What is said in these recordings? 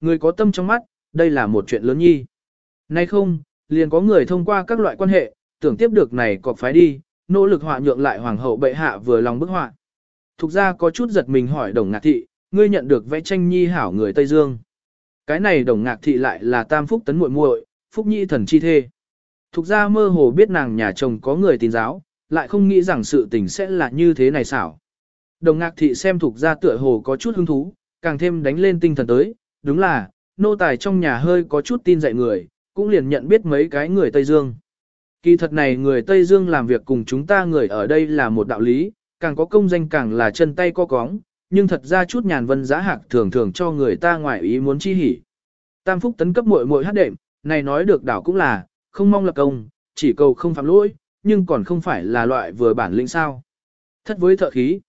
người có tâm trong mắt, đây là một chuyện lớn nhi. Nay không, liền có người thông qua các loại quan hệ, tưởng tiếp được này có phái đi, nỗ lực họa nhượng lại hoàng hậu bệ hạ vừa lòng bức họa. Thục ra có chút giật mình hỏi đồng ngạc thị, ngươi nhận được vẽ tranh nhi hảo người Tây Dương. Cái này đồng ngạc thị lại là tam phúc tấn muội muội, phúc nhi thần chi thê. Thục ra mơ hồ biết nàng nhà chồng có người tín giáo, lại không nghĩ rằng sự tình sẽ là như thế này xảo. Đồng ngạc thị xem thục ra tựa hồ có chút hứng thú, càng thêm đánh lên tinh thần tới, đúng là, nô tài trong nhà hơi có chút tin dạy người, cũng liền nhận biết mấy cái người Tây Dương. Kỳ thật này người Tây Dương làm việc cùng chúng ta người ở đây là một đạo lý, càng có công danh càng là chân tay co cóng, nhưng thật ra chút nhàn vân giá hạc thường thường cho người ta ngoại ý muốn chi hỉ. Tam phúc tấn cấp muội muội hát đệm, này nói được đảo cũng là, không mong lập công, chỉ cầu không phạm lỗi, nhưng còn không phải là loại vừa bản lĩnh sao. Thất với thợ khí.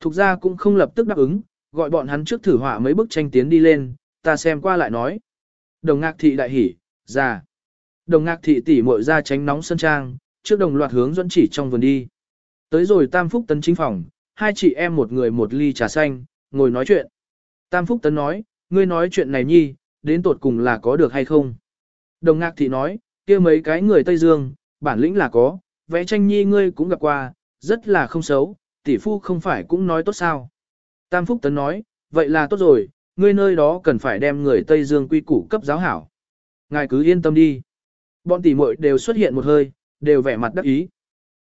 thuộc ra cũng không lập tức đáp ứng, gọi bọn hắn trước thử họa mấy bức tranh tiến đi lên, ta xem qua lại nói. Đồng ngạc thị đại hỉ, ra. Đồng ngạc thị tỉ muội ra tránh nóng sân trang, trước đồng loạt hướng dẫn chỉ trong vườn đi. Tới rồi tam phúc tấn chính phòng, hai chị em một người một ly trà xanh, ngồi nói chuyện. Tam phúc tấn nói, ngươi nói chuyện này nhi, đến tột cùng là có được hay không. Đồng ngạc thị nói, kia mấy cái người Tây Dương, bản lĩnh là có, vẽ tranh nhi ngươi cũng gặp qua, rất là không xấu, tỷ phu không phải cũng nói tốt sao. Tam Phúc Tấn nói, vậy là tốt rồi, ngươi nơi đó cần phải đem người Tây Dương quy củ cấp giáo hảo. Ngài cứ yên tâm đi. Bọn tỷ muội đều xuất hiện một hơi, đều vẻ mặt đắc ý.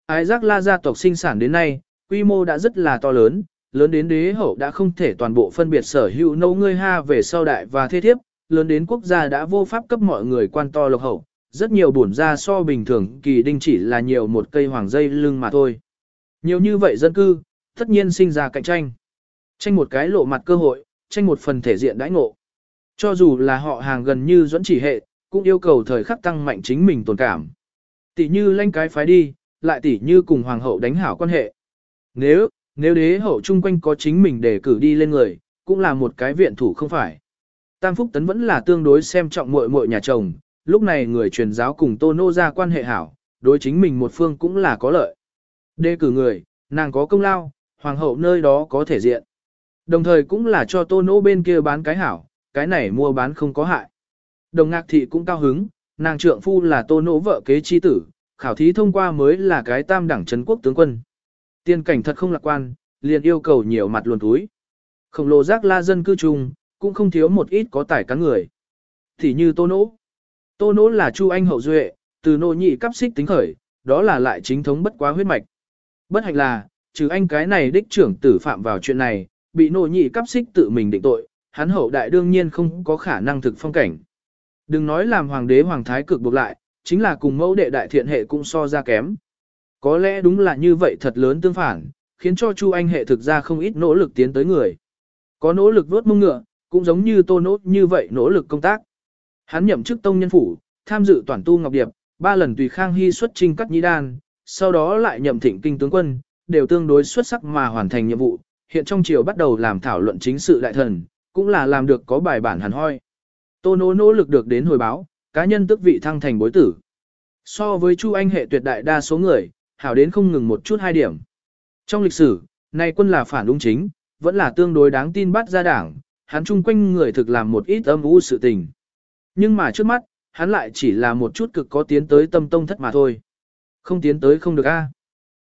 Ái giác la gia tộc sinh sản đến nay, quy mô đã rất là to lớn, lớn đến đế hậu đã không thể toàn bộ phân biệt sở hữu nâu ngươi ha về sau đại và thế thiếp, lớn đến quốc gia đã vô pháp cấp mọi người quan to lộc hậu, rất nhiều bổn ra so bình thường kỳ đinh chỉ là nhiều một cây hoàng dây lưng mà thôi. Nhiều như vậy dân cư, tất nhiên sinh ra cạnh tranh. Tranh một cái lộ mặt cơ hội, tranh một phần thể diện đãi ngộ. Cho dù là họ hàng gần như dẫn chỉ hệ, cũng yêu cầu thời khắc tăng mạnh chính mình tồn cảm. Tỷ như lanh cái phái đi, lại tỷ như cùng hoàng hậu đánh hảo quan hệ. Nếu, nếu đế hậu chung quanh có chính mình để cử đi lên người, cũng là một cái viện thủ không phải. Tam Phúc Tấn vẫn là tương đối xem trọng muội muội nhà chồng, lúc này người truyền giáo cùng Tô Nô ra quan hệ hảo, đối chính mình một phương cũng là có lợi. Đề cử người, nàng có công lao, hoàng hậu nơi đó có thể diện. Đồng thời cũng là cho Tô Nỗ bên kia bán cái hảo, cái này mua bán không có hại. Đồng ngạc thị cũng cao hứng, nàng trượng phu là Tô Nỗ vợ kế chi tử, khảo thí thông qua mới là cái tam đẳng trấn quốc tướng quân. Tiên cảnh thật không lạc quan, liền yêu cầu nhiều mặt luồn túi. Khổng lồ giác la dân cư chung, cũng không thiếu một ít có tài cán người. Thì như Tô Nỗ. Tô Nỗ là Chu Anh hậu duệ, từ nô nhị cấp xích tính khởi, đó là lại chính thống bất quá huyết mạch. Bất hạnh là, trừ anh cái này đích trưởng tử phạm vào chuyện này, bị nô nhị cấp xích tự mình định tội, hắn hậu đại đương nhiên không có khả năng thực phong cảnh. Đừng nói làm hoàng đế hoàng thái cực buộc lại, chính là cùng mẫu đệ đại thiện hệ cũng so ra kém. Có lẽ đúng là như vậy thật lớn tương phản, khiến cho Chu Anh hệ thực ra không ít nỗ lực tiến tới người. Có nỗ lực vớt mông ngựa, cũng giống như tô nốt như vậy nỗ lực công tác. Hắn nhậm chức tông nhân phủ, tham dự toàn tu ngọc điệp, ba lần tùy Khang Hy xuất trình cắt nhĩ đan, sau đó lại nhậm thịnh kinh tướng quân, đều tương đối xuất sắc mà hoàn thành nhiệm vụ. Hiện trong triều bắt đầu làm thảo luận chính sự đại thần, cũng là làm được có bài bản hẳn hoi. Tô nỗ nỗ lực được đến hồi báo, cá nhân tức vị thăng thành bối tử. So với Chu Anh hệ tuyệt đại đa số người, hảo đến không ngừng một chút hai điểm. Trong lịch sử, này quân là phản đúng chính, vẫn là tương đối đáng tin bắt ra đảng, hắn chung quanh người thực làm một ít âm u sự tình. Nhưng mà trước mắt, hắn lại chỉ là một chút cực có tiến tới tâm tông thất mà thôi. Không tiến tới không được a.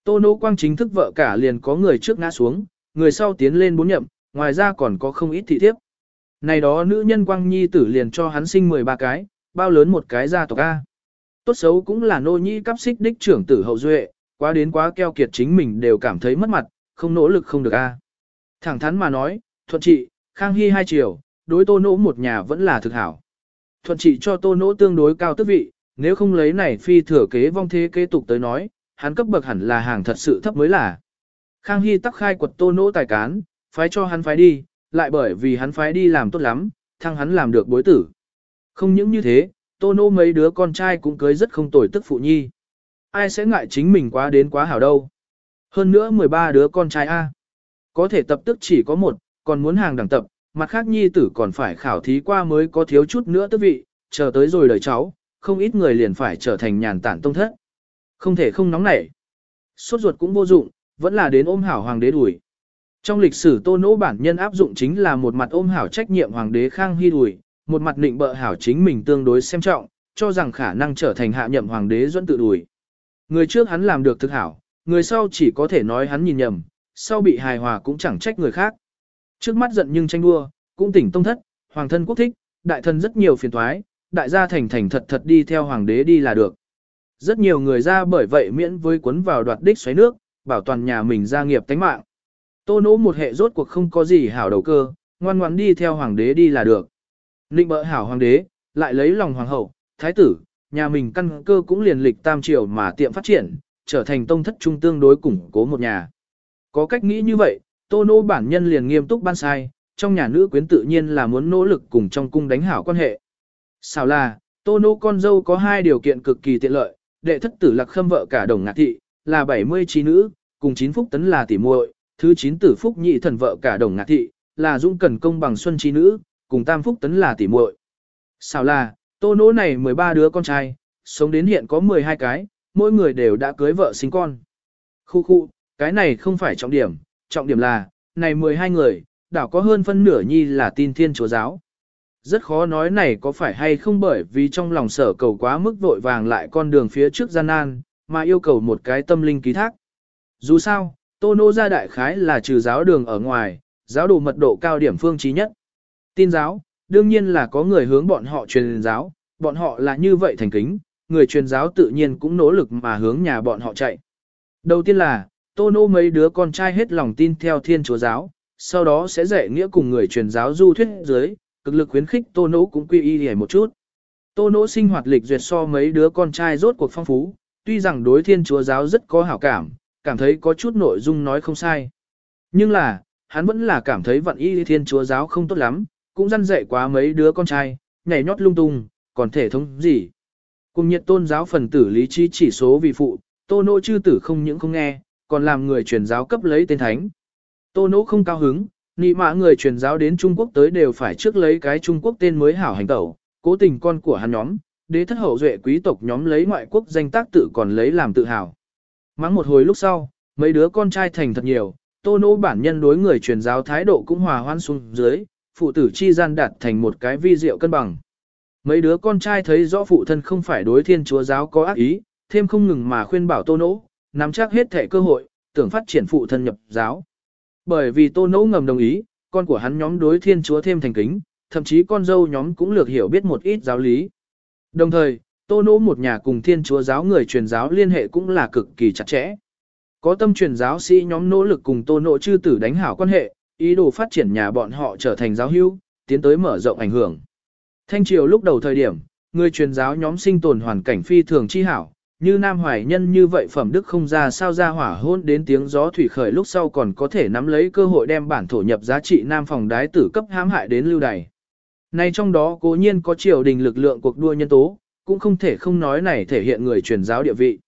Tô Nỗ Quang chính thức vợ cả liền có người trước ngã xuống, người sau tiến lên bốn nhậm, ngoài ra còn có không ít thị thiếp. Này đó nữ nhân Quang Nhi tử liền cho hắn sinh 13 cái, bao lớn một cái gia tộc A. Tốt xấu cũng là nô nhi cấp xích đích trưởng tử hậu duệ, quá đến quá keo kiệt chính mình đều cảm thấy mất mặt, không nỗ lực không được A. Thẳng thắn mà nói, thuận trị, Khang Hy hai triều, đối tô nỗ một nhà vẫn là thực hảo. Thuận trị cho tô nỗ tương đối cao tước vị, nếu không lấy này phi thừa kế vong thế kế tục tới nói, hắn cấp bậc hẳn là hàng thật sự thấp mới là. Khang Hy tắc khai quật tô nỗ tài cán, phái cho hắn phái đi, lại bởi vì hắn phái đi làm tốt lắm, thăng hắn làm được bối tử. Không những như thế, tô nỗ mấy đứa con trai cũng cưới rất không tồi tức phụ nhi. Ai sẽ ngại chính mình quá đến quá hảo đâu. Hơn nữa 13 đứa con trai A. Có thể tập tức chỉ có một, còn muốn hàng đẳng tập, mặt khác nhi tử còn phải khảo thí qua mới có thiếu chút nữa tước vị, chờ tới rồi đời cháu, không ít người liền phải trở thành nhàn tản tông thất. Không thể không nóng nảy. Suốt ruột cũng vô dụng, vẫn là đến ôm hảo hoàng đế đuổi. Trong lịch sử tô nỗ bản nhân áp dụng chính là một mặt ôm hảo trách nhiệm hoàng đế Khang Hy đuổi, một mặt định bợ hảo chính mình tương đối xem trọng, cho rằng khả năng trở thành hạ nhậm hoàng đế dẫn tự đuổi Người trước hắn làm được thực hảo, người sau chỉ có thể nói hắn nhìn nhầm, sau bị hài hòa cũng chẳng trách người khác. Trước mắt giận nhưng tranh đua, cũng tỉnh tông thất, hoàng thân quốc thích, đại thân rất nhiều phiền thoái, đại gia thành thành thật thật đi theo hoàng đế đi là được. Rất nhiều người ra bởi vậy miễn với cuốn vào đoạt đích xoáy nước, bảo toàn nhà mình gia nghiệp tánh mạng. Tô nỗ một hệ rốt cuộc không có gì hảo đầu cơ, ngoan ngoãn đi theo hoàng đế đi là được. Ninh bỡ hảo hoàng đế, lại lấy lòng hoàng hậu, thái tử, nhà mình căn cơ cũng liền lịch tam triều mà tiệm phát triển, trở thành tông thất trung tương đối củng cố một nhà. Có cách nghĩ như vậy, tô Nỗ bản nhân liền nghiêm túc ban sai, trong nhà nữ quyến tự nhiên là muốn nỗ lực cùng trong cung đánh hảo quan hệ. Sao là, tô Nỗ con dâu có hai điều kiện cực kỳ tiện lợi, đệ thất tử lạc khâm vợ cả đồng ngạc thị, là 70 trí nữ, cùng 9 phúc tấn là tỷ muội, thứ 9 tử phúc nhị thần vợ cả đồng ngạc thị, là dung cần công bằng xuân trí nữ, cùng tam phúc tấn là tỷ muội. Sao là, tô nỗ này 13 đứa con trai, sống đến hiện có 12 cái, mỗi người đều đã cưới vợ sinh con. Khu khu, cái này không phải trọng điểm, trọng điểm là, này 12 người, đảo có hơn phân nửa nhi là tin thiên chúa giáo. Rất khó nói này có phải hay không bởi vì trong lòng sở cầu quá mức vội vàng lại con đường phía trước gian nan, mà yêu cầu một cái tâm linh ký thác. Dù sao, Tô Nô gia đại khái là trừ giáo đường ở ngoài, giáo đồ mật độ cao điểm phương trí nhất. Tin giáo, đương nhiên là có người hướng bọn họ truyền giáo, bọn họ là như vậy thành kính, người truyền giáo tự nhiên cũng nỗ lực mà hướng nhà bọn họ chạy. Đầu tiên là, Tô Nô mấy đứa con trai hết lòng tin theo thiên chúa giáo, sau đó sẽ dạy nghĩa cùng người truyền giáo du thuyết dưới, cực lực khuyến khích Tô Nô cũng quy y hề một chút. Tô Nô sinh hoạt lịch duyệt so mấy đứa con trai rốt cuộc phong phú, tuy rằng đối thiên chúa giáo rất có hảo cảm, cảm thấy có chút nội dung nói không sai. Nhưng là, hắn vẫn là cảm thấy vận y thiên chúa giáo không tốt lắm, cũng răn dạy quá mấy đứa con trai, nhảy nhót lung tung, còn thể thống gì. Cùng nhiệt tôn giáo phần tử lý trí chỉ số vì phụ, tô nỗ chư tử không những không nghe, còn làm người truyền giáo cấp lấy tên thánh. Tô nỗ không cao hứng, nị mã người truyền giáo đến Trung Quốc tới đều phải trước lấy cái Trung Quốc tên mới hảo hành tẩu, cố tình con của hắn nhóm, đế thất hậu duệ quý tộc nhóm lấy ngoại quốc danh tác tự còn lấy làm tự hào. Mắng một hồi lúc sau, mấy đứa con trai thành thật nhiều, tô nỗ bản nhân đối người truyền giáo thái độ cũng hòa hoan xuống dưới, phụ tử chi gian đạt thành một cái vi diệu cân bằng. Mấy đứa con trai thấy rõ phụ thân không phải đối thiên chúa giáo có ác ý, thêm không ngừng mà khuyên bảo tô nỗ, nắm chắc hết thể cơ hội, tưởng phát triển phụ thân nhập giáo. Bởi vì tô nỗ ngầm đồng ý, con của hắn nhóm đối thiên chúa thêm thành kính, thậm chí con dâu nhóm cũng lược hiểu biết một ít giáo lý. Đồng thời, tô nỗ một nhà cùng thiên chúa giáo người truyền giáo liên hệ cũng là cực kỳ chặt chẽ. Có tâm truyền giáo sĩ nhóm nỗ lực cùng tô nỗ chư tử đánh hảo quan hệ, ý đồ phát triển nhà bọn họ trở thành giáo hữu, tiến tới mở rộng ảnh hưởng. Thanh triều lúc đầu thời điểm, người truyền giáo nhóm sinh tồn hoàn cảnh phi thường chi hảo, như Nam Hoài Nhân như vậy phẩm đức không ra sao ra hỏa hôn đến tiếng gió thủy khởi lúc sau còn có thể nắm lấy cơ hội đem bản thổ nhập giá trị Nam phòng đái tử cấp hãm hại đến lưu đày. Này trong đó cố nhiên có triều đình lực lượng cuộc đua nhân tố, cũng không thể không nói này thể hiện người truyền giáo địa vị.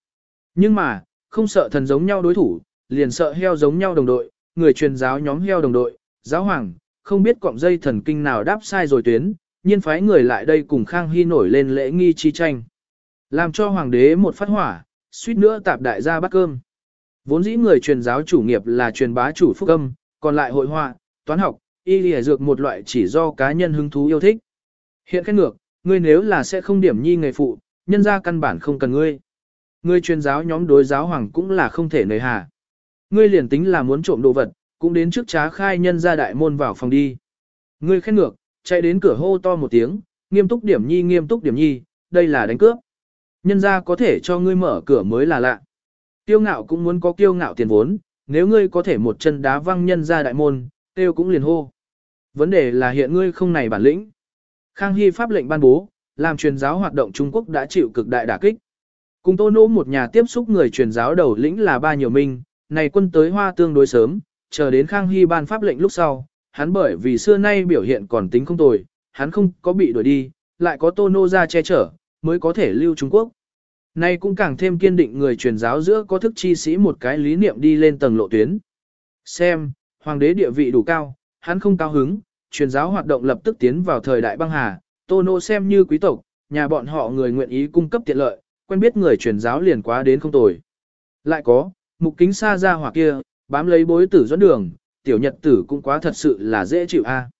Nhưng mà, không sợ thần giống nhau đối thủ, liền sợ heo giống nhau đồng đội, người truyền giáo nhóm heo đồng đội, giáo hoàng, không biết cọng dây thần kinh nào đáp sai rồi tuyến, nhiên phái người lại đây cùng Khang Hy nổi lên lễ nghi chi tranh. Làm cho hoàng đế một phát hỏa, suýt nữa tạp đại gia bắt cơm. Vốn dĩ người truyền giáo chủ nghiệp là truyền bá chủ phúc âm, còn lại hội họa, toán học, y lìa dược một loại chỉ do cá nhân hứng thú yêu thích. Hiện cái ngược, ngươi nếu là sẽ không điểm nhi nghề phụ, nhân ra căn bản không cần ngươi. Ngươi truyền giáo nhóm đối giáo hoàng cũng là không thể nề hà. Ngươi liền tính là muốn trộm đồ vật, cũng đến trước trá khai nhân ra đại môn vào phòng đi. Ngươi khét ngược, chạy đến cửa hô to một tiếng, nghiêm túc điểm nhi nghiêm túc điểm nhi, đây là đánh cướp. Nhân ra có thể cho ngươi mở cửa mới là lạ. Tiêu ngạo cũng muốn có kiêu ngạo tiền vốn, nếu ngươi có thể một chân đá văng nhân ra đại môn, tiêu cũng liền hô. Vấn đề là hiện ngươi không này bản lĩnh. Khang Hy pháp lệnh ban bố, làm truyền giáo hoạt động Trung Quốc đã chịu cực đại đả kích. Cùng Tô Nỗ một nhà tiếp xúc người truyền giáo đầu lĩnh là ba nhiều minh, này quân tới hoa tương đối sớm, chờ đến Khang Hy ban pháp lệnh lúc sau, hắn bởi vì xưa nay biểu hiện còn tính không tồi, hắn không có bị đuổi đi, lại có Tô Nô ra che chở, mới có thể lưu Trung Quốc. Nay cũng càng thêm kiên định người truyền giáo giữa có thức chi sĩ một cái lý niệm đi lên tầng lộ tuyến. Xem, hoàng đế địa vị đủ cao, hắn không cao hứng, truyền giáo hoạt động lập tức tiến vào thời đại băng hà, Tô Nô xem như quý tộc, nhà bọn họ người nguyện ý cung cấp tiện lợi, quen biết người truyền giáo liền quá đến không tồi. Lại có, mục kính xa ra hoặc kia, bám lấy bối tử dẫn đường, tiểu nhật tử cũng quá thật sự là dễ chịu a.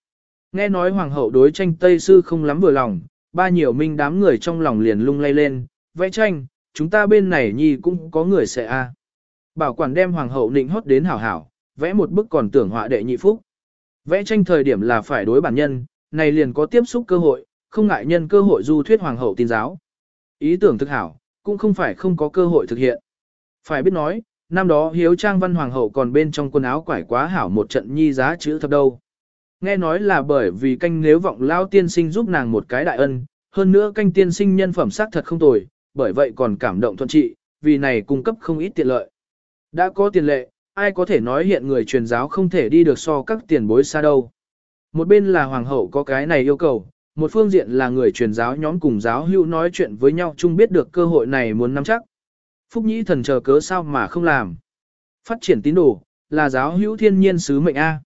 Nghe nói hoàng hậu đối tranh Tây Sư không lắm vừa lòng, ba nhiều minh đám người trong lòng liền lung lay lên, vẽ tranh, chúng ta bên này nhi cũng có người sẽ a. Bảo quản đem hoàng hậu nịnh hót đến hảo hảo, vẽ một bức còn tưởng họa đệ nhị phúc. Vẽ tranh thời điểm là phải đối bản nhân, này liền có tiếp xúc cơ hội, không ngại nhân cơ hội du thuyết hoàng hậu tin giáo. Ý tưởng thực hảo, cũng không phải không có cơ hội thực hiện. Phải biết nói, năm đó hiếu trang văn hoàng hậu còn bên trong quần áo quải quá hảo một trận nhi giá chữ thập đâu. Nghe nói là bởi vì canh nếu vọng lao tiên sinh giúp nàng một cái đại ân, hơn nữa canh tiên sinh nhân phẩm sắc thật không tồi, bởi vậy còn cảm động thuận trị, vì này cung cấp không ít tiện lợi. Đã có tiền lệ, ai có thể nói hiện người truyền giáo không thể đi được so các tiền bối xa đâu. Một bên là hoàng hậu có cái này yêu cầu, một phương diện là người truyền giáo nhóm cùng giáo hữu nói chuyện với nhau chung biết được cơ hội này muốn nắm chắc. Phúc nhĩ thần chờ cớ sao mà không làm. Phát triển tín đồ, là giáo hữu thiên nhiên sứ mệnh A.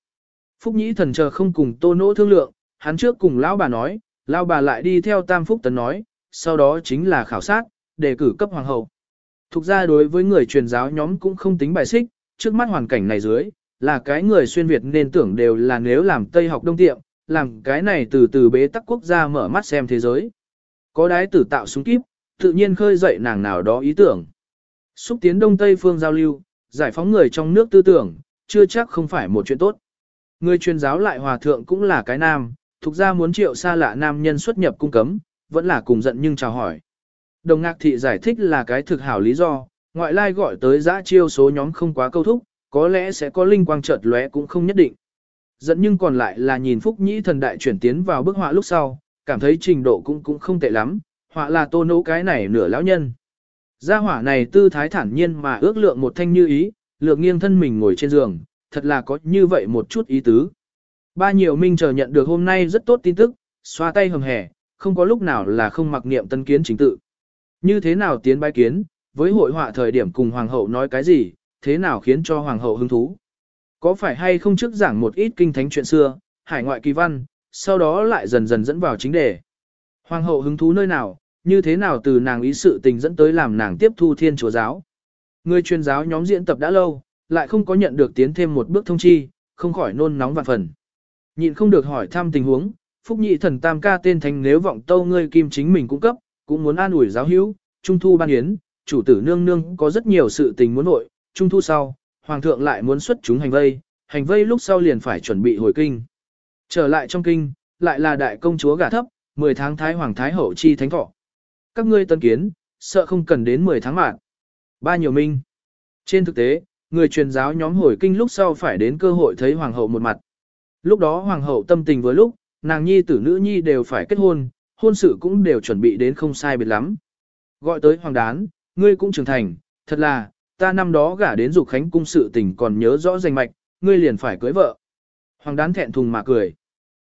Phúc nhĩ thần chờ không cùng tô nỗ thương lượng, hắn trước cùng lão bà nói, lão bà lại đi theo tam phúc tấn nói, sau đó chính là khảo sát, đề cử cấp hoàng hậu. Thục ra đối với người truyền giáo nhóm cũng không tính bài xích, trước mắt hoàn cảnh này dưới, là cái người xuyên Việt nên tưởng đều là nếu làm Tây học đông tiệm, làm cái này từ từ bế tắc quốc gia mở mắt xem thế giới. Có đái tử tạo súng kíp, tự nhiên khơi dậy nàng nào đó ý tưởng. Xúc tiến Đông Tây phương giao lưu, giải phóng người trong nước tư tưởng, chưa chắc không phải một chuyện tốt. Người truyền giáo lại hòa thượng cũng là cái nam, thuộc ra muốn triệu xa lạ nam nhân xuất nhập cung cấm, vẫn là cùng giận nhưng chào hỏi. Đồng ngạc thị giải thích là cái thực hảo lý do, ngoại lai gọi tới giã chiêu số nhóm không quá câu thúc, có lẽ sẽ có linh quang chợt lóe cũng không nhất định. Dẫn nhưng còn lại là nhìn Phúc Nhĩ thần đại chuyển tiến vào bức họa lúc sau, cảm thấy trình độ cũng cũng không tệ lắm, họa là tô nấu cái này nửa lão nhân. Gia hỏa này tư thái thản nhiên mà ước lượng một thanh như ý, lượng nghiêng thân mình ngồi trên giường, thật là có như vậy một chút ý tứ. Ba nhiều minh chờ nhận được hôm nay rất tốt tin tức, xoa tay hầm hẻ, không có lúc nào là không mặc niệm tân kiến chính tự. Như thế nào tiến bái kiến, với hội họa thời điểm cùng hoàng hậu nói cái gì, thế nào khiến cho hoàng hậu hứng thú. Có phải hay không trước giảng một ít kinh thánh chuyện xưa, hải ngoại kỳ văn, sau đó lại dần dần dẫn vào chính đề. Hoàng hậu hứng thú nơi nào, như thế nào từ nàng ý sự tình dẫn tới làm nàng tiếp thu thiên chúa giáo. Người chuyên giáo nhóm diễn tập đã lâu, lại không có nhận được tiến thêm một bước thông chi, không khỏi nôn nóng vạn phần. Nhịn không được hỏi thăm tình huống, phúc nhị thần tam ca tên thánh nếu vọng tâu ngươi kim chính mình cung cấp, cũng muốn an ủi giáo hữu, trung thu ban yến, chủ tử nương nương có rất nhiều sự tình muốn nội, trung thu sau, hoàng thượng lại muốn xuất chúng hành vây, hành vây lúc sau liền phải chuẩn bị hồi kinh. Trở lại trong kinh, lại là đại công chúa gả thấp, 10 tháng thái hoàng thái hậu chi thánh thọ. Các ngươi tân kiến, sợ không cần đến 10 tháng mạng. Ba nhiều minh. Trên thực tế, người truyền giáo nhóm hồi kinh lúc sau phải đến cơ hội thấy hoàng hậu một mặt. Lúc đó hoàng hậu tâm tình với lúc, nàng nhi tử nữ nhi đều phải kết hôn, hôn sự cũng đều chuẩn bị đến không sai biệt lắm. Gọi tới hoàng đán, ngươi cũng trưởng thành, thật là, ta năm đó gả đến dục khánh cung sự tình còn nhớ rõ danh mạch, ngươi liền phải cưới vợ. Hoàng đán thẹn thùng mà cười.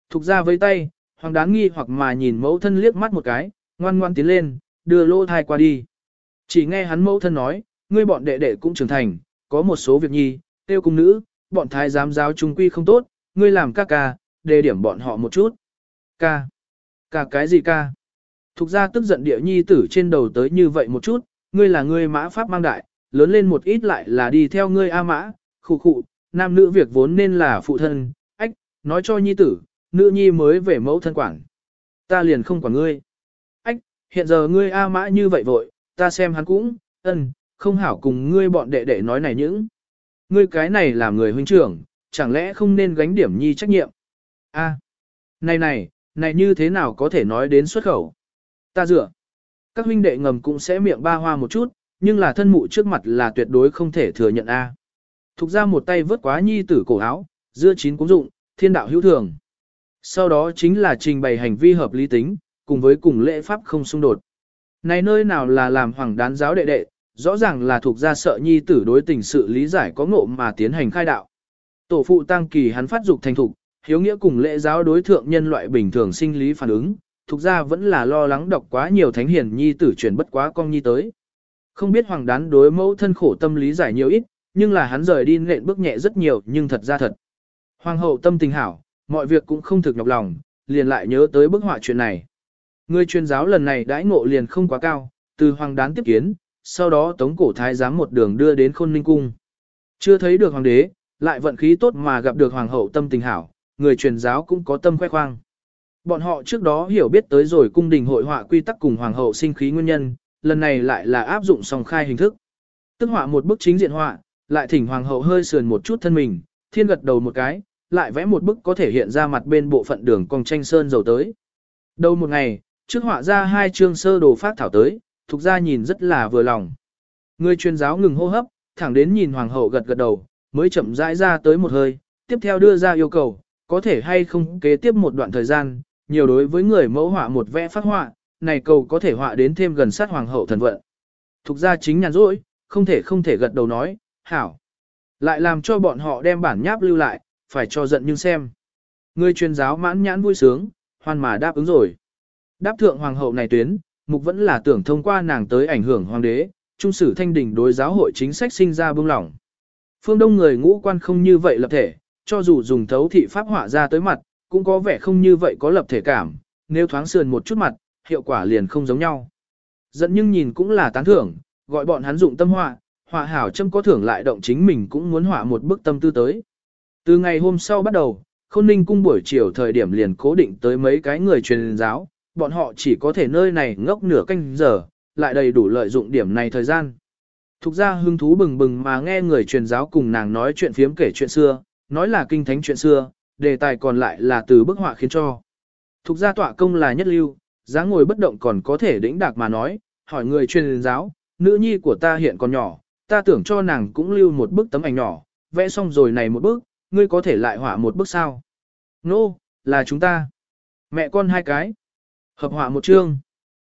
Thục ra với tay, hoàng đán nghi hoặc mà nhìn mẫu thân liếc mắt một cái, ngoan ngoan tiến lên, đưa lô thai qua đi. Chỉ nghe hắn mẫu thân nói, ngươi bọn đệ đệ cũng trưởng thành, có một số việc nhi, tiêu cung nữ, bọn thái giám giáo trung quy không tốt, ngươi làm ca ca, đề điểm bọn họ một chút. Ca. Ca cái gì ca? Thục ra tức giận địa nhi tử trên đầu tới như vậy một chút, ngươi là ngươi mã pháp mang đại, lớn lên một ít lại là đi theo ngươi A mã, khụ khụ, nam nữ việc vốn nên là phụ thân, ách, nói cho nhi tử, nữ nhi mới về mẫu thân quản. Ta liền không quản ngươi. Ách, hiện giờ ngươi A mã như vậy vội, ta xem hắn cũng, ân, không hảo cùng ngươi bọn đệ đệ nói này những. Ngươi cái này là người huynh trưởng, chẳng lẽ không nên gánh điểm nhi trách nhiệm? A, này này, này như thế nào có thể nói đến xuất khẩu? Ta dựa. Các huynh đệ ngầm cũng sẽ miệng ba hoa một chút, nhưng là thân mụ trước mặt là tuyệt đối không thể thừa nhận A. Thục ra một tay vớt quá nhi tử cổ áo, dưa chín cũng dụng, thiên đạo hữu thường. Sau đó chính là trình bày hành vi hợp lý tính, cùng với cùng lễ pháp không xung đột. Này nơi nào là làm hoàng đán giáo đệ đệ, rõ ràng là thuộc ra sợ nhi tử đối tình sự lý giải có ngộ mà tiến hành khai đạo. Tổ phụ tăng kỳ hắn phát dục thành thục, hiếu nghĩa cùng lễ giáo đối thượng nhân loại bình thường sinh lý phản ứng, thuộc ra vẫn là lo lắng đọc quá nhiều thánh hiền nhi tử truyền bất quá con nhi tới. Không biết hoàng đán đối mẫu thân khổ tâm lý giải nhiều ít, nhưng là hắn rời đi nện bước nhẹ rất nhiều nhưng thật ra thật. Hoàng hậu tâm tình hảo, mọi việc cũng không thực nhọc lòng, liền lại nhớ tới bức họa chuyện này. Người chuyên giáo lần này đãi ngộ liền không quá cao, từ hoàng đán tiếp kiến, sau đó tống cổ thái giám một đường đưa đến khôn ninh cung. Chưa thấy được hoàng đế, lại vận khí tốt mà gặp được hoàng hậu tâm tình hảo, người truyền giáo cũng có tâm khoe khoang. Bọn họ trước đó hiểu biết tới rồi cung đình hội họa quy tắc cùng hoàng hậu sinh khí nguyên nhân, lần này lại là áp dụng song khai hình thức. Tức họa một bức chính diện họa, lại thỉnh hoàng hậu hơi sườn một chút thân mình, thiên gật đầu một cái, lại vẽ một bức có thể hiện ra mặt bên bộ phận đường cong tranh sơn dầu tới. Đầu một ngày, trước họa ra hai chương sơ đồ phát thảo tới, thuộc ra nhìn rất là vừa lòng. Người truyền giáo ngừng hô hấp, thẳng đến nhìn hoàng hậu gật gật đầu, mới chậm rãi ra tới một hơi, tiếp theo đưa ra yêu cầu, có thể hay không kế tiếp một đoạn thời gian, nhiều đối với người mẫu họa một vẽ phát họa, này cầu có thể họa đến thêm gần sát hoàng hậu thần vận. Thục ra chính nhàn rỗi, không thể không thể gật đầu nói, hảo. Lại làm cho bọn họ đem bản nháp lưu lại, phải cho giận nhưng xem. Người truyền giáo mãn nhãn vui sướng, hoan mà đáp ứng rồi. Đáp thượng hoàng hậu này tuyến, mục vẫn là tưởng thông qua nàng tới ảnh hưởng hoàng đế, trung sử thanh đỉnh đối giáo hội chính sách sinh ra bưng lỏng. Phương Đông người ngũ quan không như vậy lập thể, cho dù dùng thấu thị pháp họa ra tới mặt, cũng có vẻ không như vậy có lập thể cảm, nếu thoáng sườn một chút mặt, hiệu quả liền không giống nhau. Dẫn nhưng nhìn cũng là tán thưởng, gọi bọn hắn dụng tâm họa, họa hảo châm có thưởng lại động chính mình cũng muốn họa một bức tâm tư tới. Từ ngày hôm sau bắt đầu, khôn ninh cung buổi chiều thời điểm liền cố định tới mấy cái người truyền giáo, bọn họ chỉ có thể nơi này ngốc nửa canh giờ, lại đầy đủ lợi dụng điểm này thời gian. Thục ra hứng thú bừng bừng mà nghe người truyền giáo cùng nàng nói chuyện phiếm kể chuyện xưa, nói là kinh thánh chuyện xưa, đề tài còn lại là từ bức họa khiến cho. Thục gia tọa công là nhất lưu, dáng ngồi bất động còn có thể đĩnh đạc mà nói, hỏi người truyền giáo, nữ nhi của ta hiện còn nhỏ, ta tưởng cho nàng cũng lưu một bức tấm ảnh nhỏ, vẽ xong rồi này một bức, ngươi có thể lại họa một bức sao? Nô, no, là chúng ta. Mẹ con hai cái. Hợp họa một chương.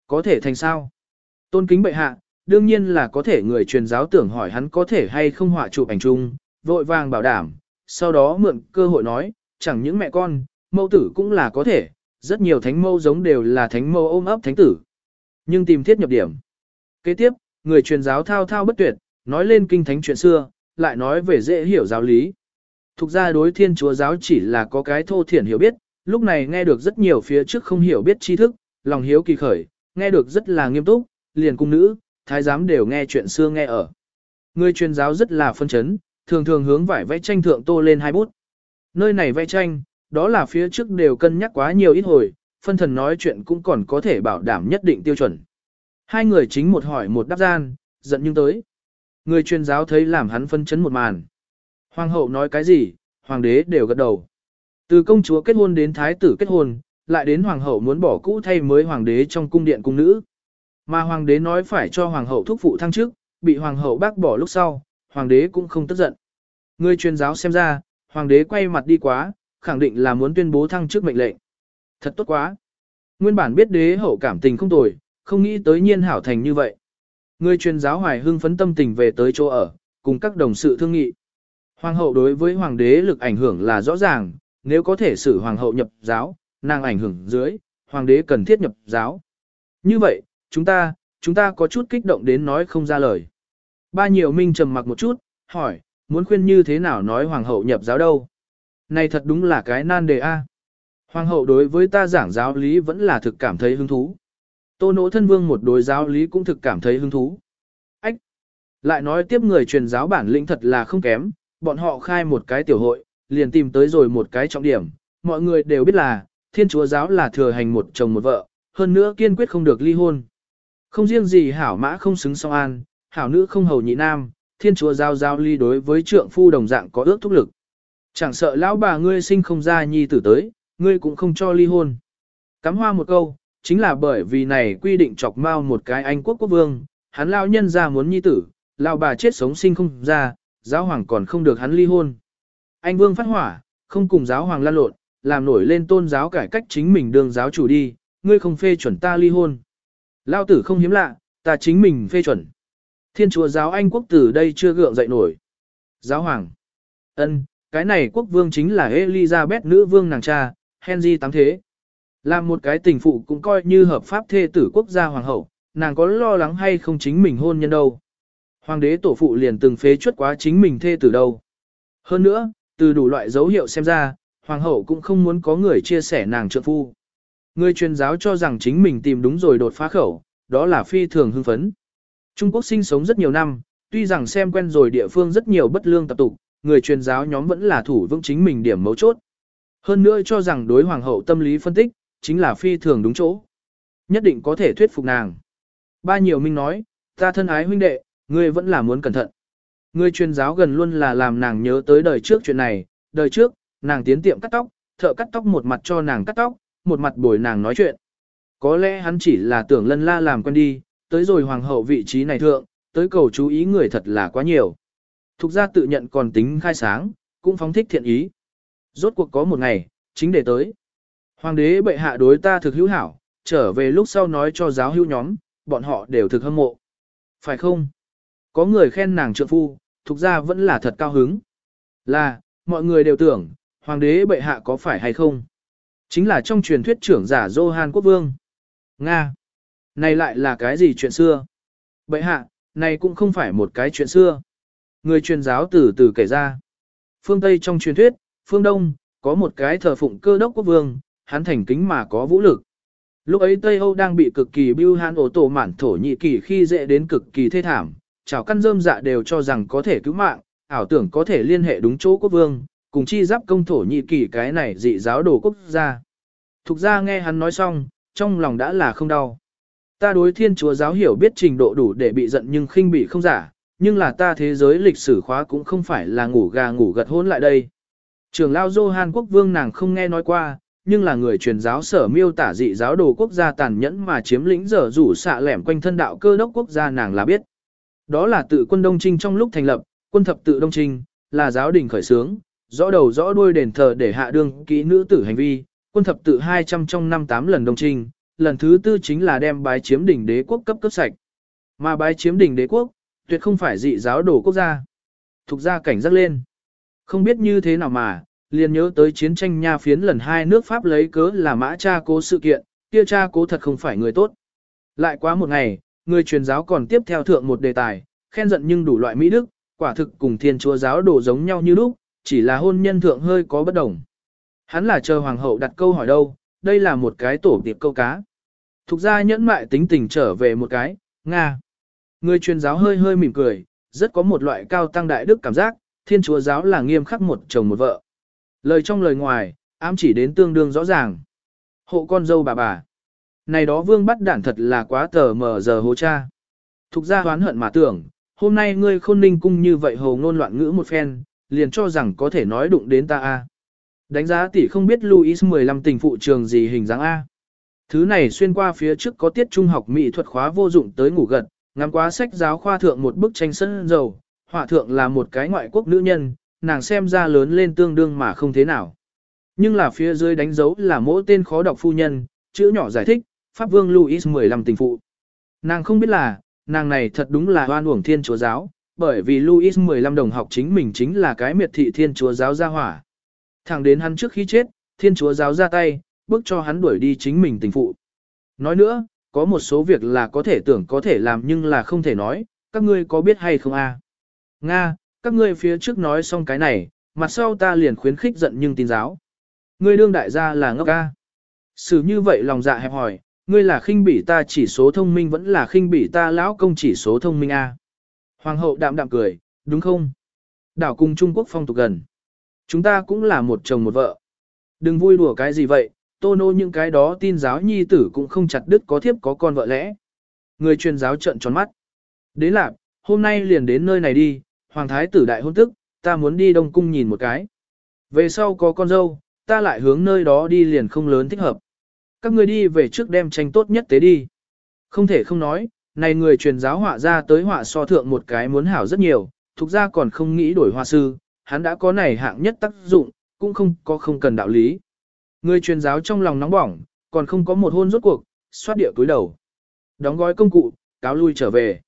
Có thể thành sao? Tôn kính bệ hạ, đương nhiên là có thể người truyền giáo tưởng hỏi hắn có thể hay không họa chụp ảnh chung, vội vàng bảo đảm, sau đó mượn cơ hội nói, chẳng những mẹ con, mâu tử cũng là có thể, rất nhiều thánh mâu giống đều là thánh mâu ôm ấp thánh tử. Nhưng tìm thiết nhập điểm. Kế tiếp, người truyền giáo thao thao bất tuyệt, nói lên kinh thánh chuyện xưa, lại nói về dễ hiểu giáo lý. Thục ra đối thiên chúa giáo chỉ là có cái thô thiển hiểu biết, lúc này nghe được rất nhiều phía trước không hiểu biết tri thức, lòng hiếu kỳ khởi, nghe được rất là nghiêm túc, liền cung nữ, thái giám đều nghe chuyện xưa nghe ở. Người truyền giáo rất là phân chấn, thường thường hướng vải vẽ tranh thượng tô lên hai bút. Nơi này vẽ tranh, đó là phía trước đều cân nhắc quá nhiều ít hồi, phân thần nói chuyện cũng còn có thể bảo đảm nhất định tiêu chuẩn. Hai người chính một hỏi một đáp gian, giận nhưng tới. Người truyền giáo thấy làm hắn phân chấn một màn. Hoàng hậu nói cái gì, hoàng đế đều gật đầu. Từ công chúa kết hôn đến thái tử kết hôn, lại đến hoàng hậu muốn bỏ cũ thay mới hoàng đế trong cung điện cung nữ. Mà hoàng đế nói phải cho hoàng hậu thúc phụ thăng chức, bị hoàng hậu bác bỏ lúc sau, hoàng đế cũng không tức giận. Người truyền giáo xem ra, hoàng đế quay mặt đi quá, khẳng định là muốn tuyên bố thăng chức mệnh lệnh. Thật tốt quá. Nguyên bản biết đế hậu cảm tình không tồi, không nghĩ tới nhiên hảo thành như vậy. Người truyền giáo hoài hưng phấn tâm tình về tới chỗ ở, cùng các đồng sự thương nghị. Hoàng hậu đối với hoàng đế lực ảnh hưởng là rõ ràng, nếu có thể xử hoàng hậu nhập giáo, nàng ảnh hưởng dưới, hoàng đế cần thiết nhập giáo. Như vậy, chúng ta, chúng ta có chút kích động đến nói không ra lời. Ba nhiều minh trầm mặc một chút, hỏi, muốn khuyên như thế nào nói hoàng hậu nhập giáo đâu? Này thật đúng là cái nan đề A. Hoàng hậu đối với ta giảng giáo lý vẫn là thực cảm thấy hứng thú. Tô nỗ thân vương một đối giáo lý cũng thực cảm thấy hứng thú. Ách! Lại nói tiếp người truyền giáo bản lĩnh thật là không kém, bọn họ khai một cái tiểu hội, liền tìm tới rồi một cái trọng điểm. Mọi người đều biết là, thiên chúa giáo là thừa hành một chồng một vợ, hơn nữa kiên quyết không được ly hôn. Không riêng gì hảo mã không xứng song an, hảo nữ không hầu nhị nam, thiên chúa giao giao ly đối với trượng phu đồng dạng có ước thúc lực. Chẳng sợ lão bà ngươi sinh không ra nhi tử tới, ngươi cũng không cho ly hôn. Cắm hoa một câu, chính là bởi vì này quy định chọc mau một cái anh quốc quốc vương, hắn lao nhân ra muốn nhi tử, lao bà chết sống sinh không ra, giáo hoàng còn không được hắn ly hôn. Anh vương phát hỏa, không cùng giáo hoàng lan lộn, làm nổi lên tôn giáo cải cách chính mình đường giáo chủ đi, ngươi không phê chuẩn ta ly hôn. Lao tử không hiếm lạ, ta chính mình phê chuẩn. Thiên chúa giáo Anh quốc tử đây chưa gượng dậy nổi. Giáo hoàng. ân, cái này quốc vương chính là Elizabeth nữ vương nàng cha, Henry tám thế. Làm một cái tình phụ cũng coi như hợp pháp thê tử quốc gia hoàng hậu, nàng có lo lắng hay không chính mình hôn nhân đâu. Hoàng đế tổ phụ liền từng phế chuất quá chính mình thê tử đâu. Hơn nữa, từ đủ loại dấu hiệu xem ra, hoàng hậu cũng không muốn có người chia sẻ nàng trợ phu. Người truyền giáo cho rằng chính mình tìm đúng rồi đột phá khẩu, đó là phi thường hưng phấn. Trung Quốc sinh sống rất nhiều năm, tuy rằng xem quen rồi địa phương rất nhiều bất lương tập tục, người truyền giáo nhóm vẫn là thủ vững chính mình điểm mấu chốt. Hơn nữa cho rằng đối hoàng hậu tâm lý phân tích, chính là phi thường đúng chỗ. Nhất định có thể thuyết phục nàng. Ba nhiều minh nói, ta thân ái huynh đệ, ngươi vẫn là muốn cẩn thận. Ngươi truyền giáo gần luôn là làm nàng nhớ tới đời trước chuyện này, đời trước, nàng tiến tiệm cắt tóc, thợ cắt tóc một mặt cho nàng cắt tóc, một mặt bồi nàng nói chuyện. Có lẽ hắn chỉ là tưởng lân la làm quen đi, tới rồi hoàng hậu vị trí này thượng, tới cầu chú ý người thật là quá nhiều. Thục ra tự nhận còn tính khai sáng, cũng phóng thích thiện ý. Rốt cuộc có một ngày, chính để tới. Hoàng đế bệ hạ đối ta thực hữu hảo, trở về lúc sau nói cho giáo hữu nhóm, bọn họ đều thực hâm mộ. Phải không? Có người khen nàng trượng phu, thuộc ra vẫn là thật cao hứng. Là, mọi người đều tưởng, hoàng đế bệ hạ có phải hay không? Chính là trong truyền thuyết trưởng giả Johan Quốc Vương. Nga. Này lại là cái gì chuyện xưa? Bậy hạ, này cũng không phải một cái chuyện xưa. Người truyền giáo từ từ kể ra. Phương Tây trong truyền thuyết, phương Đông, có một cái thờ phụng cơ đốc quốc vương, hắn thành kính mà có vũ lực. Lúc ấy Tây Âu đang bị cực kỳ bưu hàn ổ tổ mản thổ nhị kỳ khi dễ đến cực kỳ thê thảm, chào căn rơm dạ đều cho rằng có thể cứu mạng, ảo tưởng có thể liên hệ đúng chỗ quốc vương, cùng chi giáp công thổ nhị kỳ cái này dị giáo đồ quốc gia. Thục ra nghe hắn nói xong, trong lòng đã là không đau. Ta đối thiên chúa giáo hiểu biết trình độ đủ để bị giận nhưng khinh bị không giả, nhưng là ta thế giới lịch sử khóa cũng không phải là ngủ gà ngủ gật hôn lại đây. Trường lao Johan quốc vương nàng không nghe nói qua, nhưng là người truyền giáo sở miêu tả dị giáo đồ quốc gia tàn nhẫn mà chiếm lĩnh dở rủ xạ lẻm quanh thân đạo cơ đốc quốc gia nàng là biết. Đó là tự quân Đông Trinh trong lúc thành lập, quân thập tự Đông Trinh, là giáo đình khởi xướng, rõ đầu rõ đuôi đền thờ để hạ đương kỹ nữ tử hành vi, quân thập tự 200 trong năm 8 lần Đông Trinh, lần thứ tư chính là đem bái chiếm đỉnh đế quốc cấp cấp sạch. Mà bái chiếm đỉnh đế quốc, tuyệt không phải dị giáo đổ quốc gia. Thục gia cảnh giác lên. Không biết như thế nào mà, liền nhớ tới chiến tranh nha phiến lần hai nước Pháp lấy cớ là mã cha cố sự kiện, kia cha cố thật không phải người tốt. Lại quá một ngày, người truyền giáo còn tiếp theo thượng một đề tài, khen giận nhưng đủ loại mỹ đức, quả thực cùng thiên chúa giáo đổ giống nhau như lúc, chỉ là hôn nhân thượng hơi có bất đồng. Hắn là chờ hoàng hậu đặt câu hỏi đâu, đây là một cái tổ tiệp câu cá. Thục ra nhẫn mại tính tình trở về một cái, Nga. Người truyền giáo hơi hơi mỉm cười, rất có một loại cao tăng đại đức cảm giác, thiên chúa giáo là nghiêm khắc một chồng một vợ. Lời trong lời ngoài, ám chỉ đến tương đương rõ ràng. Hộ con dâu bà bà. Này đó vương bắt đản thật là quá tờ mờ giờ hố cha. Thục ra hoán hận mà tưởng, hôm nay ngươi khôn ninh cung như vậy hồ ngôn loạn ngữ một phen, liền cho rằng có thể nói đụng đến ta a. Đánh giá tỷ không biết Louis 15 tình phụ trường gì hình dáng A. Thứ này xuyên qua phía trước có tiết trung học mỹ thuật khóa vô dụng tới ngủ gật, ngắm quá sách giáo khoa thượng một bức tranh sân dầu, họa thượng là một cái ngoại quốc nữ nhân, nàng xem ra lớn lên tương đương mà không thế nào. Nhưng là phía dưới đánh dấu là mỗi tên khó đọc phu nhân, chữ nhỏ giải thích, Pháp Vương Louis 15 tình phụ. Nàng không biết là, nàng này thật đúng là hoan uổng thiên chúa giáo, bởi vì Louis 15 đồng học chính mình chính là cái miệt thị thiên chúa giáo gia hỏa. Thẳng đến hắn trước khi chết, thiên chúa giáo ra tay, bước cho hắn đuổi đi chính mình tình phụ. Nói nữa, có một số việc là có thể tưởng có thể làm nhưng là không thể nói, các ngươi có biết hay không a? Nga, các ngươi phía trước nói xong cái này, mặt sau ta liền khuyến khích giận nhưng tin giáo. Ngươi đương đại gia là ngốc ca. Sử như vậy lòng dạ hẹp hỏi, ngươi là khinh bỉ ta chỉ số thông minh vẫn là khinh bỉ ta lão công chỉ số thông minh a. Hoàng hậu đạm đạm cười, đúng không? Đảo cùng Trung Quốc phong tục gần. Chúng ta cũng là một chồng một vợ. Đừng vui đùa cái gì vậy, tô nô những cái đó tin giáo nhi tử cũng không chặt đứt có thiếp có con vợ lẽ. Người truyền giáo trợn tròn mắt. Đến lạc, hôm nay liền đến nơi này đi, hoàng thái tử đại hôn tức, ta muốn đi đông cung nhìn một cái. Về sau có con dâu, ta lại hướng nơi đó đi liền không lớn thích hợp. Các người đi về trước đem tranh tốt nhất tế đi. Không thể không nói, này người truyền giáo họa ra tới họa so thượng một cái muốn hảo rất nhiều, thục ra còn không nghĩ đổi họa sư, hắn đã có này hạng nhất tác dụng, cũng không có không cần đạo lý. Người truyền giáo trong lòng nóng bỏng, còn không có một hôn rốt cuộc, xoát địa túi đầu. Đóng gói công cụ, cáo lui trở về.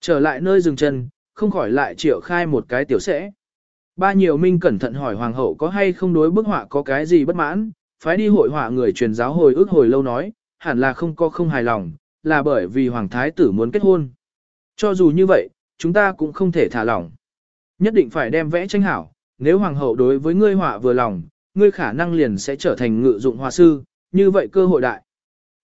Trở lại nơi dừng chân, không khỏi lại triệu khai một cái tiểu sẽ. Ba nhiều minh cẩn thận hỏi hoàng hậu có hay không đối bức họa có cái gì bất mãn, phái đi hội họa người truyền giáo hồi ước hồi lâu nói, hẳn là không có không hài lòng, là bởi vì hoàng thái tử muốn kết hôn. Cho dù như vậy, chúng ta cũng không thể thả lỏng. Nhất định phải đem vẽ tranh hảo, nếu hoàng hậu đối với ngươi họa vừa lòng, ngươi khả năng liền sẽ trở thành ngự dụng họa sư, như vậy cơ hội đại.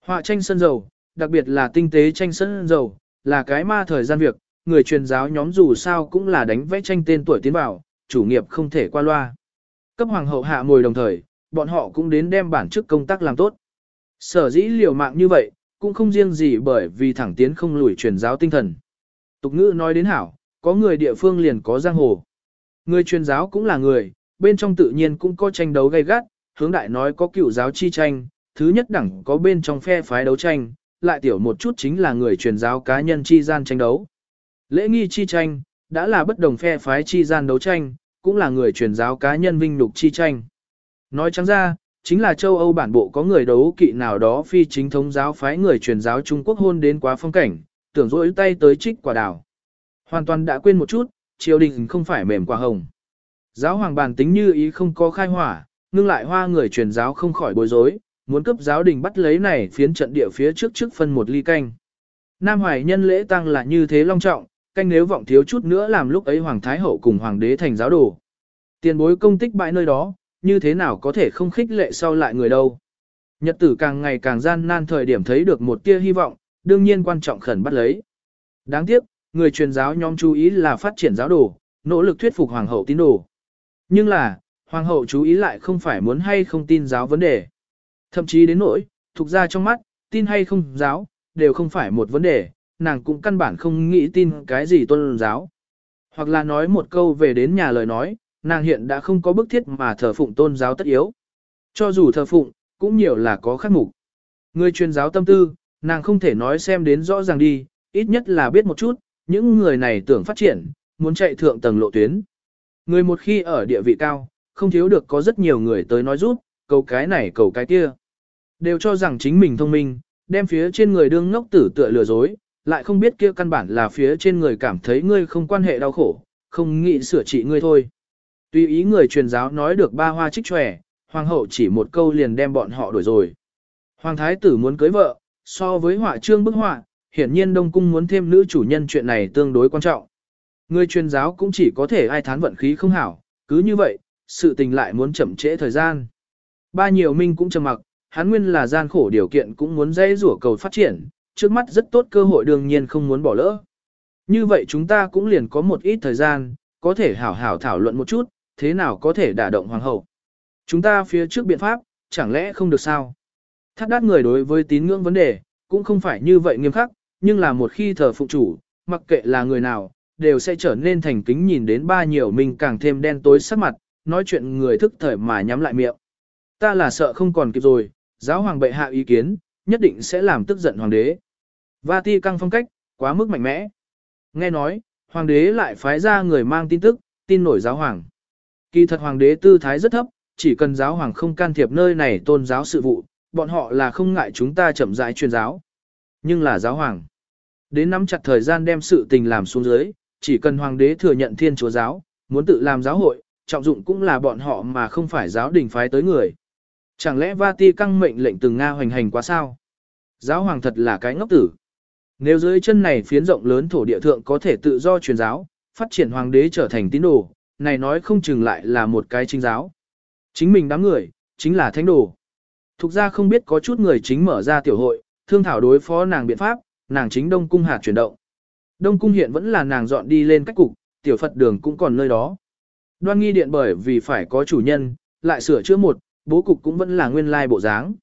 Họa tranh sân dầu, đặc biệt là tinh tế tranh sân dầu, là cái ma thời gian việc, người truyền giáo nhóm dù sao cũng là đánh vẽ tranh tên tuổi tiến bảo, chủ nghiệp không thể qua loa. Cấp hoàng hậu hạ ngồi đồng thời, bọn họ cũng đến đem bản chức công tác làm tốt. Sở dĩ liều mạng như vậy, cũng không riêng gì bởi vì thẳng tiến không lùi truyền giáo tinh thần. Tục ngữ nói đến hảo, có người địa phương liền có giang hồ. Người truyền giáo cũng là người, bên trong tự nhiên cũng có tranh đấu gay gắt, hướng đại nói có cựu giáo chi tranh, thứ nhất đẳng có bên trong phe phái đấu tranh, lại tiểu một chút chính là người truyền giáo cá nhân chi gian tranh đấu. Lễ nghi chi tranh, đã là bất đồng phe phái chi gian đấu tranh, cũng là người truyền giáo cá nhân vinh nhục chi tranh. Nói trắng ra, chính là châu Âu bản bộ có người đấu kỵ nào đó phi chính thống giáo phái người truyền giáo Trung Quốc hôn đến quá phong cảnh, tưởng rỗi tay tới trích quả đảo. Hoàn toàn đã quên một chút, triều đình không phải mềm quả hồng. Giáo hoàng bàn tính như ý không có khai hỏa, ngưng lại hoa người truyền giáo không khỏi bối rối, muốn cấp giáo đình bắt lấy này phiến trận địa phía trước trước phân một ly canh. Nam Hoài nhân lễ tăng là như thế long trọng, canh nếu vọng thiếu chút nữa làm lúc ấy Hoàng Thái Hậu cùng Hoàng đế thành giáo đồ. Tiền bối công tích bãi nơi đó, như thế nào có thể không khích lệ sau lại người đâu. Nhật tử càng ngày càng gian nan thời điểm thấy được một tia hy vọng, đương nhiên quan trọng khẩn bắt lấy. Đáng tiếc, người truyền giáo nhóm chú ý là phát triển giáo đồ, nỗ lực thuyết phục hoàng hậu tín đồ. Nhưng là, hoàng hậu chú ý lại không phải muốn hay không tin giáo vấn đề. Thậm chí đến nỗi, thuộc ra trong mắt, tin hay không giáo, đều không phải một vấn đề, nàng cũng căn bản không nghĩ tin cái gì tôn giáo. Hoặc là nói một câu về đến nhà lời nói, nàng hiện đã không có bức thiết mà thờ phụng tôn giáo tất yếu. Cho dù thờ phụng, cũng nhiều là có khắc mục. Người truyền giáo tâm tư, nàng không thể nói xem đến rõ ràng đi, ít nhất là biết một chút, những người này tưởng phát triển, muốn chạy thượng tầng lộ tuyến. Người một khi ở địa vị cao, không thiếu được có rất nhiều người tới nói rút, cầu cái này cầu cái kia. Đều cho rằng chính mình thông minh, đem phía trên người đương ngốc tử tựa lừa dối, lại không biết kia căn bản là phía trên người cảm thấy ngươi không quan hệ đau khổ, không nghĩ sửa trị ngươi thôi. Tuy ý người truyền giáo nói được ba hoa trích tròe, hoàng hậu chỉ một câu liền đem bọn họ đuổi rồi. Hoàng thái tử muốn cưới vợ, so với họa trương bức họa, hiển nhiên Đông Cung muốn thêm nữ chủ nhân chuyện này tương đối quan trọng. Người truyền giáo cũng chỉ có thể ai thán vận khí không hảo, cứ như vậy, sự tình lại muốn chậm trễ thời gian. Ba nhiều minh cũng trầm mặc, hắn nguyên là gian khổ điều kiện cũng muốn dây rủa cầu phát triển, trước mắt rất tốt cơ hội đương nhiên không muốn bỏ lỡ. Như vậy chúng ta cũng liền có một ít thời gian, có thể hảo hảo thảo luận một chút, thế nào có thể đả động hoàng hậu. Chúng ta phía trước biện pháp, chẳng lẽ không được sao? Thắt đát người đối với tín ngưỡng vấn đề, cũng không phải như vậy nghiêm khắc, nhưng là một khi thờ phụ chủ, mặc kệ là người nào, đều sẽ trở nên thành kính nhìn đến ba nhiều mình càng thêm đen tối sắc mặt, nói chuyện người thức thời mà nhắm lại miệng. Ta là sợ không còn kịp rồi, giáo hoàng bệ hạ ý kiến, nhất định sẽ làm tức giận hoàng đế. Vati căng phong cách, quá mức mạnh mẽ. Nghe nói, hoàng đế lại phái ra người mang tin tức, tin nổi giáo hoàng. Kỳ thật hoàng đế tư thái rất thấp, chỉ cần giáo hoàng không can thiệp nơi này tôn giáo sự vụ, bọn họ là không ngại chúng ta chậm rãi truyền giáo. Nhưng là giáo hoàng. Đến nắm chặt thời gian đem sự tình làm xuống dưới, chỉ cần hoàng đế thừa nhận thiên chúa giáo, muốn tự làm giáo hội, trọng dụng cũng là bọn họ mà không phải giáo đình phái tới người. Chẳng lẽ Vati căng mệnh lệnh từng Nga hoành hành quá sao? Giáo hoàng thật là cái ngốc tử. Nếu dưới chân này phiến rộng lớn thổ địa thượng có thể tự do truyền giáo, phát triển hoàng đế trở thành tín đồ, này nói không chừng lại là một cái chính giáo. Chính mình đám người, chính là thánh đồ. Thục ra không biết có chút người chính mở ra tiểu hội, thương thảo đối phó nàng biện pháp, nàng chính Đông Cung hạt chuyển động. Đông Cung hiện vẫn là nàng dọn đi lên cách cục, tiểu Phật đường cũng còn nơi đó. Đoan nghi điện bởi vì phải có chủ nhân, lại sửa chữa một, bố cục cũng vẫn là nguyên lai bộ dáng.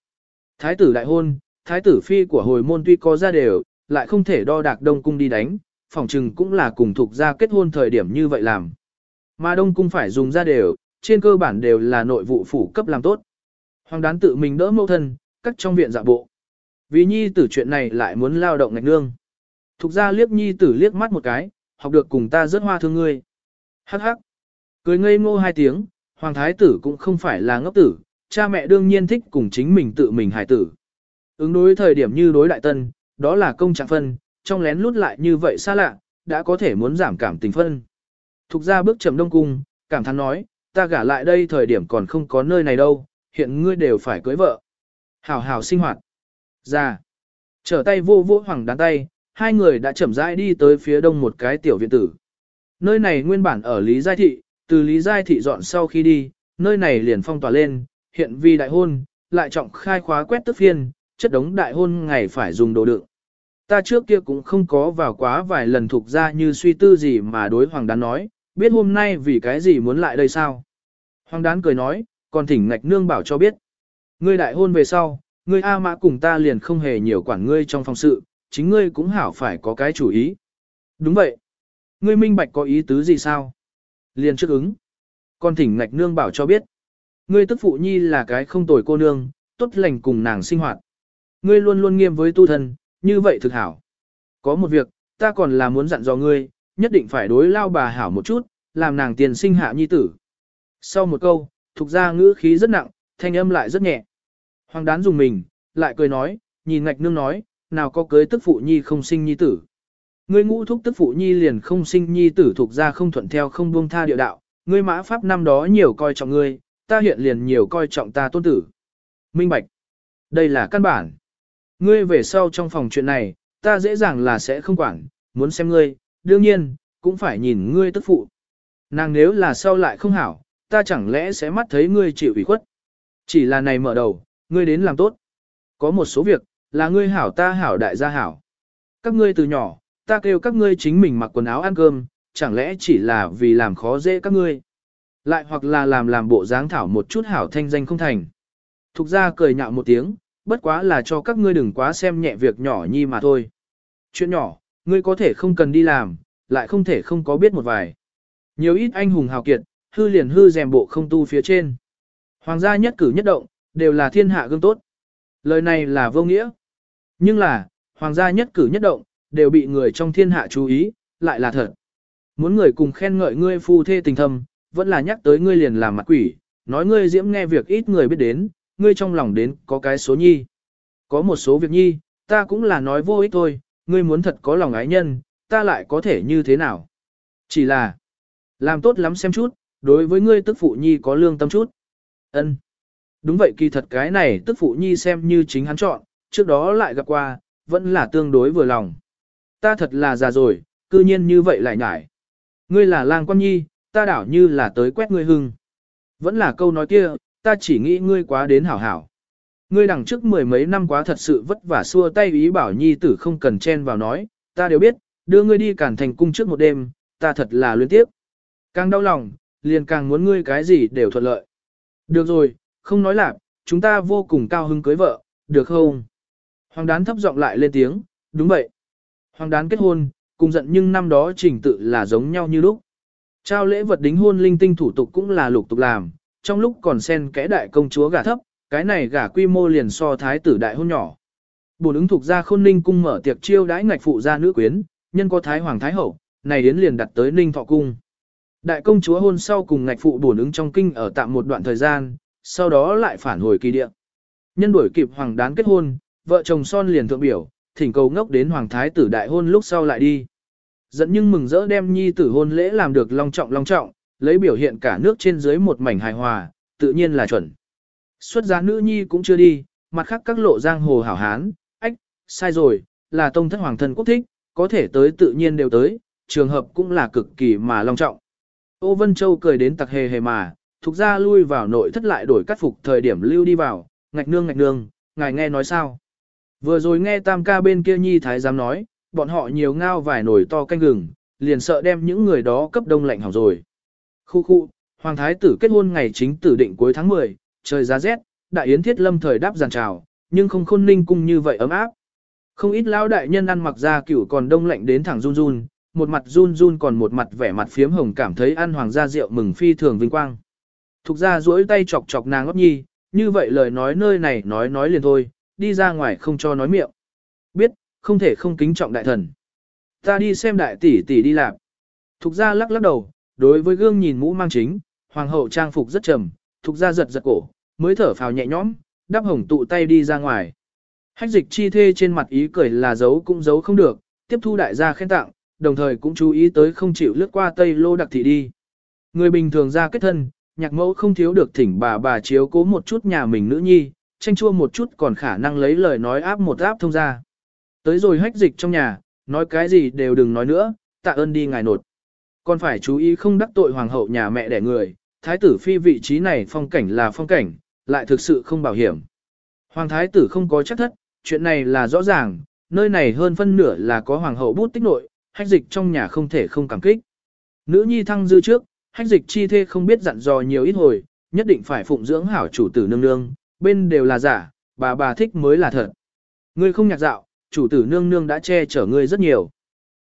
Thái tử đại hôn, thái tử phi của hồi môn tuy có ra đều, lại không thể đo đạc Đông Cung đi đánh, phòng trừng cũng là cùng thuộc ra kết hôn thời điểm như vậy làm. Mà Đông Cung phải dùng ra đều, trên cơ bản đều là nội vụ phủ cấp làm tốt. Hoàng đán tự mình đỡ mẫu thân, cắt trong viện dạ bộ. Vì nhi tử chuyện này lại muốn lao động ngạch nương. Thục ra liếc nhi tử liếc mắt một cái, học được cùng ta rất hoa thương ngươi. Hắc hắc. Cười ngây ngô hai tiếng, hoàng thái tử cũng không phải là ngốc tử, cha mẹ đương nhiên thích cùng chính mình tự mình hài tử. Ứng đối thời điểm như đối đại tân, đó là công trạng phân, trong lén lút lại như vậy xa lạ, đã có thể muốn giảm cảm tình phân. Thục ra bước chậm đông cung, cảm thán nói, ta gả lại đây thời điểm còn không có nơi này đâu, hiện ngươi đều phải cưới vợ. Hảo hảo sinh hoạt. Ra. Trở tay vô vô hoàng đán tay, hai người đã chậm rãi đi tới phía đông một cái tiểu viện tử. Nơi này nguyên bản ở Lý Giai Thị, từ Lý Giai Thị dọn sau khi đi, nơi này liền phong tỏa lên, hiện vì đại hôn, lại trọng khai khóa quét tức phiên, chất đống đại hôn ngày phải dùng đồ đựng. Ta trước kia cũng không có vào quá vài lần thuộc ra như suy tư gì mà đối hoàng đán nói, biết hôm nay vì cái gì muốn lại đây sao. Hoàng đán cười nói, còn thỉnh ngạch nương bảo cho biết. Ngươi đại hôn về sau, ngươi A mã cùng ta liền không hề nhiều quản ngươi trong phòng sự, chính ngươi cũng hảo phải có cái chủ ý. Đúng vậy. Ngươi minh bạch có ý tứ gì sao? Liền trước ứng. Con thỉnh ngạch nương bảo cho biết. Ngươi tức phụ nhi là cái không tồi cô nương, tốt lành cùng nàng sinh hoạt. Ngươi luôn luôn nghiêm với tu thân, như vậy thực hảo. Có một việc, ta còn là muốn dặn dò ngươi, nhất định phải đối lao bà hảo một chút, làm nàng tiền sinh hạ nhi tử. Sau một câu, thuộc ra ngữ khí rất nặng, thanh âm lại rất nhẹ. Hoàng đán dùng mình, lại cười nói, nhìn ngạch nương nói, nào có cưới tức phụ nhi không sinh nhi tử. Ngươi ngũ thúc tức phụ nhi liền không sinh nhi tử thuộc ra không thuận theo không buông tha địa đạo, ngươi mã pháp năm đó nhiều coi trọng ngươi, ta hiện liền nhiều coi trọng ta tôn tử. Minh Bạch. Đây là căn bản. Ngươi về sau trong phòng chuyện này, ta dễ dàng là sẽ không quản, muốn xem ngươi, đương nhiên, cũng phải nhìn ngươi tức phụ. Nàng nếu là sau lại không hảo, ta chẳng lẽ sẽ mắt thấy ngươi chịu ủy khuất. Chỉ là này mở đầu, ngươi đến làm tốt. Có một số việc, là ngươi hảo ta hảo đại gia hảo. Các ngươi từ nhỏ, ta kêu các ngươi chính mình mặc quần áo ăn cơm, chẳng lẽ chỉ là vì làm khó dễ các ngươi. Lại hoặc là làm làm bộ dáng thảo một chút hảo thanh danh không thành. Thục ra cười nhạo một tiếng, bất quá là cho các ngươi đừng quá xem nhẹ việc nhỏ nhi mà thôi. Chuyện nhỏ, ngươi có thể không cần đi làm, lại không thể không có biết một vài. Nhiều ít anh hùng hào kiệt, hư liền hư rèm bộ không tu phía trên. Hoàng gia nhất cử nhất động, đều là thiên hạ gương tốt. Lời này là vô nghĩa. Nhưng là, hoàng gia nhất cử nhất động, đều bị người trong thiên hạ chú ý, lại là thật. Muốn người cùng khen ngợi ngươi phu thê tình thâm, vẫn là nhắc tới ngươi liền làm mặt quỷ, nói ngươi diễm nghe việc ít người biết đến, ngươi trong lòng đến có cái số nhi. Có một số việc nhi, ta cũng là nói vô ích thôi, ngươi muốn thật có lòng ái nhân, ta lại có thể như thế nào. Chỉ là, làm tốt lắm xem chút, đối với ngươi tức phụ nhi có lương tâm chút. ân Đúng vậy kỳ thật cái này tức phụ nhi xem như chính hắn chọn, trước đó lại gặp qua, vẫn là tương đối vừa lòng. Ta thật là già rồi, cư nhiên như vậy lại nhải. Ngươi là lang quan nhi, ta đảo như là tới quét ngươi hưng. Vẫn là câu nói kia, ta chỉ nghĩ ngươi quá đến hảo hảo. Ngươi đằng trước mười mấy năm quá thật sự vất vả xua tay ý bảo nhi tử không cần chen vào nói, ta đều biết, đưa ngươi đi cản thành cung trước một đêm, ta thật là luyến tiếp. Càng đau lòng, liền càng muốn ngươi cái gì đều thuận lợi. Được rồi, không nói lạc, chúng ta vô cùng cao hứng cưới vợ, được không? Hoàng đán thấp giọng lại lên tiếng, đúng vậy. Hoàng đán kết hôn, cùng giận nhưng năm đó trình tự là giống nhau như lúc. Trao lễ vật đính hôn linh tinh thủ tục cũng là lục tục làm, trong lúc còn xen kẽ đại công chúa gả thấp, cái này gả quy mô liền so thái tử đại hôn nhỏ. Bổn ứng thuộc ra khôn ninh cung mở tiệc chiêu đãi ngạch phụ gia nữ quyến, nhân có thái hoàng thái hậu, này đến liền đặt tới ninh thọ cung. Đại công chúa hôn sau cùng ngạch phụ bổn ứng trong kinh ở tạm một đoạn thời gian, sau đó lại phản hồi kỳ địa. Nhân đuổi kịp hoàng đán kết hôn, vợ chồng son liền thượng biểu, thỉnh cầu ngốc đến hoàng thái tử đại hôn lúc sau lại đi. Dẫn nhưng mừng rỡ đem nhi tử hôn lễ làm được long trọng long trọng, lấy biểu hiện cả nước trên dưới một mảnh hài hòa, tự nhiên là chuẩn. Xuất giá nữ nhi cũng chưa đi, mặt khác các lộ giang hồ hảo hán, ách, sai rồi, là tông thất hoàng thân quốc thích, có thể tới tự nhiên đều tới, trường hợp cũng là cực kỳ mà long trọng. Ô Vân Châu cười đến tặc hề hề mà, thuộc ra lui vào nội thất lại đổi cắt phục thời điểm lưu đi vào, ngạch nương ngạch nương, ngài nghe nói sao. Vừa rồi nghe tam ca bên kia nhi thái giám nói, bọn họ nhiều ngao vài nồi to canh gừng, liền sợ đem những người đó cấp đông lạnh hỏng rồi. Khu khu, Hoàng Thái tử kết hôn ngày chính tử định cuối tháng 10, trời giá rét, đại yến thiết lâm thời đáp giàn trào, nhưng không khôn ninh cung như vậy ấm áp. Không ít lão đại nhân ăn mặc ra cửu còn đông lạnh đến thẳng run run, một mặt run run còn một mặt vẻ mặt phiếm hồng cảm thấy ăn hoàng gia rượu mừng phi thường vinh quang. Thục ra duỗi tay chọc chọc nàng ngốc nhi, như vậy lời nói nơi này nói nói liền thôi, đi ra ngoài không cho nói miệng. Biết, không thể không kính trọng đại thần. Ta đi xem đại tỷ tỷ đi làm. Thục ra lắc lắc đầu, đối với gương nhìn mũ mang chính, hoàng hậu trang phục rất trầm, thục ra giật giật cổ, mới thở phào nhẹ nhõm, đắp hồng tụ tay đi ra ngoài. Hách dịch chi thê trên mặt ý cười là giấu cũng giấu không được, tiếp thu đại gia khen tặng, đồng thời cũng chú ý tới không chịu lướt qua tây lô đặc thị đi. Người bình thường ra kết thân, nhạc mẫu không thiếu được thỉnh bà bà chiếu cố một chút nhà mình nữ nhi, tranh chua một chút còn khả năng lấy lời nói áp một áp thông ra. Tới rồi hách dịch trong nhà, nói cái gì đều đừng nói nữa, tạ ơn đi ngài nột. Còn phải chú ý không đắc tội hoàng hậu nhà mẹ đẻ người, thái tử phi vị trí này phong cảnh là phong cảnh, lại thực sự không bảo hiểm. Hoàng thái tử không có chắc thất, chuyện này là rõ ràng, nơi này hơn phân nửa là có hoàng hậu bút tích nội, hách dịch trong nhà không thể không cảm kích. Nữ nhi thăng dư trước, hách dịch chi thê không biết dặn dò nhiều ít hồi, nhất định phải phụng dưỡng hảo chủ tử nương nương, bên đều là giả, bà bà thích mới là thật. Ngươi không nhạc dạo, chủ tử nương nương đã che chở ngươi rất nhiều.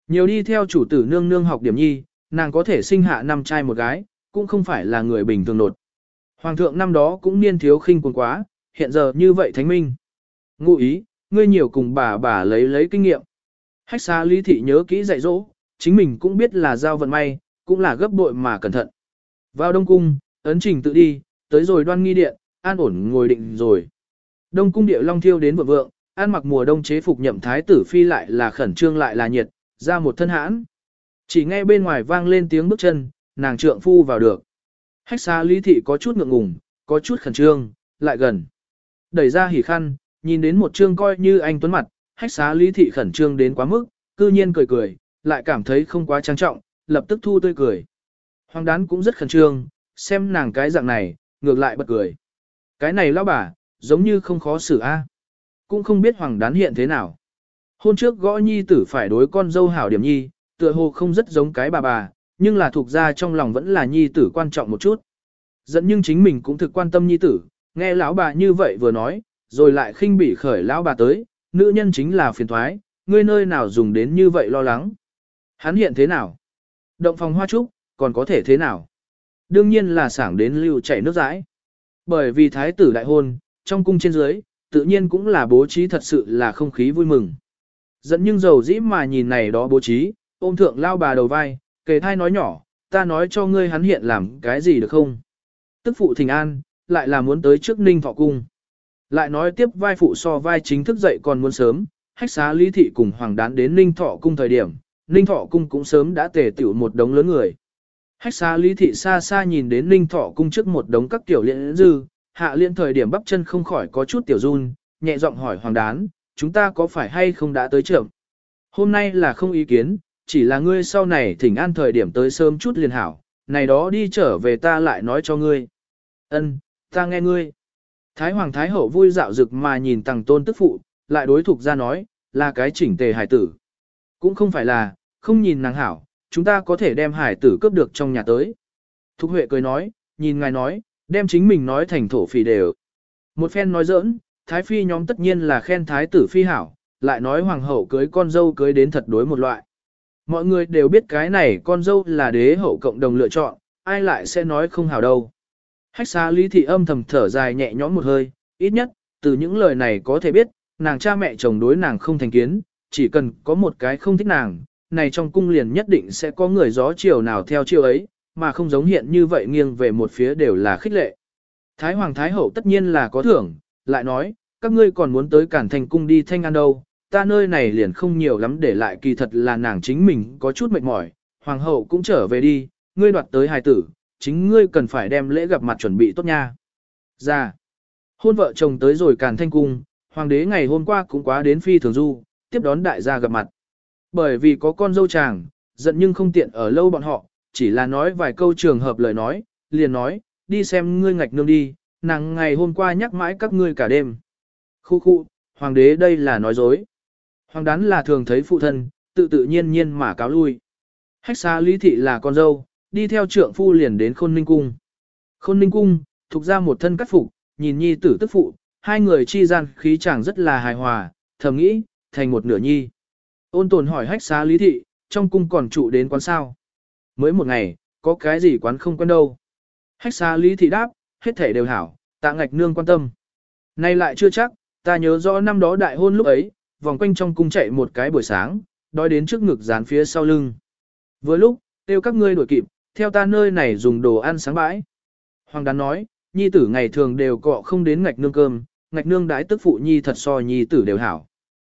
Nhiều đi theo chủ tử nương nương học điểm nhi, nàng có thể sinh hạ năm trai một gái, cũng không phải là người bình thường nột. Hoàng thượng năm đó cũng niên thiếu khinh quần quá, hiện giờ như vậy thánh minh. Ngụ ý, ngươi nhiều cùng bà bà lấy lấy kinh nghiệm. Hách xa lý thị nhớ kỹ dạy dỗ, chính mình cũng biết là giao vận may, cũng là gấp bội mà cẩn thận. Vào Đông Cung, ấn trình tự đi, tới rồi đoan nghi điện, an ổn ngồi định rồi. Đông Cung địa long thiêu đến vượng vượng, an mặc mùa đông chế phục nhậm thái tử phi lại là khẩn trương lại là nhiệt, ra một thân hãn. Chỉ nghe bên ngoài vang lên tiếng bước chân, nàng trượng phu vào được. Hách xa lý thị có chút ngượng ngùng, có chút khẩn trương, lại gần. Đẩy ra hỉ khăn, nhìn đến một trương coi như anh tuấn mặt, hách xá lý thị khẩn trương đến quá mức, cư nhiên cười cười, lại cảm thấy không quá trang trọng, lập tức thu tươi cười. Hoàng đán cũng rất khẩn trương, xem nàng cái dạng này, ngược lại bật cười. Cái này lão bà, giống như không khó xử a. Cũng không biết hoàng đán hiện thế nào. Hôn trước gõ nhi tử phải đối con dâu hảo điểm nhi, tựa hồ không rất giống cái bà bà, nhưng là thuộc ra trong lòng vẫn là nhi tử quan trọng một chút. Dẫn nhưng chính mình cũng thực quan tâm nhi tử, nghe lão bà như vậy vừa nói, rồi lại khinh bỉ khởi lão bà tới, nữ nhân chính là phiền thoái, ngươi nơi nào dùng đến như vậy lo lắng. Hắn hiện thế nào? Động phòng hoa trúc, còn có thể thế nào? Đương nhiên là sảng đến lưu chảy nước rãi. Bởi vì thái tử đại hôn, trong cung trên dưới, tự nhiên cũng là bố trí thật sự là không khí vui mừng. Dẫn nhưng dầu dĩ mà nhìn này đó bố trí, ôm thượng lao bà đầu vai, kề thai nói nhỏ, ta nói cho ngươi hắn hiện làm cái gì được không? Tức phụ thình an, lại là muốn tới trước ninh thọ cung. Lại nói tiếp vai phụ so vai chính thức dậy còn muốn sớm, hách xá lý thị cùng hoàng đán đến ninh thọ cung thời điểm, ninh thọ cung cũng sớm đã tề tiểu một đống lớn người. Hách xa lý thị xa xa nhìn đến ninh thọ cung trước một đống các tiểu liễn dư, hạ liên thời điểm bắp chân không khỏi có chút tiểu run, nhẹ giọng hỏi hoàng đán, chúng ta có phải hay không đã tới trưởng? Hôm nay là không ý kiến, chỉ là ngươi sau này thỉnh an thời điểm tới sớm chút liền hảo, này đó đi trở về ta lại nói cho ngươi. Ân, ta nghe ngươi. Thái Hoàng Thái Hậu vui dạo rực mà nhìn tàng tôn tức phụ, lại đối thục ra nói, là cái chỉnh tề hải tử. Cũng không phải là, không nhìn nàng hảo, chúng ta có thể đem hải tử cướp được trong nhà tới. Thục Huệ cười nói, nhìn ngài nói, đem chính mình nói thành thổ phỉ đều. Một phen nói giỡn, Thái Phi nhóm tất nhiên là khen Thái tử Phi hảo, lại nói Hoàng hậu cưới con dâu cưới đến thật đối một loại. Mọi người đều biết cái này con dâu là đế hậu cộng đồng lựa chọn, ai lại sẽ nói không hảo đâu. Hách xa lý thị âm thầm thở dài nhẹ nhõm một hơi, ít nhất, từ những lời này có thể biết, nàng cha mẹ chồng đối nàng không thành kiến, chỉ cần có một cái không thích nàng, này trong cung liền nhất định sẽ có người gió chiều nào theo chiều ấy, mà không giống hiện như vậy nghiêng về một phía đều là khích lệ. Thái Hoàng Thái Hậu tất nhiên là có thưởng, lại nói, các ngươi còn muốn tới cản thành cung đi thanh an đâu, ta nơi này liền không nhiều lắm để lại kỳ thật là nàng chính mình có chút mệt mỏi, Hoàng hậu cũng trở về đi, ngươi đoạt tới hài tử, chính ngươi cần phải đem lễ gặp mặt chuẩn bị tốt nha. Ra, hôn vợ chồng tới rồi càn thanh cung, hoàng đế ngày hôm qua cũng quá đến phi thường du, tiếp đón đại gia gặp mặt. Bởi vì có con dâu chàng, giận nhưng không tiện ở lâu bọn họ, chỉ là nói vài câu trường hợp lời nói, liền nói, đi xem ngươi ngạch nương đi, nàng ngày hôm qua nhắc mãi các ngươi cả đêm. Khu khu, hoàng đế đây là nói dối. Hoàng đán là thường thấy phụ thân, tự tự nhiên nhiên mà cáo lui. Hách xa lý thị là con dâu, đi theo trượng phu liền đến khôn ninh cung. Khôn ninh cung, thuộc ra một thân cắt phục, nhìn nhi tử tức phụ, hai người chi gian khí chàng rất là hài hòa, thầm nghĩ, thành một nửa nhi. Ôn tồn hỏi hách xá lý thị, trong cung còn trụ đến quán sao. Mới một ngày, có cái gì quán không quen đâu. Hách xá lý thị đáp, hết thể đều hảo, tạ ngạch nương quan tâm. Nay lại chưa chắc, ta nhớ rõ năm đó đại hôn lúc ấy, vòng quanh trong cung chạy một cái buổi sáng, đói đến trước ngực dán phía sau lưng. Vừa lúc, tiêu các ngươi đuổi kịp, theo ta nơi này dùng đồ ăn sáng bãi. Hoàng đán nói, nhi tử ngày thường đều cọ không đến ngạch nương cơm, ngạch nương đái tức phụ nhi thật so nhi tử đều hảo.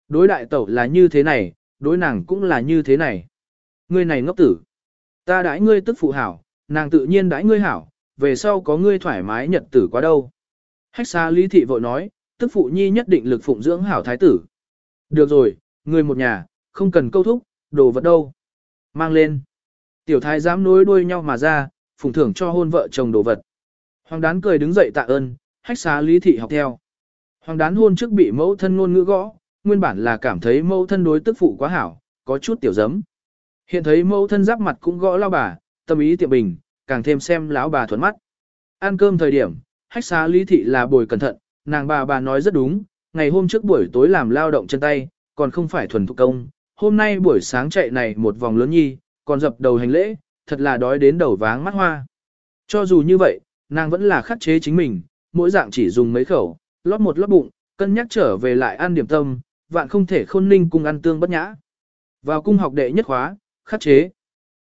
Đối đại tẩu là như thế này, đối nàng cũng là như thế này. Ngươi này ngốc tử. Ta đãi ngươi tức phụ hảo, nàng tự nhiên đãi ngươi hảo, về sau có ngươi thoải mái nhật tử quá đâu. Hách xa lý thị vội nói, tức phụ nhi nhất định lực phụng dưỡng hảo thái tử. Được rồi, người một nhà, không cần câu thúc, đồ vật đâu. Mang lên. Tiểu thái dám nối đuôi nhau mà ra, phụng thưởng cho hôn vợ chồng đồ vật. Hoàng đán cười đứng dậy tạ ơn, hách xá lý thị học theo. Hoàng đán hôn trước bị mẫu thân ngôn ngữ gõ, nguyên bản là cảm thấy mẫu thân đối tức phụ quá hảo, có chút tiểu dấm. Hiện thấy mẫu thân giáp mặt cũng gõ lao bà, tâm ý tiệm bình, càng thêm xem lão bà thuận mắt. Ăn cơm thời điểm, hách xá lý thị là bồi cẩn thận, nàng bà bà nói rất đúng, ngày hôm trước buổi tối làm lao động chân tay, còn không phải thuần thủ công, hôm nay buổi sáng chạy này một vòng lớn nhi, còn dập đầu hành lễ, thật là đói đến đầu váng mắt hoa. Cho dù như vậy, nàng vẫn là khắc chế chính mình, mỗi dạng chỉ dùng mấy khẩu, lót một lót bụng, cân nhắc trở về lại ăn điểm tâm, vạn không thể khôn ninh cùng ăn tương bất nhã. Vào cung học đệ nhất khóa, khắc chế.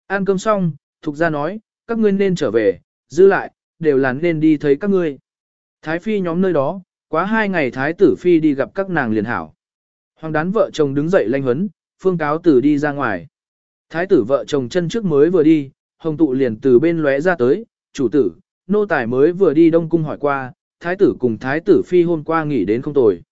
Ăn cơm xong, Thục gia nói, các ngươi nên trở về, giữ lại, đều là nên đi thấy các ngươi. Thái phi nhóm nơi đó, quá hai ngày thái tử phi đi gặp các nàng liền hảo. Hoàng đán vợ chồng đứng dậy lanh huấn, phương cáo tử đi ra ngoài. Thái tử vợ chồng chân trước mới vừa đi, hồng tụ liền từ bên lóe ra tới, chủ tử, nô tài mới vừa đi đông cung hỏi qua, thái tử cùng thái tử phi hôm qua nghỉ đến không tồi.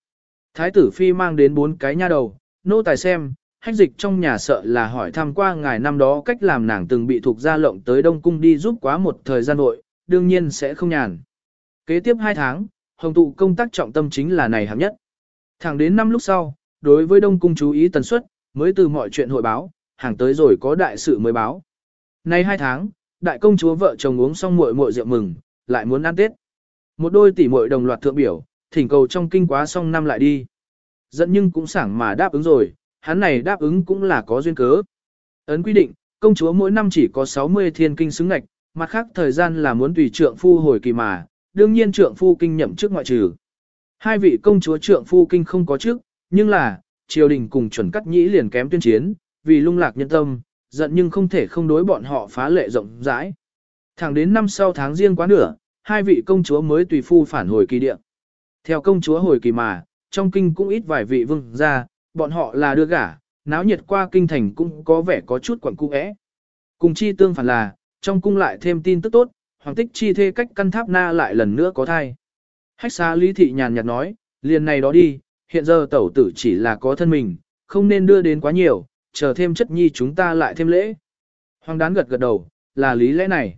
Thái tử phi mang đến bốn cái nha đầu, nô tài xem, hách dịch trong nhà sợ là hỏi thăm qua ngài năm đó cách làm nàng từng bị thuộc gia lộng tới đông cung đi giúp quá một thời gian nội, đương nhiên sẽ không nhàn. Kế tiếp hai tháng, hồng tụ công tác trọng tâm chính là này hạng nhất. Thẳng đến năm lúc sau, đối với đông cung chú ý tần suất, mới từ mọi chuyện hội báo, hàng tới rồi có đại sự mới báo. Nay hai tháng, đại công chúa vợ chồng uống xong muội muội rượu mừng, lại muốn ăn Tết. Một đôi tỷ muội đồng loạt thượng biểu, thỉnh cầu trong kinh quá xong năm lại đi. Dẫn nhưng cũng sảng mà đáp ứng rồi, hắn này đáp ứng cũng là có duyên cớ. Ấn quy định, công chúa mỗi năm chỉ có 60 thiên kinh xứng ngạch, mặt khác thời gian là muốn tùy trượng phu hồi kỳ mà, đương nhiên trượng phu kinh nhậm chức ngoại trừ. Hai vị công chúa trượng phu kinh không có chức, nhưng là, triều đình cùng chuẩn cắt nhĩ liền kém tuyên chiến, vì lung lạc nhân tâm, giận nhưng không thể không đối bọn họ phá lệ rộng rãi. Thẳng đến năm sau tháng riêng quá nửa, hai vị công chúa mới tùy phu phản hồi kỳ địa. Theo công chúa hồi kỳ mà, trong kinh cũng ít vài vị vương gia, bọn họ là đưa gả, náo nhiệt qua kinh thành cũng có vẻ có chút quẩn cung ẽ. Cùng chi tương phản là, trong cung lại thêm tin tức tốt, hoàng tích chi thê cách căn tháp na lại lần nữa có thai. Hách xa lý thị nhàn nhạt nói, liền này đó đi, hiện giờ tẩu tử chỉ là có thân mình, không nên đưa đến quá nhiều, chờ thêm chất nhi chúng ta lại thêm lễ. Hoàng đán gật gật đầu, là lý lẽ này.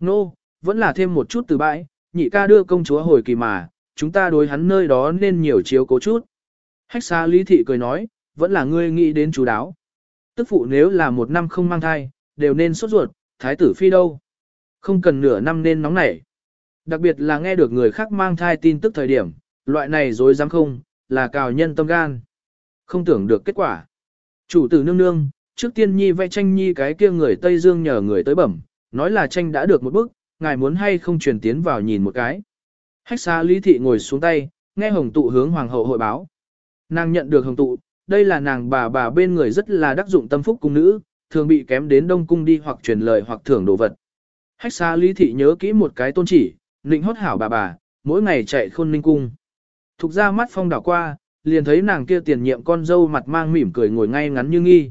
Nô, no, vẫn là thêm một chút từ bãi, nhị ca đưa công chúa hồi kỳ mà, chúng ta đối hắn nơi đó nên nhiều chiếu cố chút. Hách xa lý thị cười nói, vẫn là ngươi nghĩ đến chú đáo. Tức phụ nếu là một năm không mang thai, đều nên sốt ruột, thái tử phi đâu. Không cần nửa năm nên nóng nảy. Đặc biệt là nghe được người khác mang thai tin tức thời điểm, loại này dối dám không, là cào nhân tâm gan. Không tưởng được kết quả. Chủ tử nương nương, trước tiên nhi vẽ tranh nhi cái kia người Tây Dương nhờ người tới bẩm, nói là tranh đã được một bước, ngài muốn hay không truyền tiến vào nhìn một cái. Hách xa lý thị ngồi xuống tay, nghe hồng tụ hướng hoàng hậu hội báo. Nàng nhận được hồng tụ, đây là nàng bà bà bên người rất là đắc dụng tâm phúc cung nữ, thường bị kém đến đông cung đi hoặc truyền lời hoặc thưởng đồ vật. Hách xa lý thị nhớ kỹ một cái tôn chỉ, nịnh hót hảo bà bà, mỗi ngày chạy khôn ninh cung. Thục ra mắt phong đảo qua, liền thấy nàng kia tiền nhiệm con dâu mặt mang mỉm cười ngồi ngay ngắn như nghi.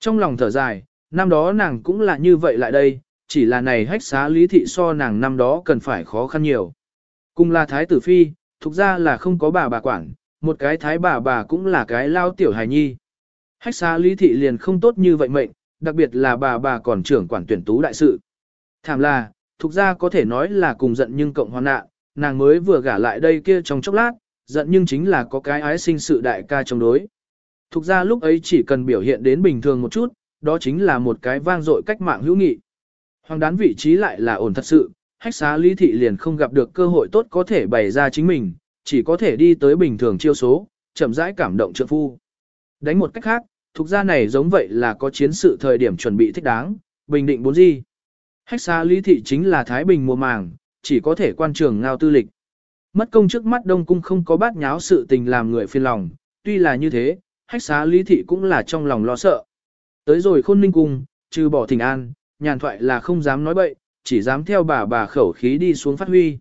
Trong lòng thở dài, năm đó nàng cũng là như vậy lại đây, chỉ là này hách xá lý thị so nàng năm đó cần phải khó khăn nhiều. Cùng là thái tử phi, thuộc ra là không có bà bà quản, một cái thái bà bà cũng là cái lao tiểu hài nhi. Hách xá lý thị liền không tốt như vậy mệnh, đặc biệt là bà bà còn trưởng quản tuyển tú đại sự. Thảm là, thuộc ra có thể nói là cùng giận nhưng cộng hoàn nạn, nàng mới vừa gả lại đây kia trong chốc lát, giận nhưng chính là có cái ái sinh sự đại ca chống đối. Thục ra lúc ấy chỉ cần biểu hiện đến bình thường một chút, đó chính là một cái vang dội cách mạng hữu nghị. Hoàng đán vị trí lại là ổn thật sự, hách xá lý thị liền không gặp được cơ hội tốt có thể bày ra chính mình, chỉ có thể đi tới bình thường chiêu số, chậm rãi cảm động trượng phu. Đánh một cách khác, thuộc gia này giống vậy là có chiến sự thời điểm chuẩn bị thích đáng, bình định bốn gì. Hách xá lý thị chính là Thái Bình mùa màng, chỉ có thể quan trường ngao tư lịch. Mất công trước mắt Đông Cung không có bát nháo sự tình làm người phiền lòng, tuy là như thế, hách xá lý thị cũng là trong lòng lo sợ. Tới rồi khôn ninh cung, trừ bỏ thỉnh an, nhàn thoại là không dám nói bậy, chỉ dám theo bà bà khẩu khí đi xuống phát huy.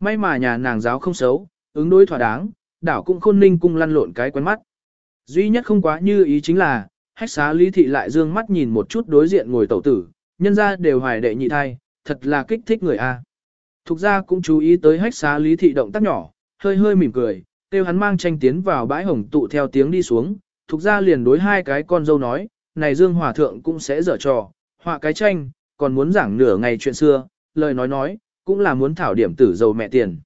May mà nhà nàng giáo không xấu, ứng đối thỏa đáng, đảo cũng khôn ninh cung lăn lộn cái quen mắt. Duy nhất không quá như ý chính là, hách xá lý thị lại dương mắt nhìn một chút đối diện ngồi tẩu tử, nhân ra đều hoài đệ nhị thai, thật là kích thích người a. Thục ra cũng chú ý tới hách xá lý thị động tác nhỏ, hơi hơi mỉm cười, kêu hắn mang tranh tiến vào bãi hồng tụ theo tiếng đi xuống, thục ra liền đối hai cái con dâu nói, này Dương Hòa Thượng cũng sẽ dở trò, họa cái tranh, còn muốn giảng nửa ngày chuyện xưa, lời nói nói, cũng là muốn thảo điểm tử dầu mẹ tiền.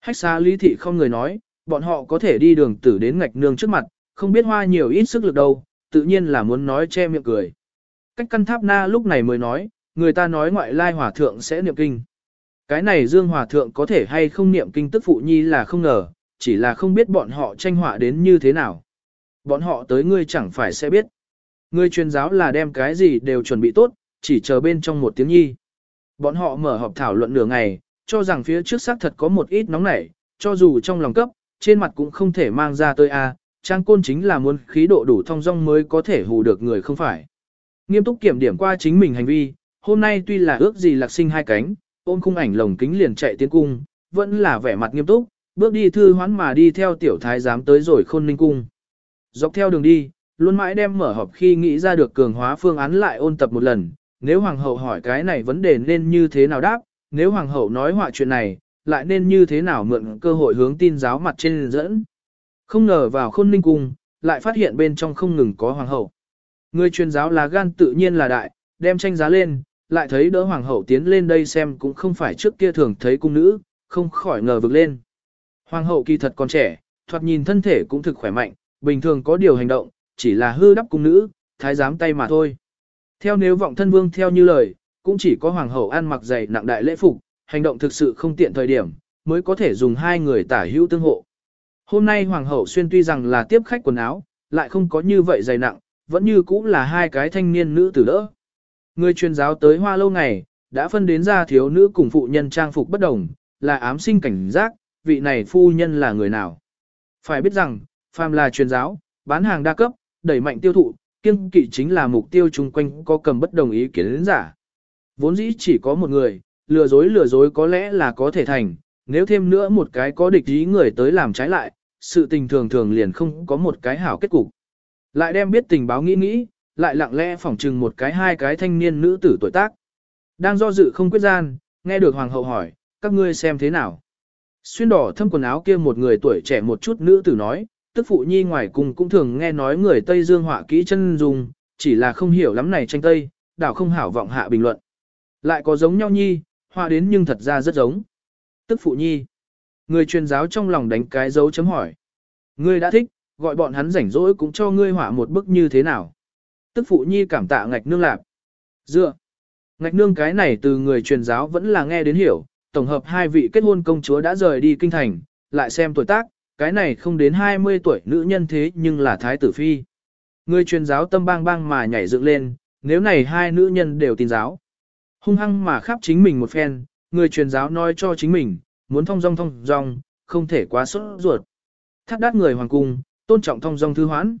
Hách xá lý thị không người nói, bọn họ có thể đi đường tử đến ngạch nương trước mặt, không biết hoa nhiều ít sức lực đâu, tự nhiên là muốn nói che miệng cười. Cách căn tháp na lúc này mới nói, người ta nói ngoại lai hòa thượng sẽ niệm kinh. Cái này Dương Hòa Thượng có thể hay không niệm kinh tức phụ nhi là không ngờ, chỉ là không biết bọn họ tranh họa đến như thế nào. Bọn họ tới ngươi chẳng phải sẽ biết. Ngươi truyền giáo là đem cái gì đều chuẩn bị tốt, chỉ chờ bên trong một tiếng nhi. Bọn họ mở họp thảo luận nửa ngày, cho rằng phía trước xác thật có một ít nóng nảy, cho dù trong lòng cấp, trên mặt cũng không thể mang ra tới a. trang côn chính là muốn khí độ đủ thông dong mới có thể hù được người không phải. Nghiêm túc kiểm điểm qua chính mình hành vi, hôm nay tuy là ước gì lạc sinh hai cánh, ôm khung ảnh lồng kính liền chạy tiến cung, vẫn là vẻ mặt nghiêm túc, bước đi thư hoán mà đi theo tiểu thái giám tới rồi khôn ninh cung. Dọc theo đường đi, luôn mãi đem mở họp khi nghĩ ra được cường hóa phương án lại ôn tập một lần, nếu hoàng hậu hỏi cái này vấn đề nên như thế nào đáp, nếu hoàng hậu nói họa chuyện này, lại nên như thế nào mượn cơ hội hướng tin giáo mặt trên dẫn. Không ngờ vào khôn ninh cung, lại phát hiện bên trong không ngừng có hoàng hậu. Người truyền giáo là gan tự nhiên là đại, đem tranh giá lên, lại thấy đỡ hoàng hậu tiến lên đây xem cũng không phải trước kia thường thấy cung nữ, không khỏi ngờ vực lên. Hoàng hậu kỳ thật còn trẻ, thoạt nhìn thân thể cũng thực khỏe mạnh, bình thường có điều hành động, chỉ là hư đắp cung nữ, thái giám tay mà thôi. Theo nếu vọng thân vương theo như lời, cũng chỉ có hoàng hậu ăn mặc dày nặng đại lễ phục, hành động thực sự không tiện thời điểm, mới có thể dùng hai người tả hữu tương hộ. Hôm nay hoàng hậu xuyên tuy rằng là tiếp khách quần áo, lại không có như vậy dày nặng, vẫn như cũng là hai cái thanh niên nữ tử đỡ. Người truyền giáo tới hoa lâu ngày, đã phân đến ra thiếu nữ cùng phụ nhân trang phục bất đồng, là ám sinh cảnh giác, vị này phu nhân là người nào. Phải biết rằng, phàm là truyền giáo, bán hàng đa cấp, đẩy mạnh tiêu thụ, kiêng kỵ chính là mục tiêu chung quanh có cầm bất đồng ý kiến đến giả. Vốn dĩ chỉ có một người, lừa dối lừa dối có lẽ là có thể thành, nếu thêm nữa một cái có địch ý người tới làm trái lại, sự tình thường thường liền không có một cái hảo kết cục. Lại đem biết tình báo nghĩ nghĩ, lại lặng lẽ phỏng trừng một cái hai cái thanh niên nữ tử tuổi tác. Đang do dự không quyết gian, nghe được hoàng hậu hỏi, các ngươi xem thế nào. Xuyên đỏ thâm quần áo kia một người tuổi trẻ một chút nữ tử nói, tức phụ nhi ngoài cùng cũng thường nghe nói người Tây Dương họa kỹ chân dùng, chỉ là không hiểu lắm này tranh Tây, đảo không hảo vọng hạ bình luận. Lại có giống nhau nhi, họa đến nhưng thật ra rất giống. Tức phụ nhi. Người truyền giáo trong lòng đánh cái dấu chấm hỏi. Ngươi đã thích, gọi bọn hắn rảnh rỗi cũng cho ngươi họa một bức như thế nào. Tức phụ nhi cảm tạ ngạch nương lạp. Dựa. Ngạch nương cái này từ người truyền giáo vẫn là nghe đến hiểu, tổng hợp hai vị kết hôn công chúa đã rời đi kinh thành, lại xem tuổi tác, cái này không đến 20 tuổi nữ nhân thế nhưng là thái tử phi. Người truyền giáo tâm bang bang mà nhảy dựng lên, nếu này hai nữ nhân đều tin giáo. Hung hăng mà khắp chính mình một phen, người truyền giáo nói cho chính mình, muốn thông dong thông dong, không thể quá sốt ruột. Thắt đát người hoàng cung, tôn trọng thông dong thư hoãn.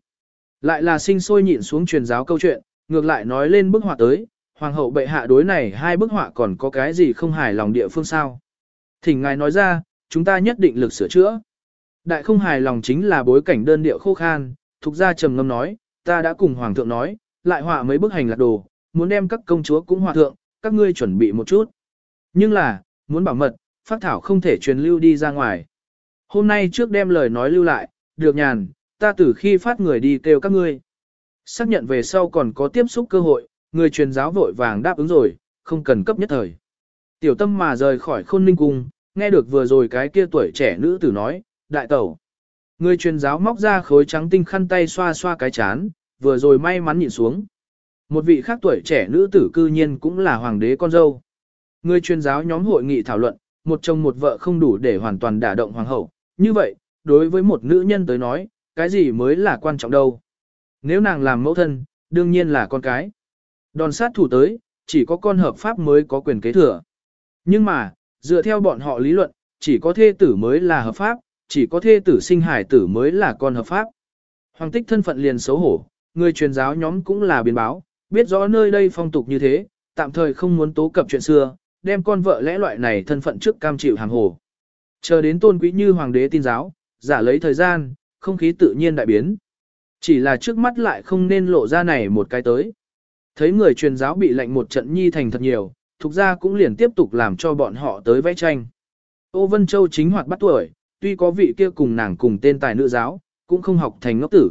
Lại là sinh sôi nhịn xuống truyền giáo câu chuyện, ngược lại nói lên bức họa tới, hoàng hậu bệ hạ đối này hai bức họa còn có cái gì không hài lòng địa phương sao. Thỉnh ngài nói ra, chúng ta nhất định lực sửa chữa. Đại không hài lòng chính là bối cảnh đơn điệu khô khan, thuộc gia trầm ngâm nói, ta đã cùng hoàng thượng nói, lại họa mấy bức hành lạc đồ, muốn đem các công chúa cũng hòa thượng, các ngươi chuẩn bị một chút. Nhưng là, muốn bảo mật, phát thảo không thể truyền lưu đi ra ngoài. Hôm nay trước đem lời nói lưu lại, được nhàn, ta từ khi phát người đi kêu các ngươi. Xác nhận về sau còn có tiếp xúc cơ hội, người truyền giáo vội vàng đáp ứng rồi, không cần cấp nhất thời. Tiểu tâm mà rời khỏi khôn ninh cung, nghe được vừa rồi cái kia tuổi trẻ nữ tử nói, đại tẩu. Người truyền giáo móc ra khối trắng tinh khăn tay xoa xoa cái chán, vừa rồi may mắn nhìn xuống. Một vị khác tuổi trẻ nữ tử cư nhiên cũng là hoàng đế con dâu. Người truyền giáo nhóm hội nghị thảo luận, một chồng một vợ không đủ để hoàn toàn đả động hoàng hậu. Như vậy, đối với một nữ nhân tới nói, cái gì mới là quan trọng đâu. Nếu nàng làm mẫu thân, đương nhiên là con cái. Đòn sát thủ tới, chỉ có con hợp pháp mới có quyền kế thừa. Nhưng mà, dựa theo bọn họ lý luận, chỉ có thê tử mới là hợp pháp, chỉ có thê tử sinh hải tử mới là con hợp pháp. Hoàng tích thân phận liền xấu hổ, người truyền giáo nhóm cũng là biến báo, biết rõ nơi đây phong tục như thế, tạm thời không muốn tố cập chuyện xưa, đem con vợ lẽ loại này thân phận trước cam chịu hàng hồ. Chờ đến tôn quý như hoàng đế tin giáo, giả lấy thời gian, không khí tự nhiên đại biến. Chỉ là trước mắt lại không nên lộ ra này một cái tới. Thấy người truyền giáo bị lệnh một trận nhi thành thật nhiều, thuộc ra cũng liền tiếp tục làm cho bọn họ tới vẽ tranh. Ô Vân Châu chính hoạt bắt tuổi, tuy có vị kia cùng nàng cùng tên tài nữ giáo, cũng không học thành ngốc tử.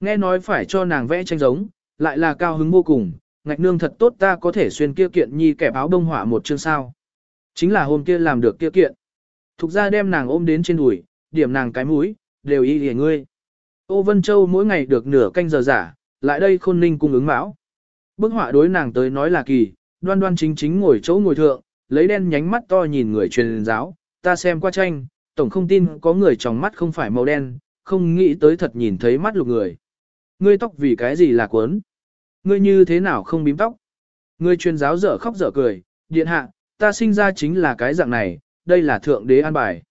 Nghe nói phải cho nàng vẽ tranh giống, lại là cao hứng vô cùng, ngạch nương thật tốt ta có thể xuyên kia kiện nhi kẹp áo đông hỏa một chương sao. Chính là hôm kia làm được kia kiện. Thục ra đem nàng ôm đến trên đùi, điểm nàng cái mũi, đều y hề ngươi. Ô Vân Châu mỗi ngày được nửa canh giờ giả, lại đây khôn ninh cung ứng mão. Bức họa đối nàng tới nói là kỳ, đoan đoan chính chính ngồi chỗ ngồi thượng, lấy đen nhánh mắt to nhìn người truyền giáo, ta xem qua tranh, tổng không tin có người trong mắt không phải màu đen, không nghĩ tới thật nhìn thấy mắt lục người. Ngươi tóc vì cái gì là cuốn? Ngươi như thế nào không bím tóc? Ngươi truyền giáo dở khóc dở cười, điện hạ, ta sinh ra chính là cái dạng này, đây là thượng đế an bài.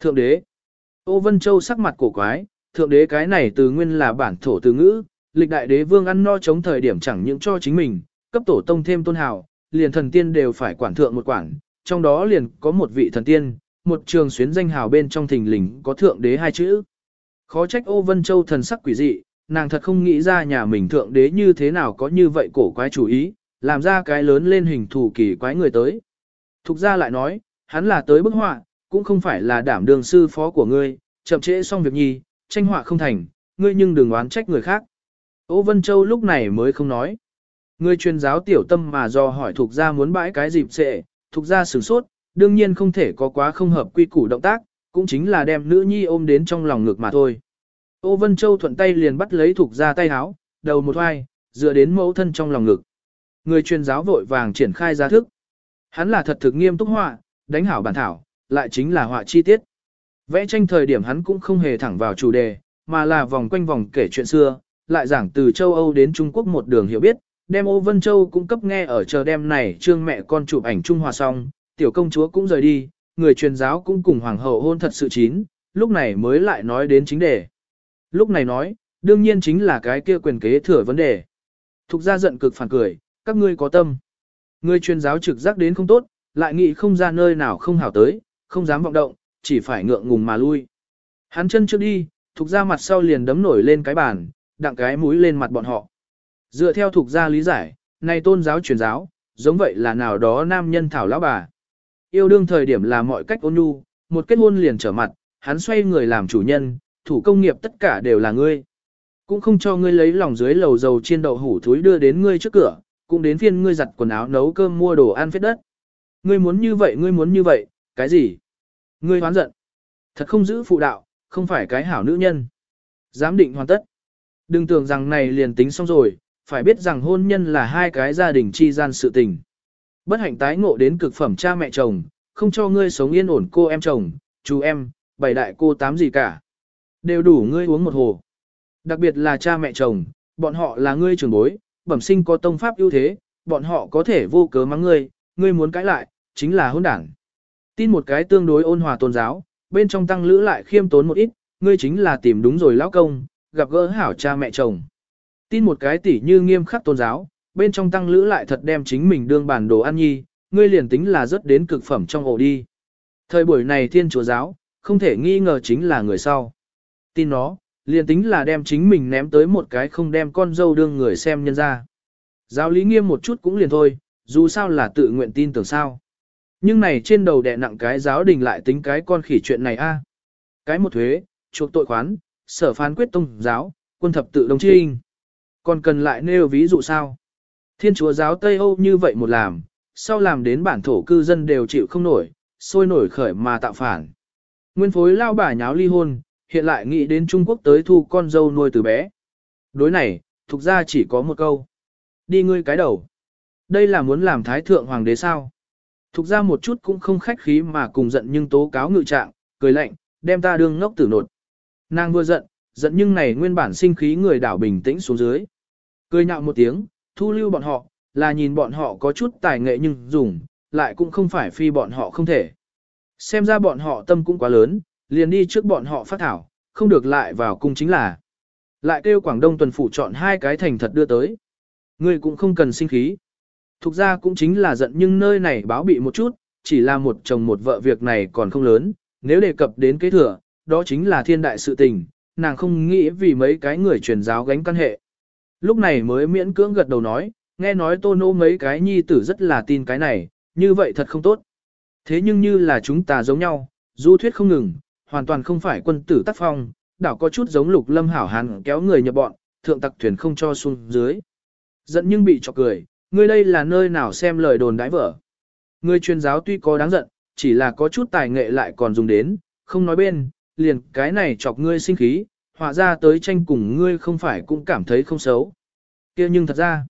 Thượng đế. Ô Vân Châu sắc mặt cổ quái, thượng đế cái này từ nguyên là bản thổ từ ngữ, lịch đại đế vương ăn no chống thời điểm chẳng những cho chính mình, cấp tổ tông thêm tôn hào, liền thần tiên đều phải quản thượng một quản, trong đó liền có một vị thần tiên, một trường xuyến danh hào bên trong thình lình có thượng đế hai chữ. Khó trách ô Vân Châu thần sắc quỷ dị, nàng thật không nghĩ ra nhà mình thượng đế như thế nào có như vậy cổ quái chủ ý, làm ra cái lớn lên hình thù kỳ quái người tới. Thục ra lại nói, hắn là tới bức họa, cũng không phải là đảm đường sư phó của ngươi, chậm trễ xong việc nhi, tranh họa không thành, ngươi nhưng đừng oán trách người khác. Ô Vân Châu lúc này mới không nói. Ngươi truyền giáo tiểu tâm mà do hỏi thuộc gia muốn bãi cái dịp sệ, thuộc gia sửng sốt, đương nhiên không thể có quá không hợp quy củ động tác, cũng chính là đem nữ nhi ôm đến trong lòng ngực mà thôi. Ô Vân Châu thuận tay liền bắt lấy thuộc ra tay háo, đầu một hoài, dựa đến mẫu thân trong lòng ngực. Người truyền giáo vội vàng triển khai ra thức. Hắn là thật thực nghiêm túc họa, đánh hảo bản thảo, lại chính là họa chi tiết. Vẽ tranh thời điểm hắn cũng không hề thẳng vào chủ đề, mà là vòng quanh vòng kể chuyện xưa, lại giảng từ châu Âu đến Trung Quốc một đường hiểu biết, đem Ô Vân Châu cũng cấp nghe ở chờ đêm này trương mẹ con chụp ảnh Trung hoa xong, tiểu công chúa cũng rời đi, người truyền giáo cũng cùng hoàng hậu hôn thật sự chín, lúc này mới lại nói đến chính đề. Lúc này nói, đương nhiên chính là cái kia quyền kế thừa vấn đề. Thục ra giận cực phản cười, các ngươi có tâm. Người truyền giáo trực giác đến không tốt, lại nghĩ không ra nơi nào không hảo tới, không dám vọng động, chỉ phải ngượng ngùng mà lui. Hắn chân trước đi, thục ra mặt sau liền đấm nổi lên cái bàn, đặng cái mũi lên mặt bọn họ. Dựa theo thục ra lý giải, này tôn giáo truyền giáo, giống vậy là nào đó nam nhân thảo lão bà. Yêu đương thời điểm là mọi cách ôn nhu, một kết hôn liền trở mặt, hắn xoay người làm chủ nhân, thủ công nghiệp tất cả đều là ngươi. Cũng không cho ngươi lấy lòng dưới lầu dầu chiên đậu hủ thúi đưa đến ngươi trước cửa, cũng đến phiên ngươi giặt quần áo nấu cơm mua đồ ăn phết đất. Ngươi muốn như vậy ngươi muốn như vậy, cái gì? Ngươi hoán giận. Thật không giữ phụ đạo, không phải cái hảo nữ nhân. Giám định hoàn tất. Đừng tưởng rằng này liền tính xong rồi, phải biết rằng hôn nhân là hai cái gia đình chi gian sự tình. Bất hạnh tái ngộ đến cực phẩm cha mẹ chồng, không cho ngươi sống yên ổn cô em chồng, chú em, bảy đại cô tám gì cả. Đều đủ ngươi uống một hồ. Đặc biệt là cha mẹ chồng, bọn họ là ngươi trưởng bối, bẩm sinh có tông pháp ưu thế, bọn họ có thể vô cớ mắng ngươi, ngươi muốn cãi lại, chính là hôn đảng. Tin một cái tương đối ôn hòa tôn giáo, bên trong tăng lữ lại khiêm tốn một ít, ngươi chính là tìm đúng rồi lão công, gặp gỡ hảo cha mẹ chồng. Tin một cái tỉ như nghiêm khắc tôn giáo, bên trong tăng lữ lại thật đem chính mình đương bản đồ ăn nhi, ngươi liền tính là rất đến cực phẩm trong ổ đi. Thời buổi này thiên chúa giáo, không thể nghi ngờ chính là người sau. Tin nó, liền tính là đem chính mình ném tới một cái không đem con dâu đương người xem nhân ra. Giáo lý nghiêm một chút cũng liền thôi, dù sao là tự nguyện tin tưởng sao. Nhưng này trên đầu đè nặng cái giáo đình lại tính cái con khỉ chuyện này a. À. Cái một thuế, chuộc tội khoán, sở phán quyết tông giáo, quân thập tự đồng chi Còn cần lại nêu ví dụ sao? Thiên chúa giáo Tây Âu như vậy một làm, sau làm đến bản thổ cư dân đều chịu không nổi, sôi nổi khởi mà tạo phản. Nguyên phối lao bà nháo ly hôn, hiện lại nghĩ đến Trung Quốc tới thu con dâu nuôi từ bé. Đối này, thuộc ra chỉ có một câu. Đi ngươi cái đầu. Đây là muốn làm thái thượng hoàng đế sao? Thục ra một chút cũng không khách khí mà cùng giận nhưng tố cáo ngự trạng, cười lạnh, đem ta đương ngốc tử nột. Nàng vừa giận, giận nhưng này nguyên bản sinh khí người đảo bình tĩnh xuống dưới. Cười nhạo một tiếng, thu lưu bọn họ, là nhìn bọn họ có chút tài nghệ nhưng dùng, lại cũng không phải phi bọn họ không thể. Xem ra bọn họ tâm cũng quá lớn, liền đi trước bọn họ phát thảo, không được lại vào cung chính là. Lại kêu Quảng Đông tuần phủ chọn hai cái thành thật đưa tới. Ngươi cũng không cần sinh khí. Thục ra cũng chính là giận nhưng nơi này báo bị một chút, chỉ là một chồng một vợ việc này còn không lớn, nếu đề cập đến kế thừa, đó chính là thiên đại sự tình, nàng không nghĩ vì mấy cái người truyền giáo gánh căn hệ. Lúc này mới miễn cưỡng gật đầu nói, nghe nói tô nô mấy cái nhi tử rất là tin cái này, như vậy thật không tốt. Thế nhưng như là chúng ta giống nhau, du thuyết không ngừng, hoàn toàn không phải quân tử tác phong, đảo có chút giống lục lâm hảo hàn kéo người nhập bọn, thượng tặc thuyền không cho xuống dưới. Giận nhưng bị chọc cười, ngươi đây là nơi nào xem lời đồn đãi vở. Ngươi truyền giáo tuy có đáng giận, chỉ là có chút tài nghệ lại còn dùng đến, không nói bên, liền cái này chọc ngươi sinh khí, họa ra tới tranh cùng ngươi không phải cũng cảm thấy không xấu. kia nhưng thật ra,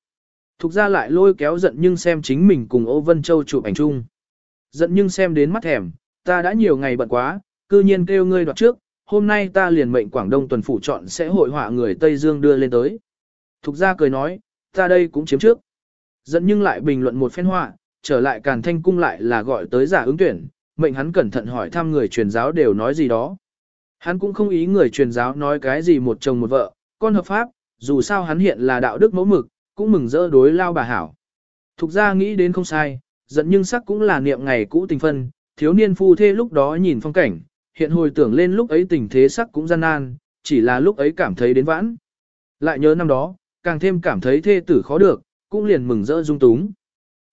thuộc ra lại lôi kéo giận nhưng xem chính mình cùng Âu Vân Châu chụp ảnh chung. Giận nhưng xem đến mắt thèm, ta đã nhiều ngày bận quá, cư nhiên kêu ngươi đoạt trước, hôm nay ta liền mệnh Quảng Đông tuần phủ chọn sẽ hội họa người Tây Dương đưa lên tới. Thục ra cười nói, ta đây cũng chiếm trước. Giận nhưng lại bình luận một phen họa, trở lại càn thanh cung lại là gọi tới giả ứng tuyển, mệnh hắn cẩn thận hỏi thăm người truyền giáo đều nói gì đó. Hắn cũng không ý người truyền giáo nói cái gì một chồng một vợ, con hợp pháp, dù sao hắn hiện là đạo đức mẫu mực, cũng mừng rỡ đối lao bà hảo. Thục ra nghĩ đến không sai, giận nhưng sắc cũng là niệm ngày cũ tình phân, thiếu niên phu thê lúc đó nhìn phong cảnh, hiện hồi tưởng lên lúc ấy tình thế sắc cũng gian nan, chỉ là lúc ấy cảm thấy đến vãn. Lại nhớ năm đó, càng thêm cảm thấy thê tử khó được, cũng liền mừng rỡ dung túng.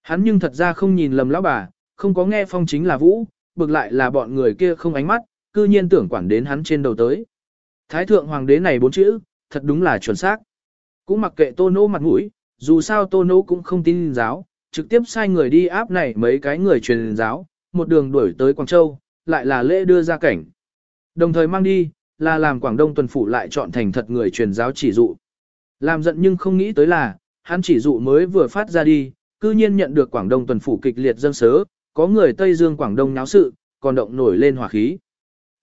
Hắn nhưng thật ra không nhìn lầm lão bà, không có nghe phong chính là vũ, bực lại là bọn người kia không ánh mắt, cư nhiên tưởng quản đến hắn trên đầu tới. Thái thượng hoàng đế này bốn chữ, thật đúng là chuẩn xác. Cũng mặc kệ tô nô mặt mũi, dù sao tô nô cũng không tin giáo, trực tiếp sai người đi áp này mấy cái người truyền giáo, một đường đuổi tới Quảng Châu, lại là lễ đưa ra cảnh. Đồng thời mang đi, là làm Quảng Đông tuần phủ lại chọn thành thật người truyền giáo chỉ dụ. Làm giận nhưng không nghĩ tới là, hắn chỉ dụ mới vừa phát ra đi, cư nhiên nhận được Quảng Đông tuần phủ kịch liệt dâng sớ, có người Tây Dương Quảng Đông náo sự, còn động nổi lên hỏa khí.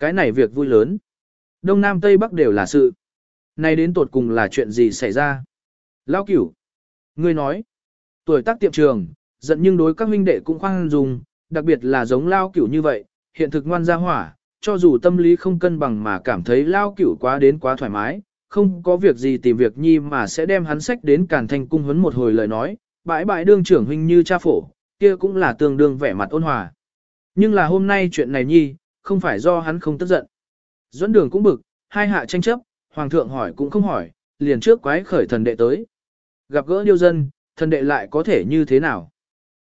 Cái này việc vui lớn. Đông Nam Tây Bắc đều là sự. Này đến tột cùng là chuyện gì xảy ra? Lao cửu. Ngươi nói. Tuổi tác tiệm trường, giận nhưng đối các huynh đệ cũng khoan dùng, đặc biệt là giống Lao cửu như vậy, hiện thực ngoan ra hỏa, cho dù tâm lý không cân bằng mà cảm thấy Lao cửu quá đến quá thoải mái, không có việc gì tìm việc nhi mà sẽ đem hắn sách đến càn thành cung huấn một hồi lời nói, bãi bãi đương trưởng huynh như cha phổ, kia cũng là tương đương vẻ mặt ôn hòa. Nhưng là hôm nay chuyện này nhi, không phải do hắn không tức giận. Duẫn đường cũng bực, hai hạ tranh chấp, hoàng thượng hỏi cũng không hỏi, liền trước quái khởi thần đệ tới. Gặp gỡ điêu dân, thần đệ lại có thể như thế nào?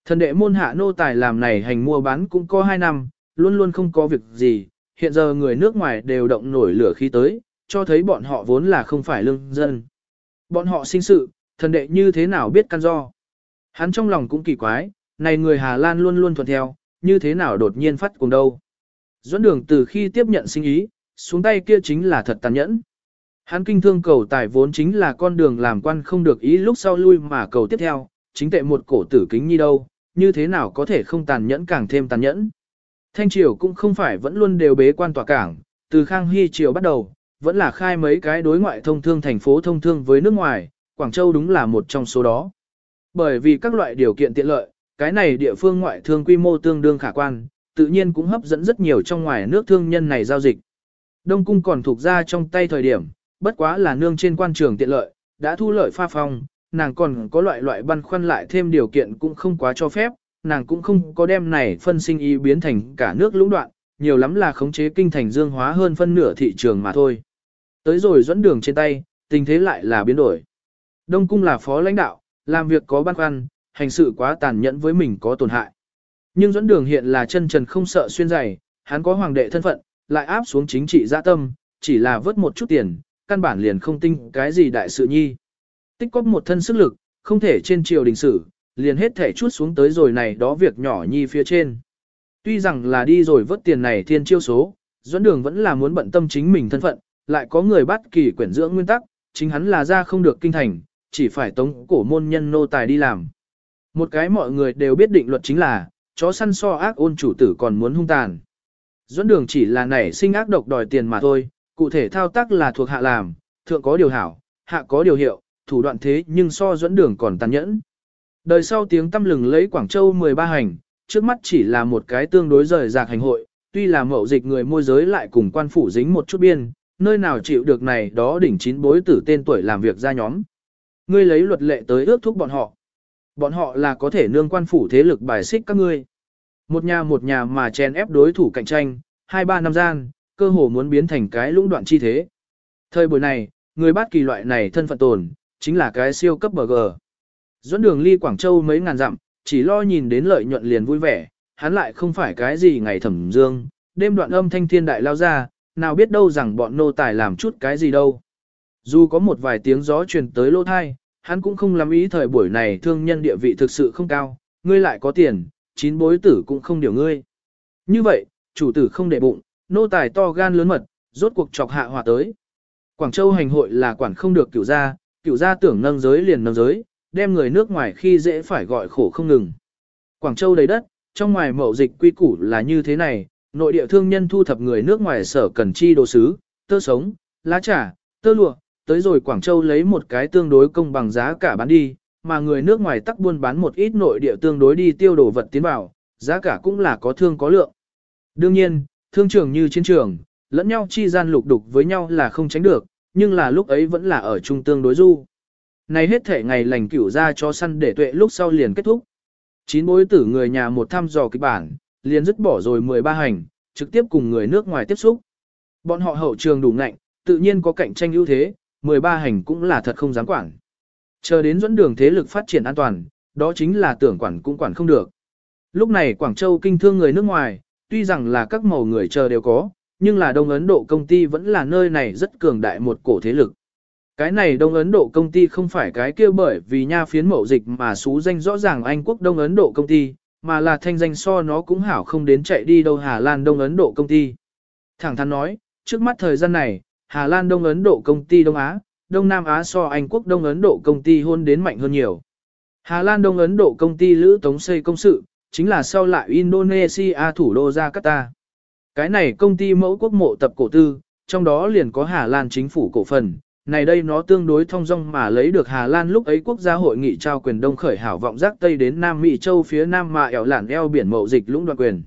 Thần đệ môn hạ nô tài làm này hành mua bán cũng có hai năm, luôn luôn không có việc gì, hiện giờ người nước ngoài đều động nổi lửa khí tới, cho thấy bọn họ vốn là không phải lương dân. Bọn họ sinh sự, thần đệ như thế nào biết căn do. Hắn trong lòng cũng kỳ quái, này người Hà Lan luôn luôn thuận theo, như thế nào đột nhiên phát cùng đâu. Duẫn đường từ khi tiếp nhận sinh ý, xuống tay kia chính là thật tàn nhẫn. Hắn kinh thương cầu tài vốn chính là con đường làm quan không được ý lúc sau lui mà cầu tiếp theo, chính tệ một cổ tử kính như đâu, như thế nào có thể không tàn nhẫn càng thêm tàn nhẫn. Thanh triều cũng không phải vẫn luôn đều bế quan tòa cảng, từ Khang Hy triều bắt đầu, vẫn là khai mấy cái đối ngoại thông thương thành phố thông thương với nước ngoài, Quảng Châu đúng là một trong số đó. Bởi vì các loại điều kiện tiện lợi, cái này địa phương ngoại thương quy mô tương đương khả quan, tự nhiên cũng hấp dẫn rất nhiều trong ngoài nước thương nhân này giao dịch. Đông cung còn thuộc ra trong tay thời điểm, bất quá là nương trên quan trường tiện lợi, đã thu lợi pha phong, nàng còn có loại loại băn khoăn lại thêm điều kiện cũng không quá cho phép, nàng cũng không có đem này phân sinh ý biến thành cả nước lũng đoạn, nhiều lắm là khống chế kinh thành dương hóa hơn phân nửa thị trường mà thôi. Tới rồi dẫn đường trên tay, tình thế lại là biến đổi. Đông cung là phó lãnh đạo, làm việc có băn khoăn, hành sự quá tàn nhẫn với mình có tổn hại. Nhưng dẫn đường hiện là chân trần không sợ xuyên dày, hắn có hoàng đệ thân phận, lại áp xuống chính trị gia tâm, chỉ là vớt một chút tiền, căn bản liền không tinh cái gì đại sự nhi. Tích cóp một thân sức lực, không thể trên triều đình sử, liền hết thể chút xuống tới rồi này đó việc nhỏ nhi phía trên. Tuy rằng là đi rồi vớt tiền này thiên chiêu số, dẫn đường vẫn là muốn bận tâm chính mình thân phận, lại có người bắt kỳ quyển dưỡng nguyên tắc, chính hắn là ra không được kinh thành, chỉ phải tống cổ môn nhân nô tài đi làm. Một cái mọi người đều biết định luật chính là, chó săn so ác ôn chủ tử còn muốn hung tàn. Dẫn đường chỉ là nảy sinh ác độc đòi tiền mà thôi, cụ thể thao tác là thuộc hạ làm, thượng có điều hảo, hạ có điều hiệu, thủ đoạn thế nhưng so dẫn đường còn tàn nhẫn. Đời sau tiếng tâm lừng lấy Quảng Châu 13 hành, trước mắt chỉ là một cái tương đối rời rạc hành hội, tuy là mậu dịch người môi giới lại cùng quan phủ dính một chút biên, nơi nào chịu được này đó đỉnh chín bối tử tên tuổi làm việc ra nhóm. Ngươi lấy luật lệ tới ước thúc bọn họ. Bọn họ là có thể nương quan phủ thế lực bài xích các ngươi. Một nhà một nhà mà chèn ép đối thủ cạnh tranh, hai ba năm gian, cơ hồ muốn biến thành cái lũng đoạn chi thế. Thời buổi này, người bát kỳ loại này thân phận tồn, chính là cái siêu cấp bờ. Dẫn đường ly Quảng Châu mấy ngàn dặm, chỉ lo nhìn đến lợi nhuận liền vui vẻ, hắn lại không phải cái gì ngày thẩm dương, đêm đoạn âm thanh thiên đại lao ra, nào biết đâu rằng bọn nô tài làm chút cái gì đâu. Dù có một vài tiếng gió truyền tới lô thai, hắn cũng không làm ý thời buổi này thương nhân địa vị thực sự không cao, ngươi lại có tiền, chín bối tử cũng không điều ngươi. Như vậy, chủ tử không để bụng, nô tài to gan lớn mật, rốt cuộc chọc hạ hỏa tới. Quảng Châu hành hội là quản không được cửu gia, cửu gia tưởng nâng giới liền nâng giới, đem người nước ngoài khi dễ phải gọi khổ không ngừng. Quảng Châu đầy đất, trong ngoài mậu dịch quy củ là như thế này, nội địa thương nhân thu thập người nước ngoài sở cần chi đồ sứ, tơ sống, lá trà, tơ lụa, tới rồi Quảng Châu lấy một cái tương đối công bằng giá cả bán đi, mà người nước ngoài tắc buôn bán một ít nội địa tương đối đi tiêu đồ vật tiến vào, giá cả cũng là có thương có lượng. Đương nhiên, thương trường như chiến trường, lẫn nhau chi gian lục đục với nhau là không tránh được, nhưng là lúc ấy vẫn là ở trung tương đối du. Này hết thể ngày lành cửu ra cho săn để tuệ lúc sau liền kết thúc. Chín bối tử người nhà một thăm dò kịch bản, liền dứt bỏ rồi 13 hành, trực tiếp cùng người nước ngoài tiếp xúc. Bọn họ hậu trường đủ ngạnh, tự nhiên có cạnh tranh ưu thế, 13 hành cũng là thật không dám quản. Chờ đến dẫn đường thế lực phát triển an toàn, đó chính là tưởng quản cũng quản không được. Lúc này Quảng Châu kinh thương người nước ngoài, tuy rằng là các màu người chờ đều có, nhưng là Đông Ấn Độ công ty vẫn là nơi này rất cường đại một cổ thế lực. Cái này Đông Ấn Độ công ty không phải cái kia bởi vì nha phiến mậu dịch mà xú danh rõ ràng Anh quốc Đông Ấn Độ công ty, mà là thanh danh so nó cũng hảo không đến chạy đi đâu Hà Lan Đông Ấn Độ công ty. Thẳng thắn nói, trước mắt thời gian này, Hà Lan Đông Ấn Độ công ty Đông Á, Đông Nam Á so Anh quốc Đông Ấn Độ công ty hôn đến mạnh hơn nhiều. Hà Lan Đông Ấn Độ công ty Lữ Tống xây công sự, chính là sau lại Indonesia thủ đô Jakarta. Cái này công ty mẫu quốc mộ tập cổ tư, trong đó liền có Hà Lan chính phủ cổ phần. Này đây nó tương đối thông dong mà lấy được Hà Lan lúc ấy quốc gia hội nghị trao quyền đông khởi hảo vọng giác Tây đến Nam Mỹ châu phía Nam mà ẻo lản eo biển mậu dịch lũng đoạn quyền.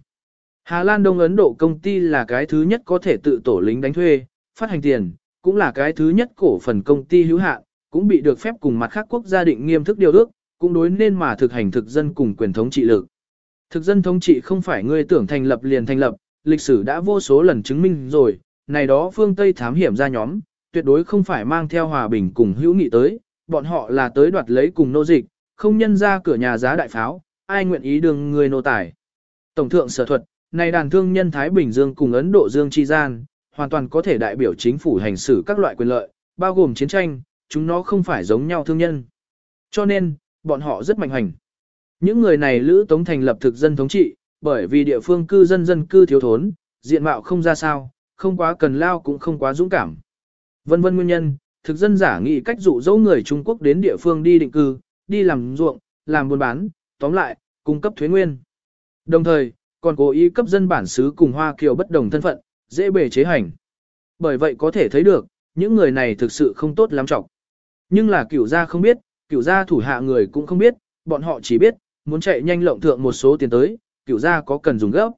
Hà Lan Đông Ấn Độ công ty là cái thứ nhất có thể tự tổ lính đánh thuê, phát hành tiền, cũng là cái thứ nhất cổ phần công ty hữu hạn, cũng bị được phép cùng mặt khác quốc gia định nghiêm thức điều ước, cũng đối nên mà thực hành thực dân cùng quyền thống trị lực. Thực dân thống trị không phải ngươi tưởng thành lập liền thành lập, lịch sử đã vô số lần chứng minh rồi, này đó phương Tây thám hiểm ra nhóm, tuyệt đối không phải mang theo hòa bình cùng hữu nghị tới, bọn họ là tới đoạt lấy cùng nô dịch, không nhân ra cửa nhà giá đại pháo, ai nguyện ý đường người nô tài. Tổng thượng sở thuật, này đàn thương nhân Thái Bình Dương cùng Ấn Độ Dương chi gian, hoàn toàn có thể đại biểu chính phủ hành xử các loại quyền lợi, bao gồm chiến tranh, chúng nó không phải giống nhau thương nhân. Cho nên, bọn họ rất mạnh hành. Những người này lữ tống thành lập thực dân thống trị, bởi vì địa phương cư dân dân cư thiếu thốn, diện mạo không ra sao, không quá cần lao cũng không quá dũng cảm. Vân vân nguyên nhân, thực dân giả nghị cách dụ dỗ người Trung Quốc đến địa phương đi định cư, đi làm ruộng, làm buôn bán, tóm lại, cung cấp thuế nguyên. Đồng thời, còn cố ý cấp dân bản xứ cùng Hoa Kiều bất đồng thân phận, dễ bề chế hành. Bởi vậy có thể thấy được, những người này thực sự không tốt lắm trọng. Nhưng là cửu gia không biết, cửu gia thủ hạ người cũng không biết, bọn họ chỉ biết, muốn chạy nhanh lộng thượng một số tiền tới, cửu gia có cần dùng gấp.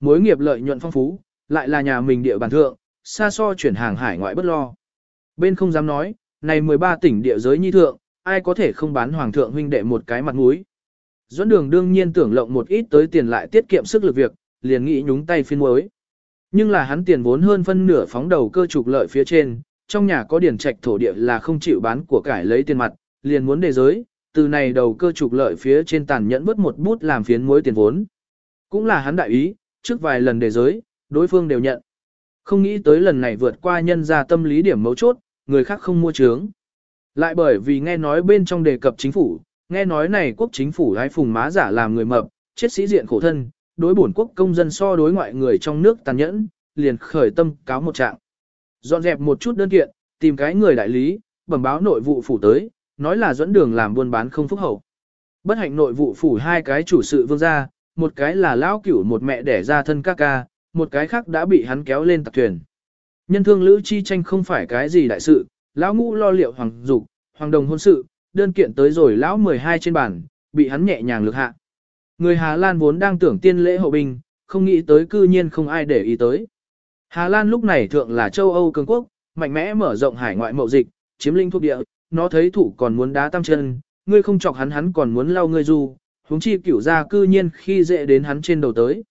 Mối nghiệp lợi nhuận phong phú, lại là nhà mình địa bàn thượng, xa so chuyển hàng hải ngoại bất lo. Bên không dám nói, này 13 tỉnh địa giới nhi thượng, ai có thể không bán hoàng thượng huynh đệ một cái mặt mũi. Doãn đường đương nhiên tưởng lộng một ít tới tiền lại tiết kiệm sức lực việc, liền nghĩ nhúng tay phiên muối. Nhưng là hắn tiền vốn hơn phân nửa phóng đầu cơ trục lợi phía trên, trong nhà có điển trạch thổ địa là không chịu bán của cải lấy tiền mặt, liền muốn đề giới, từ này đầu cơ trục lợi phía trên tàn nhẫn bớt một bút làm phiến mối tiền vốn. Cũng là hắn đại ý, trước vài lần đề giới, đối phương đều nhận. Không nghĩ tới lần này vượt qua nhân ra tâm lý điểm mấu chốt, người khác không mua trướng. Lại bởi vì nghe nói bên trong đề cập chính phủ, nghe nói này quốc chính phủ hay phùng má giả làm người mập, chết sĩ diện khổ thân, đối bổn quốc công dân so đối ngoại người trong nước tàn nhẫn, liền khởi tâm cáo một trạng. Dọn dẹp một chút đơn kiện, tìm cái người đại lý, bẩm báo nội vụ phủ tới, nói là dẫn đường làm buôn bán không phúc hậu. Bất hạnh nội vụ phủ hai cái chủ sự vương gia, một cái là lão cửu một mẹ đẻ ra thân ca ca, một cái khác đã bị hắn kéo lên tạc thuyền. Nhân thương lữ chi tranh không phải cái gì đại sự, lão ngũ lo liệu hoàng dục, hoàng đồng hôn sự, đơn kiện tới rồi lão 12 trên bàn, bị hắn nhẹ nhàng lực hạ. Người Hà Lan vốn đang tưởng tiên lễ hậu binh, không nghĩ tới cư nhiên không ai để ý tới. Hà Lan lúc này thượng là châu Âu cường quốc, mạnh mẽ mở rộng hải ngoại mậu dịch, chiếm linh thuộc địa, nó thấy thủ còn muốn đá tam chân, ngươi không chọc hắn hắn còn muốn lau ngươi du, huống chi cửu ra cư nhiên khi dễ đến hắn trên đầu tới.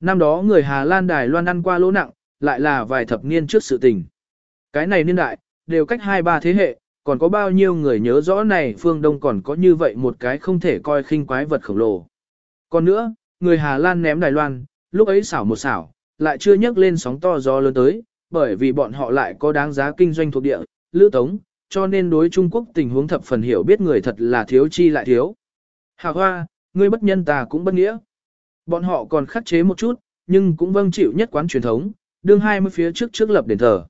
Năm đó người Hà Lan Đài Loan ăn qua lỗ nặng, lại là vài thập niên trước sự tình. Cái này niên đại, đều cách hai ba thế hệ, còn có bao nhiêu người nhớ rõ này phương Đông còn có như vậy một cái không thể coi khinh quái vật khổng lồ. Còn nữa, người Hà Lan ném Đài Loan, lúc ấy xảo một xảo, lại chưa nhấc lên sóng to gió lớn tới, bởi vì bọn họ lại có đáng giá kinh doanh thuộc địa, lữ tống, cho nên đối Trung Quốc tình huống thập phần hiểu biết người thật là thiếu chi lại thiếu. Hà Hoa, ngươi bất nhân ta cũng bất nghĩa. Bọn họ còn khắc chế một chút, nhưng cũng vâng chịu nhất quán truyền thống, đương hai mươi phía trước trước lập đền thờ.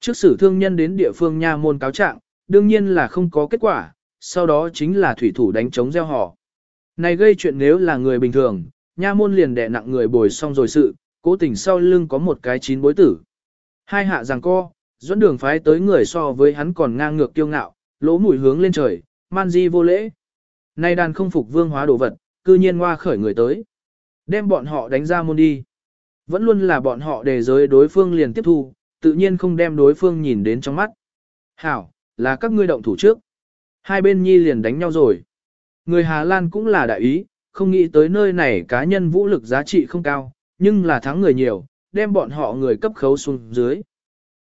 Trước sử thương nhân đến địa phương nha môn cáo trạng, đương nhiên là không có kết quả, sau đó chính là thủy thủ đánh chống gieo họ. Này gây chuyện nếu là người bình thường, nha môn liền đè nặng người bồi xong rồi sự, cố tình sau lưng có một cái chín bối tử. Hai hạ rằng co, dẫn đường phái tới người so với hắn còn ngang ngược kiêu ngạo, lỗ mũi hướng lên trời, man di vô lễ. Nay đàn không phục vương hóa đồ vật, cư nhiên hoa khởi người tới. Đem bọn họ đánh ra môn đi. Vẫn luôn là bọn họ đề giới đối phương liền tiếp thu, tự nhiên không đem đối phương nhìn đến trong mắt. Hảo, là các ngươi động thủ trước. Hai bên nhi liền đánh nhau rồi. Người Hà Lan cũng là đại ý, không nghĩ tới nơi này cá nhân vũ lực giá trị không cao, nhưng là thắng người nhiều, đem bọn họ người cấp khấu xuống dưới.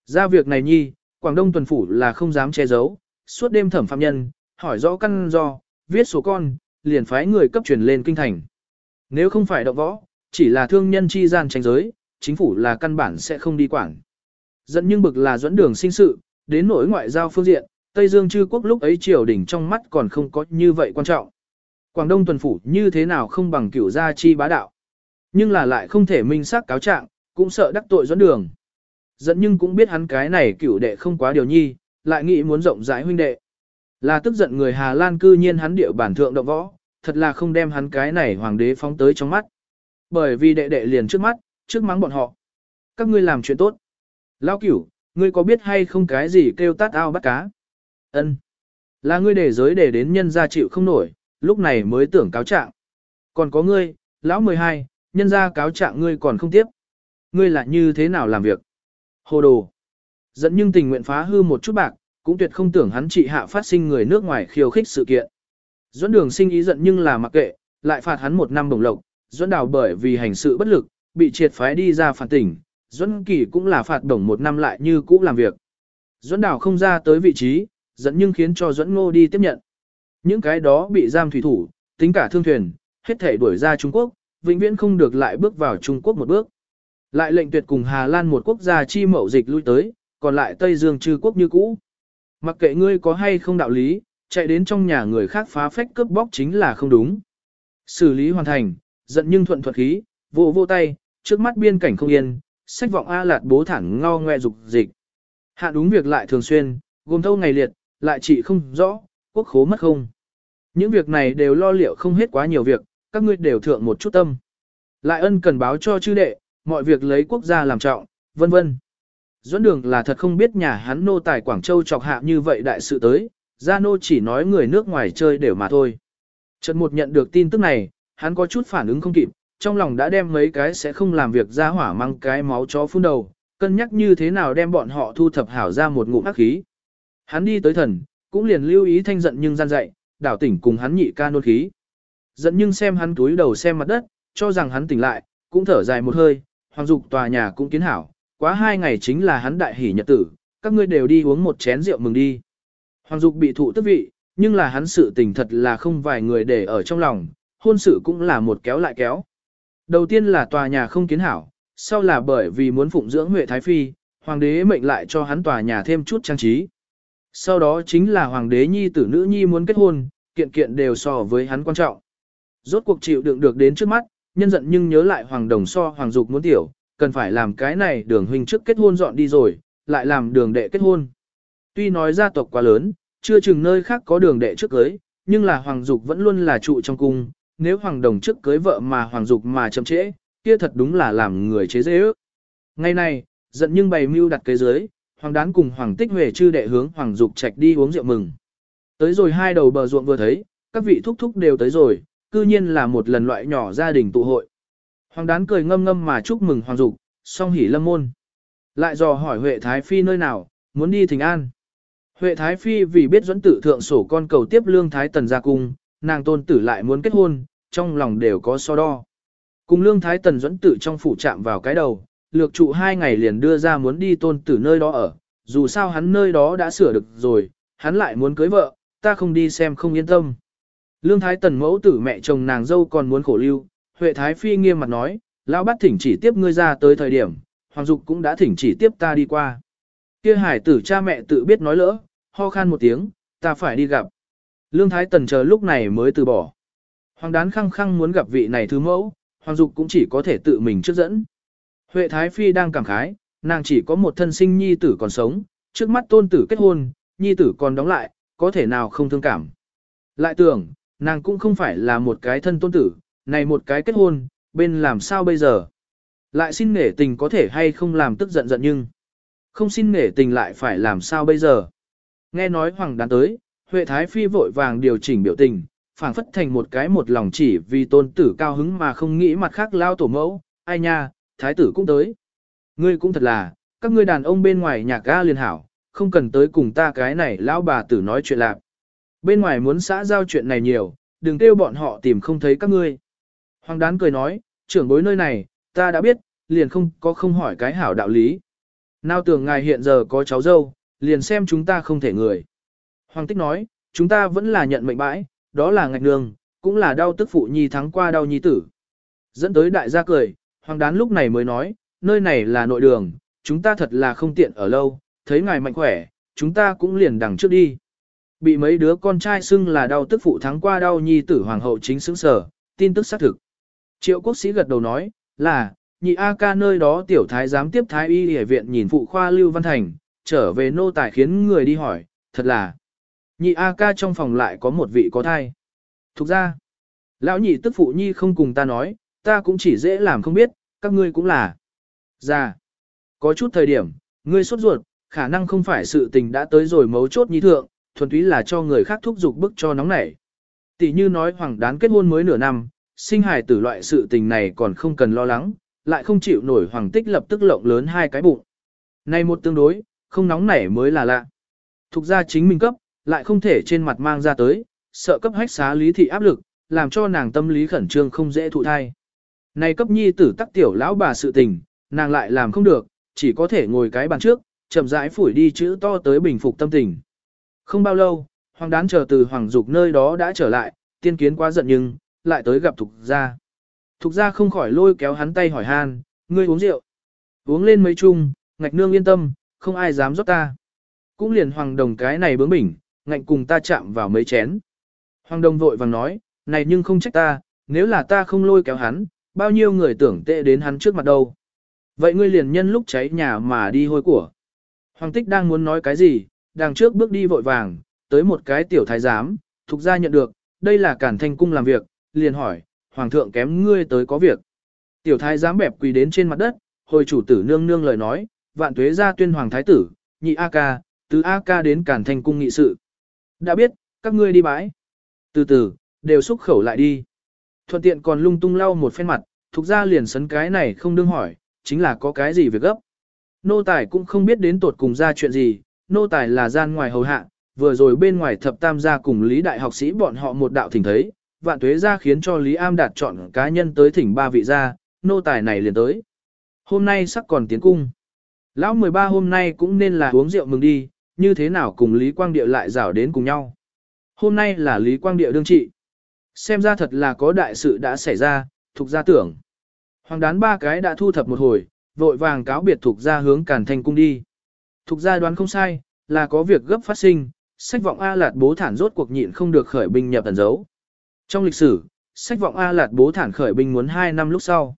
Ra việc này nhi, Quảng Đông tuần phủ là không dám che giấu, suốt đêm thẩm phạm nhân, hỏi rõ căn do, viết số con, liền phái người cấp truyền lên kinh thành. Nếu không phải động võ, chỉ là thương nhân chi gian tranh giới, chính phủ là căn bản sẽ không đi quản. Dẫn nhưng bực là dẫn đường sinh sự, đến nỗi ngoại giao phương diện, Tây Dương chư quốc lúc ấy triều đình trong mắt còn không có như vậy quan trọng. Quảng Đông tuần phủ như thế nào không bằng cửu gia chi bá đạo. Nhưng là lại không thể minh xác cáo trạng, cũng sợ đắc tội dẫn đường. Dẫn nhưng cũng biết hắn cái này cửu đệ không quá điều nhi, lại nghĩ muốn rộng rãi huynh đệ. Là tức giận người Hà Lan cư nhiên hắn điệu bản thượng động võ, thật là không đem hắn cái này hoàng đế phóng tới trong mắt. Bởi vì đệ đệ liền trước mắt, trước mắng bọn họ. Các ngươi làm chuyện tốt. Lao cửu, ngươi có biết hay không cái gì kêu tát ao bắt cá? Ân, Là ngươi để giới để đến nhân gia chịu không nổi, lúc này mới tưởng cáo trạng. Còn có ngươi, lão 12, nhân gia cáo trạng ngươi còn không tiếp. Ngươi là như thế nào làm việc? Hồ đồ. Dẫn nhưng tình nguyện phá hư một chút bạc, cũng tuyệt không tưởng hắn trị hạ phát sinh người nước ngoài khiêu khích sự kiện. Dẫn đường sinh ý giận nhưng là mặc kệ, lại phạt hắn một năm đồng lộc, dẫn đào bởi vì hành sự bất lực, bị triệt phái đi ra phản tỉnh, dẫn kỳ cũng là phạt đồng một năm lại như cũ làm việc. Dẫn đào không ra tới vị trí, dẫn nhưng khiến cho dẫn ngô đi tiếp nhận. Những cái đó bị giam thủy thủ, tính cả thương thuyền, hết thể đuổi ra Trung Quốc, vĩnh viễn không được lại bước vào Trung Quốc một bước. Lại lệnh tuyệt cùng Hà Lan một quốc gia chi mậu dịch lui tới, còn lại Tây Dương trừ quốc như cũ. Mặc kệ ngươi có hay không đạo lý, chạy đến trong nhà người khác phá phách cướp bóc chính là không đúng. Xử lý hoàn thành, giận nhưng thuận thuật khí, vô vô tay, trước mắt biên cảnh không yên, sách vọng A lạt bố thẳng ngao ngoe dục dịch. Hạ đúng việc lại thường xuyên, gồm thâu ngày liệt, lại chỉ không rõ, quốc khố mất không. Những việc này đều lo liệu không hết quá nhiều việc, các ngươi đều thượng một chút tâm. Lại ân cần báo cho chư đệ, mọi việc lấy quốc gia làm trọng, vân vân. Duẫn đường là thật không biết nhà hắn nô tài Quảng Châu chọc hạ như vậy đại sự tới, gia nô chỉ nói người nước ngoài chơi đều mà thôi. Trận một nhận được tin tức này, hắn có chút phản ứng không kịp, trong lòng đã đem mấy cái sẽ không làm việc ra hỏa mang cái máu chó phun đầu, cân nhắc như thế nào đem bọn họ thu thập hảo ra một ngụm ác khí. Hắn đi tới thần, cũng liền lưu ý thanh giận nhưng gian dạy, đảo tỉnh cùng hắn nhị ca nôn khí. Giận nhưng xem hắn túi đầu xem mặt đất, cho rằng hắn tỉnh lại, cũng thở dài một hơi, hoàng dục tòa nhà cũng kiến hảo, quá hai ngày chính là hắn đại hỷ nhật tử, các ngươi đều đi uống một chén rượu mừng đi. Hoàng dục bị thụ tức vị, nhưng là hắn sự tình thật là không vài người để ở trong lòng, hôn sự cũng là một kéo lại kéo. Đầu tiên là tòa nhà không kiến hảo, sau là bởi vì muốn phụng dưỡng Huệ Thái Phi, hoàng đế mệnh lại cho hắn tòa nhà thêm chút trang trí. Sau đó chính là hoàng đế nhi tử nữ nhi muốn kết hôn, kiện kiện đều so với hắn quan trọng. Rốt cuộc chịu đựng được đến trước mắt, nhân giận nhưng nhớ lại hoàng đồng so hoàng dục muốn tiểu, cần phải làm cái này đường huynh trước kết hôn dọn đi rồi, lại làm đường đệ kết hôn. Tuy nói gia tộc quá lớn, chưa chừng nơi khác có đường đệ trước cưới, nhưng là hoàng dục vẫn luôn là trụ trong cung, nếu hoàng đồng trước cưới vợ mà hoàng dục mà chậm trễ, kia thật đúng là làm người chế dễ ước. Ngày này, giận nhưng bày mưu đặt kế dưới, hoàng đán cùng hoàng tích huệ chư đệ hướng hoàng dục trạch đi uống rượu mừng. Tới rồi hai đầu bờ ruộng vừa thấy, các vị thúc thúc đều tới rồi, cư nhiên là một lần loại nhỏ gia đình tụ hội. Hoàng đán cười ngâm ngâm mà chúc mừng hoàng dục, song hỉ lâm môn. Lại dò hỏi Huệ Thái Phi nơi nào, muốn đi thỉnh an. Huệ Thái Phi vì biết dẫn tử thượng sổ con cầu tiếp lương Thái Tần ra cung, nàng tôn tử lại muốn kết hôn, trong lòng đều có so đo. Cùng lương Thái Tần dẫn tử trong phủ chạm vào cái đầu, lược trụ hai ngày liền đưa ra muốn đi tôn tử nơi đó ở, dù sao hắn nơi đó đã sửa được rồi, hắn lại muốn cưới vợ, ta không đi xem không yên tâm. Lương Thái Tần mẫu tử mẹ chồng nàng dâu còn muốn khổ lưu, Huệ Thái Phi nghiêm mặt nói, lão bắt thỉnh chỉ tiếp ngươi ra tới thời điểm, Hoàng Dục cũng đã thỉnh chỉ tiếp ta đi qua. Kia hải tử cha mẹ tự biết nói lỡ, ho khan một tiếng, ta phải đi gặp. Lương Thái Tần chờ lúc này mới từ bỏ. Hoàng đán khăng khăng muốn gặp vị này thứ mẫu, Hoàng Dục cũng chỉ có thể tự mình trước dẫn. Huệ Thái Phi đang cảm khái, nàng chỉ có một thân sinh nhi tử còn sống, trước mắt tôn tử kết hôn, nhi tử còn đóng lại, có thể nào không thương cảm. Lại tưởng, nàng cũng không phải là một cái thân tôn tử, này một cái kết hôn, bên làm sao bây giờ? Lại xin nể tình có thể hay không làm tức giận giận nhưng không xin nể tình lại phải làm sao bây giờ? Nghe nói hoàng đán tới, Huệ Thái Phi vội vàng điều chỉnh biểu tình, phảng phất thành một cái một lòng chỉ vì tôn tử cao hứng mà không nghĩ mặt khác lao tổ mẫu, ai nha, Thái tử cũng tới. Ngươi cũng thật là, các ngươi đàn ông bên ngoài nhạc ga liền hảo, không cần tới cùng ta cái này lão bà tử nói chuyện lạc. Bên ngoài muốn xã giao chuyện này nhiều, đừng kêu bọn họ tìm không thấy các ngươi. Hoàng đán cười nói, trưởng bối nơi này, ta đã biết, liền không có không hỏi cái hảo đạo lý. Nào tưởng ngài hiện giờ có cháu dâu, liền xem chúng ta không thể người. Hoàng tích nói, chúng ta vẫn là nhận mệnh bãi, đó là ngạch nương, cũng là đau tức phụ nhi thắng qua đau nhi tử. Dẫn tới đại gia cười, hoàng đán lúc này mới nói, nơi này là nội đường, chúng ta thật là không tiện ở lâu, thấy ngài mạnh khỏe, chúng ta cũng liền đằng trước đi. Bị mấy đứa con trai xưng là đau tức phụ thắng qua đau nhi tử hoàng hậu chính xứng sở, tin tức xác thực. Triệu quốc sĩ gật đầu nói, là, nhị A ca nơi đó tiểu thái giám tiếp thái y hệ viện nhìn phụ khoa Lưu Văn Thành, trở về nô tài khiến người đi hỏi, thật là. Nhị A ca trong phòng lại có một vị có thai. Thục ra, lão nhị tức phụ nhi không cùng ta nói, ta cũng chỉ dễ làm không biết, các ngươi cũng là. già, có chút thời điểm, ngươi sốt ruột, khả năng không phải sự tình đã tới rồi mấu chốt nhi thượng, thuần túy là cho người khác thúc giục bức cho nóng nảy. Tỷ như nói hoàng đán kết hôn mới nửa năm, sinh hài tử loại sự tình này còn không cần lo lắng, lại không chịu nổi hoàng tích lập tức lộng lớn hai cái bụng. Này một tương đối, không nóng nảy mới là lạ. Thục ra chính mình cấp, lại không thể trên mặt mang ra tới, sợ cấp hách xá lý thị áp lực, làm cho nàng tâm lý khẩn trương không dễ thụ thai. Này cấp nhi tử tắc tiểu lão bà sự tình, nàng lại làm không được, chỉ có thể ngồi cái bàn trước, chậm rãi phủi đi chữ to tới bình phục tâm tình. Không bao lâu, hoàng đán chờ từ hoàng dục nơi đó đã trở lại, tiên kiến quá giận nhưng, lại tới gặp thục gia. Thục gia không khỏi lôi kéo hắn tay hỏi han, ngươi uống rượu. Uống lên mấy chung, ngạch nương yên tâm, không ai dám rót ta. Cũng liền hoàng đồng cái này bướng bỉnh, ngạnh cùng ta chạm vào mấy chén. Hoàng đồng vội vàng nói, này nhưng không trách ta, nếu là ta không lôi kéo hắn, bao nhiêu người tưởng tệ đến hắn trước mặt đâu. Vậy ngươi liền nhân lúc cháy nhà mà đi hôi của. Hoàng tích đang muốn nói cái gì, đằng trước bước đi vội vàng, tới một cái tiểu thái giám, thuộc ra nhận được, đây là cản thanh cung làm việc, liền hỏi, hoàng thượng kém ngươi tới có việc. Tiểu thái giám bẹp quỳ đến trên mặt đất, hồi chủ tử nương nương lời nói, vạn tuế ra tuyên hoàng thái tử, nhị A ca, từ A ca đến cản thanh cung nghị sự. Đã biết, các ngươi đi bãi. Từ từ, đều xúc khẩu lại đi. Thuận tiện còn lung tung lau một phen mặt, thuộc ra liền sấn cái này không đương hỏi, chính là có cái gì việc gấp. Nô tài cũng không biết đến tột cùng ra chuyện gì, nô tài là gian ngoài hầu hạ, vừa rồi bên ngoài thập tam gia cùng Lý Đại học sĩ bọn họ một đạo thỉnh thấy, vạn tuế gia khiến cho Lý Am đạt chọn cá nhân tới thỉnh ba vị gia, nô tài này liền tới. Hôm nay sắc còn tiến cung. Lão 13 hôm nay cũng nên là uống rượu mừng đi, như thế nào cùng Lý Quang Địa lại rảo đến cùng nhau. Hôm nay là Lý Quang Địa đương trị. Xem ra thật là có đại sự đã xảy ra, thuộc gia tưởng. Hoàng đán ba cái đã thu thập một hồi, vội vàng cáo biệt thuộc gia hướng Càn Thanh cung đi. Thuộc gia đoán không sai, là có việc gấp phát sinh, sách vọng A Lạt bố thản rốt cuộc nhịn không được khởi binh nhập tần dấu. Trong lịch sử, sách vọng A Lạt bố thản khởi binh muốn 2 năm lúc sau.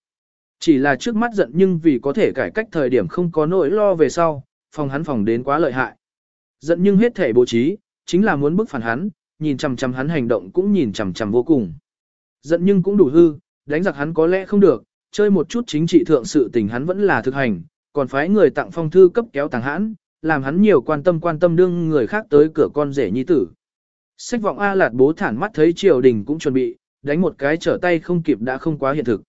Chỉ là trước mắt giận nhưng vì có thể cải cách thời điểm không có nỗi lo về sau, phòng hắn phòng đến quá lợi hại. Giận nhưng hết thể bố trí, chính là muốn bức phản hắn, nhìn chằm chằm hắn hành động cũng nhìn chằm chằm vô cùng. Giận nhưng cũng đủ hư, đánh giặc hắn có lẽ không được, chơi một chút chính trị thượng sự tình hắn vẫn là thực hành, còn phái người tặng phong thư cấp kéo tàng hãn, làm hắn nhiều quan tâm quan tâm đương người khác tới cửa con rể nhi tử. Sách vọng A Lạt bố thản mắt thấy triều đình cũng chuẩn bị, đánh một cái trở tay không kịp đã không quá hiện thực.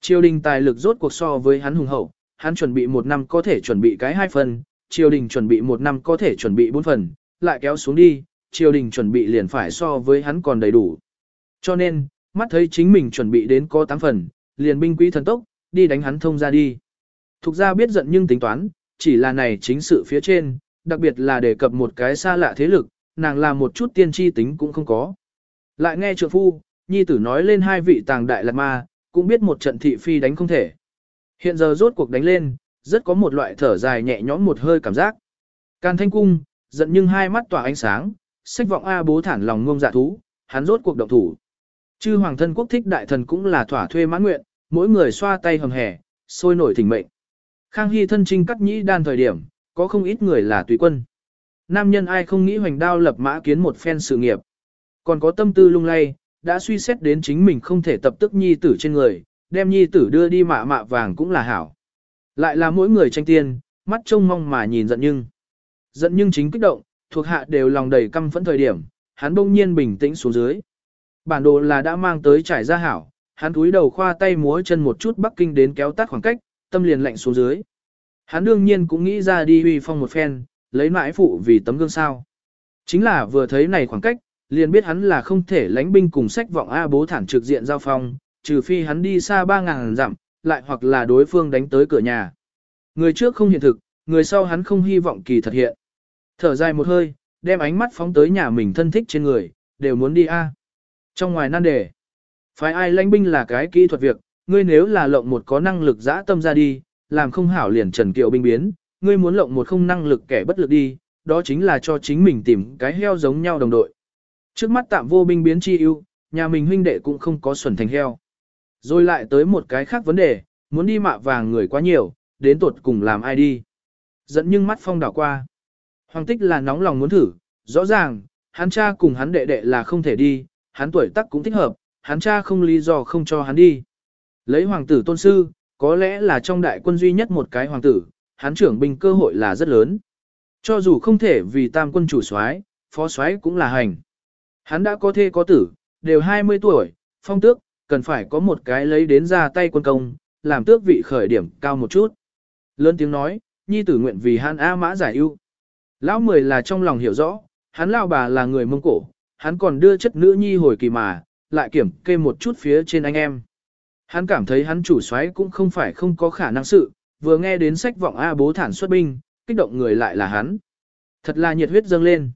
Triều đình tài lực rốt cuộc so với hắn hùng hậu, hắn chuẩn bị một năm có thể chuẩn bị cái hai phần, triều đình chuẩn bị một năm có thể chuẩn bị bốn phần, lại kéo xuống đi, triều đình chuẩn bị liền phải so với hắn còn đầy đủ. Cho nên, mắt thấy chính mình chuẩn bị đến có 8 phần, liền binh quý thần tốc, đi đánh hắn thông ra đi. Thục ra biết giận nhưng tính toán, chỉ là này chính sự phía trên, đặc biệt là đề cập một cái xa lạ thế lực, nàng làm một chút tiên tri tính cũng không có. Lại nghe trượng phu, nhi tử nói lên hai vị tàng đại lạc ma, cũng biết một trận thị phi đánh không thể. Hiện giờ rốt cuộc đánh lên, rất có một loại thở dài nhẹ nhõm một hơi cảm giác. Can thanh cung, giận nhưng hai mắt tỏa ánh sáng, sách vọng A bố thản lòng ngông dạ thú, hắn rốt cuộc động thủ. Chư hoàng thân quốc thích đại thần cũng là thỏa thuê mãn nguyện, mỗi người xoa tay hầm hẻ, sôi nổi thỉnh mệnh. Khang Hy thân trinh cắt nhĩ đan thời điểm, có không ít người là tùy quân. Nam nhân ai không nghĩ hoành đao lập mã kiến một phen sự nghiệp. Còn có tâm tư lung lay, đã suy xét đến chính mình không thể tập tức nhi tử trên người, đem nhi tử đưa đi mạ mạ vàng cũng là hảo. Lại là mỗi người tranh tiên, mắt trông mong mà nhìn giận nhưng. Giận nhưng chính kích động, thuộc hạ đều lòng đầy căm phẫn thời điểm, hắn bỗng nhiên bình tĩnh xuống dưới. Bản đồ là đã mang tới trải ra hảo, hắn cúi đầu khoa tay múa chân một chút Bắc Kinh đến kéo tắt khoảng cách, tâm liền lạnh xuống dưới. Hắn đương nhiên cũng nghĩ ra đi huy phong một phen, lấy mãi phụ vì tấm gương sao. Chính là vừa thấy này khoảng cách, liền biết hắn là không thể lãnh binh cùng sách vọng A bố thản trực diện giao phong, trừ phi hắn đi xa 3.000 dặm, lại hoặc là đối phương đánh tới cửa nhà. Người trước không hiện thực, người sau hắn không hy vọng kỳ thật hiện. Thở dài một hơi, đem ánh mắt phóng tới nhà mình thân thích trên người, đều muốn đi A. À. Trong ngoài nan đề, phải ai lãnh binh là cái kỹ thuật việc, ngươi nếu là lộng một có năng lực dã tâm ra đi, làm không hảo liền trần kiệu binh biến, ngươi muốn lộng một không năng lực kẻ bất lực đi, đó chính là cho chính mình tìm cái heo giống nhau đồng đội. Trước mắt tạm vô binh biến chi ưu, nhà mình huynh đệ cũng không có xuẩn thành heo. Rồi lại tới một cái khác vấn đề, muốn đi mạ vàng người quá nhiều, đến tuột cùng làm ai đi. Dẫn nhưng mắt phong đảo qua. Hoàng tích là nóng lòng muốn thử, rõ ràng, hắn cha cùng hắn đệ đệ là không thể đi, hắn tuổi tác cũng thích hợp, hắn cha không lý do không cho hắn đi. Lấy hoàng tử tôn sư, có lẽ là trong đại quân duy nhất một cái hoàng tử, hắn trưởng binh cơ hội là rất lớn. Cho dù không thể vì tam quân chủ soái, phó soái cũng là hành. Hắn đã có thê có tử, đều 20 tuổi, phong tước, cần phải có một cái lấy đến ra tay quân công, làm tước vị khởi điểm cao một chút. Lớn tiếng nói, nhi tử nguyện vì hắn A mã giải ưu. Lão mười là trong lòng hiểu rõ, hắn lao bà là người mông cổ, hắn còn đưa chất nữ nhi hồi kỳ mà, lại kiểm kê một chút phía trên anh em. Hắn cảm thấy hắn chủ soái cũng không phải không có khả năng sự, vừa nghe đến sách vọng A bố thản xuất binh, kích động người lại là hắn. Thật là nhiệt huyết dâng lên.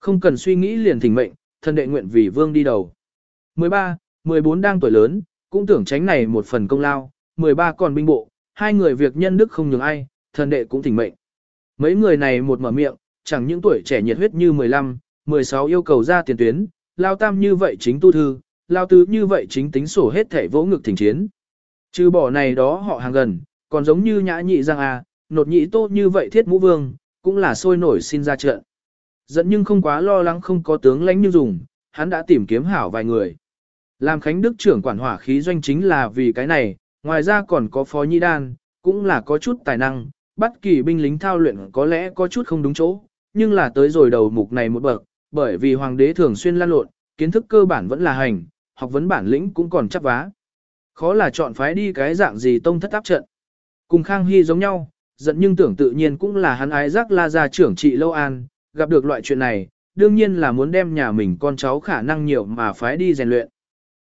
Không cần suy nghĩ liền thỉnh mệnh, thân đệ nguyện vì vương đi đầu. 13, 14 đang tuổi lớn, cũng tưởng tránh này một phần công lao, 13 còn binh bộ, hai người việc nhân đức không nhường ai, thần đệ cũng thỉnh mệnh. Mấy người này một mở miệng, chẳng những tuổi trẻ nhiệt huyết như 15, 16 yêu cầu ra tiền tuyến, lao tam như vậy chính tu thư, lao tứ như vậy chính tính sổ hết thể vỗ ngực thỉnh chiến. Trừ bỏ này đó họ hàng gần, còn giống như nhã nhị giang a, nột nhị tô như vậy thiết mũ vương, cũng là sôi nổi xin ra trận. Dẫn nhưng không quá lo lắng không có tướng lãnh như dùng, hắn đã tìm kiếm hảo vài người. Làm Khánh Đức trưởng quản hỏa khí doanh chính là vì cái này, ngoài ra còn có phó nhị đan, cũng là có chút tài năng, bất kỳ binh lính thao luyện có lẽ có chút không đúng chỗ, nhưng là tới rồi đầu mục này một bậc, bởi vì hoàng đế thường xuyên lan lộn, kiến thức cơ bản vẫn là hành, học vấn bản lĩnh cũng còn chắc vá. Khó là chọn phái đi cái dạng gì tông thất áp trận. Cùng Khang Hy giống nhau, giận nhưng tưởng tự nhiên cũng là hắn ái giác la gia trưởng trị Lâu An, gặp được loại chuyện này, đương nhiên là muốn đem nhà mình con cháu khả năng nhiều mà phái đi rèn luyện.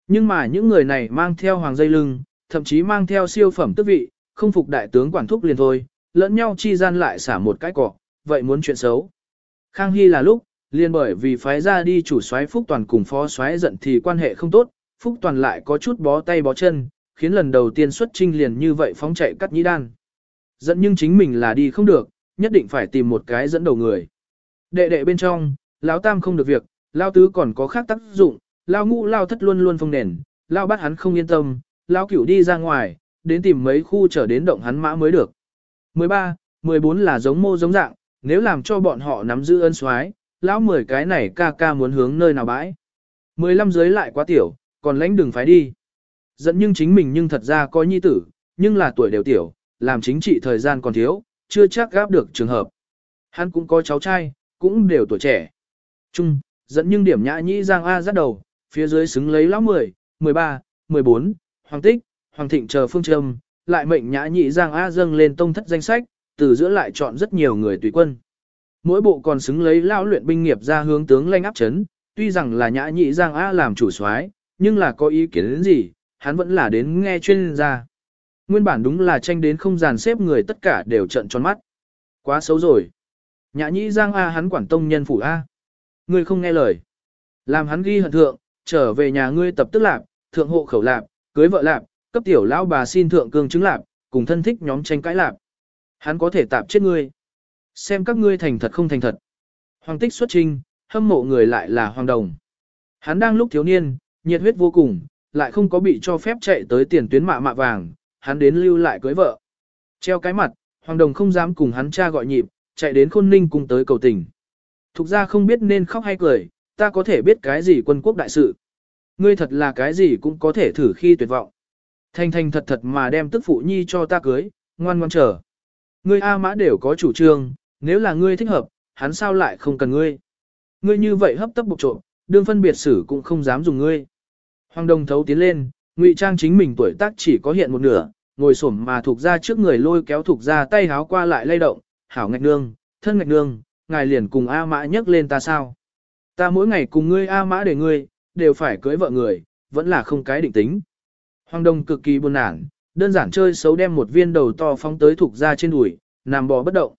Nhưng mà những người này mang theo hoàng dây lưng, thậm chí mang theo siêu phẩm tước vị, không phục đại tướng quản thúc liền thôi, lẫn nhau chi gian lại xả một cái cỏ, vậy muốn chuyện xấu. Khang Hy là lúc, liền bởi vì phái ra đi chủ soái Phúc Toàn cùng phó soái giận thì quan hệ không tốt, Phúc Toàn lại có chút bó tay bó chân, khiến lần đầu tiên xuất trinh liền như vậy phóng chạy cắt nhĩ đan. Dẫn nhưng chính mình là đi không được, nhất định phải tìm một cái dẫn đầu người. Đệ đệ bên trong, lão tam không được việc, lão tứ còn có khác tác dụng, lão ngũ lão thất luôn luôn phong nền, lão bắt hắn không yên tâm, lão cửu đi ra ngoài, đến tìm mấy khu trở đến động hắn mã mới được. 13, 14 là giống mô giống dạng, nếu làm cho bọn họ nắm giữ ân soái, lão 10 cái này ca ca muốn hướng nơi nào bãi. 15 dưới lại quá tiểu, còn lãnh đừng phải đi. Dẫn nhưng chính mình nhưng thật ra có nhi tử, nhưng là tuổi đều tiểu, làm chính trị thời gian còn thiếu, chưa chắc gáp được trường hợp. Hắn cũng có cháu trai, cũng đều tuổi trẻ. Trung, dẫn nhưng điểm nhã nhĩ giang A dắt đầu, phía dưới xứng lấy lão 10, 13, 14, hoàng tích, hoàng thịnh chờ phương trâm, lại mệnh nhã nhị giang A dâng lên tông thất danh sách, từ giữa lại chọn rất nhiều người tùy quân. Mỗi bộ còn xứng lấy lao luyện binh nghiệp ra hướng tướng lanh áp chấn, tuy rằng là nhã nhị giang A làm chủ soái, nhưng là có ý kiến đến gì, hắn vẫn là đến nghe chuyên gia. Nguyên bản đúng là tranh đến không dàn xếp người tất cả đều trận tròn mắt. Quá xấu rồi. Nhã nhị giang A hắn quản tông nhân phủ A. Ngươi không nghe lời. Làm hắn ghi hận thượng, trở về nhà ngươi tập tức lạp, thượng hộ khẩu lạp, cưới vợ lạp, cấp tiểu lão bà xin thượng cương chứng lạp, cùng thân thích nhóm tranh cãi lạp. Hắn có thể tạp chết ngươi. Xem các ngươi thành thật không thành thật. Hoàng tích xuất trinh, hâm mộ người lại là hoàng đồng. Hắn đang lúc thiếu niên, nhiệt huyết vô cùng, lại không có bị cho phép chạy tới tiền tuyến mạ mạ vàng, hắn đến lưu lại cưới vợ. Treo cái mặt, hoàng đồng không dám cùng hắn cha gọi nhịp, chạy đến khôn ninh cùng tới cầu tình. Thục ra không biết nên khóc hay cười, ta có thể biết cái gì quân quốc đại sự. Ngươi thật là cái gì cũng có thể thử khi tuyệt vọng. Thanh thanh thật thật mà đem tức phụ nhi cho ta cưới, ngoan ngoan chờ. Ngươi A mã đều có chủ trương, nếu là ngươi thích hợp, hắn sao lại không cần ngươi. Ngươi như vậy hấp tấp bộc trộm, đương phân biệt xử cũng không dám dùng ngươi. Hoàng đồng thấu tiến lên, ngụy trang chính mình tuổi tác chỉ có hiện một nửa, ngồi xổm mà thuộc ra trước người lôi kéo thuộc ra tay háo qua lại lay động, hảo ngạch nương, thân ngạch nương, ngài liền cùng A mã nhấc lên ta sao. Ta mỗi ngày cùng ngươi A mã để ngươi, đều phải cưới vợ người, vẫn là không cái định tính. Hoàng Đông cực kỳ buồn nản, đơn giản chơi xấu đem một viên đầu to phóng tới thuộc gia trên đùi, nằm bò bất động.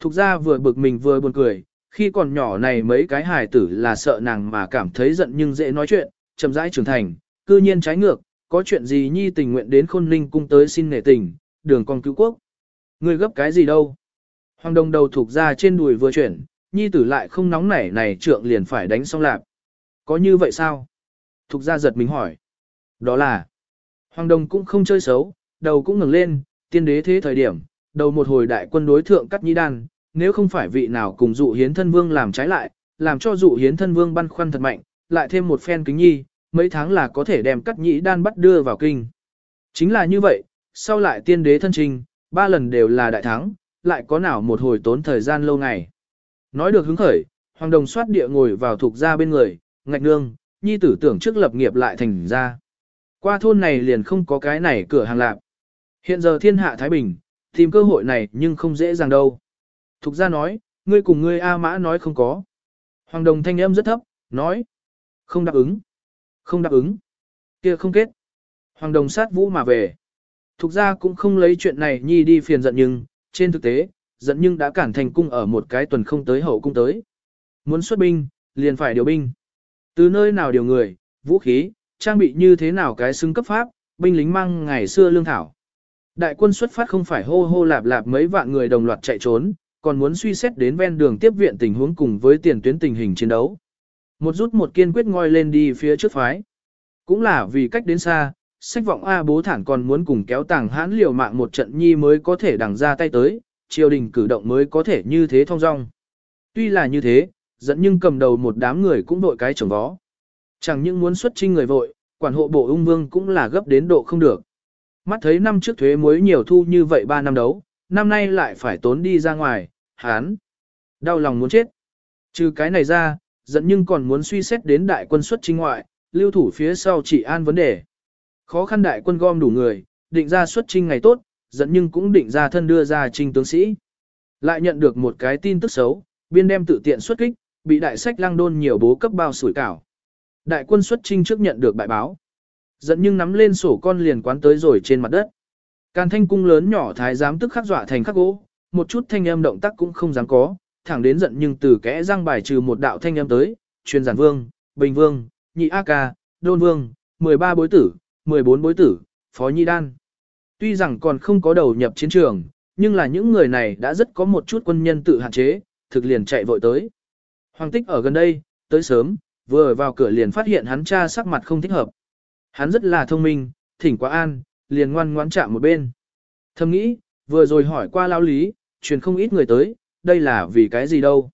Thục gia vừa bực mình vừa buồn cười, khi còn nhỏ này mấy cái hài tử là sợ nàng mà cảm thấy giận nhưng dễ nói chuyện, chậm rãi trưởng thành, cư nhiên trái ngược, có chuyện gì nhi tình nguyện đến khôn ninh cung tới xin nể tình, đường con cứu quốc. Người gấp cái gì đâu? Hoàng đồng đầu thuộc gia trên đùi vừa chuyển, nhi tử lại không nóng nảy này trượng liền phải đánh xong lạp. Có như vậy sao? Thục gia giật mình hỏi. Đó là, Hoàng đồng cũng không chơi xấu, đầu cũng ngừng lên, tiên đế thế thời điểm, đầu một hồi đại quân đối thượng cắt nhĩ đan, nếu không phải vị nào cùng dụ hiến thân vương làm trái lại, làm cho dụ hiến thân vương băn khoăn thật mạnh, lại thêm một phen kính nhi, mấy tháng là có thể đem cắt nhĩ đan bắt đưa vào kinh. Chính là như vậy, sau lại tiên đế thân trình, ba lần đều là đại thắng, lại có nào một hồi tốn thời gian lâu ngày. Nói được hứng khởi, hoàng đồng soát địa ngồi vào thuộc ra bên người, ngạch nương, nhi tử tưởng trước lập nghiệp lại thành ra. Qua thôn này liền không có cái này cửa hàng lạc. Hiện giờ thiên hạ Thái Bình, tìm cơ hội này nhưng không dễ dàng đâu. Thục ra nói, ngươi cùng ngươi A Mã nói không có. Hoàng đồng thanh âm rất thấp, nói. Không đáp ứng. Không đáp ứng. kia không kết. Hoàng đồng sát vũ mà về. Thục ra cũng không lấy chuyện này nhi đi phiền giận nhưng, trên thực tế, giận nhưng đã cản thành cung ở một cái tuần không tới hậu cung tới. Muốn xuất binh, liền phải điều binh. Từ nơi nào điều người, vũ khí, trang bị như thế nào cái xứng cấp pháp, binh lính mang ngày xưa lương thảo. Đại quân xuất phát không phải hô hô lạp lạp mấy vạn người đồng loạt chạy trốn, còn muốn suy xét đến ven đường tiếp viện tình huống cùng với tiền tuyến tình hình chiến đấu. Một rút một kiên quyết ngoi lên đi phía trước phái. Cũng là vì cách đến xa, sách vọng A bố thản còn muốn cùng kéo tàng hãn liều mạng một trận nhi mới có thể đằng ra tay tới, triều đình cử động mới có thể như thế thông dong. Tuy là như thế, dẫn nhưng cầm đầu một đám người cũng đội cái chồng vó. Chẳng những muốn xuất trinh người vội, quản hộ bộ ung vương cũng là gấp đến độ không được. Mắt thấy năm trước thuế muối nhiều thu như vậy 3 năm đấu, năm nay lại phải tốn đi ra ngoài, hán. Đau lòng muốn chết. Trừ cái này ra, dẫn nhưng còn muốn suy xét đến đại quân xuất chính ngoại, lưu thủ phía sau chỉ an vấn đề. Khó khăn đại quân gom đủ người, định ra xuất trinh ngày tốt, dẫn nhưng cũng định ra thân đưa ra trinh tướng sĩ. Lại nhận được một cái tin tức xấu, biên đem tự tiện xuất kích, bị đại sách lang đôn nhiều bố cấp bao sủi cảo. Đại quân xuất trinh trước nhận được bại báo. giận nhưng nắm lên sổ con liền quán tới rồi trên mặt đất. Càn thanh cung lớn nhỏ thái giám tức khắc dọa thành khắc gỗ, một chút thanh âm động tác cũng không dám có, thẳng đến giận nhưng từ kẽ răng bài trừ một đạo thanh âm tới, truyền giản vương, bình vương, nhị a ca, đôn vương, 13 bối tử, 14 bối tử, phó nhi đan. Tuy rằng còn không có đầu nhập chiến trường, nhưng là những người này đã rất có một chút quân nhân tự hạn chế, thực liền chạy vội tới. Hoàng tích ở gần đây, tới sớm, vừa vào cửa liền phát hiện hắn cha sắc mặt không thích hợp. Hắn rất là thông minh, thỉnh quá an, liền ngoan ngoãn chạm một bên. Thầm nghĩ, vừa rồi hỏi qua lao lý, truyền không ít người tới, đây là vì cái gì đâu.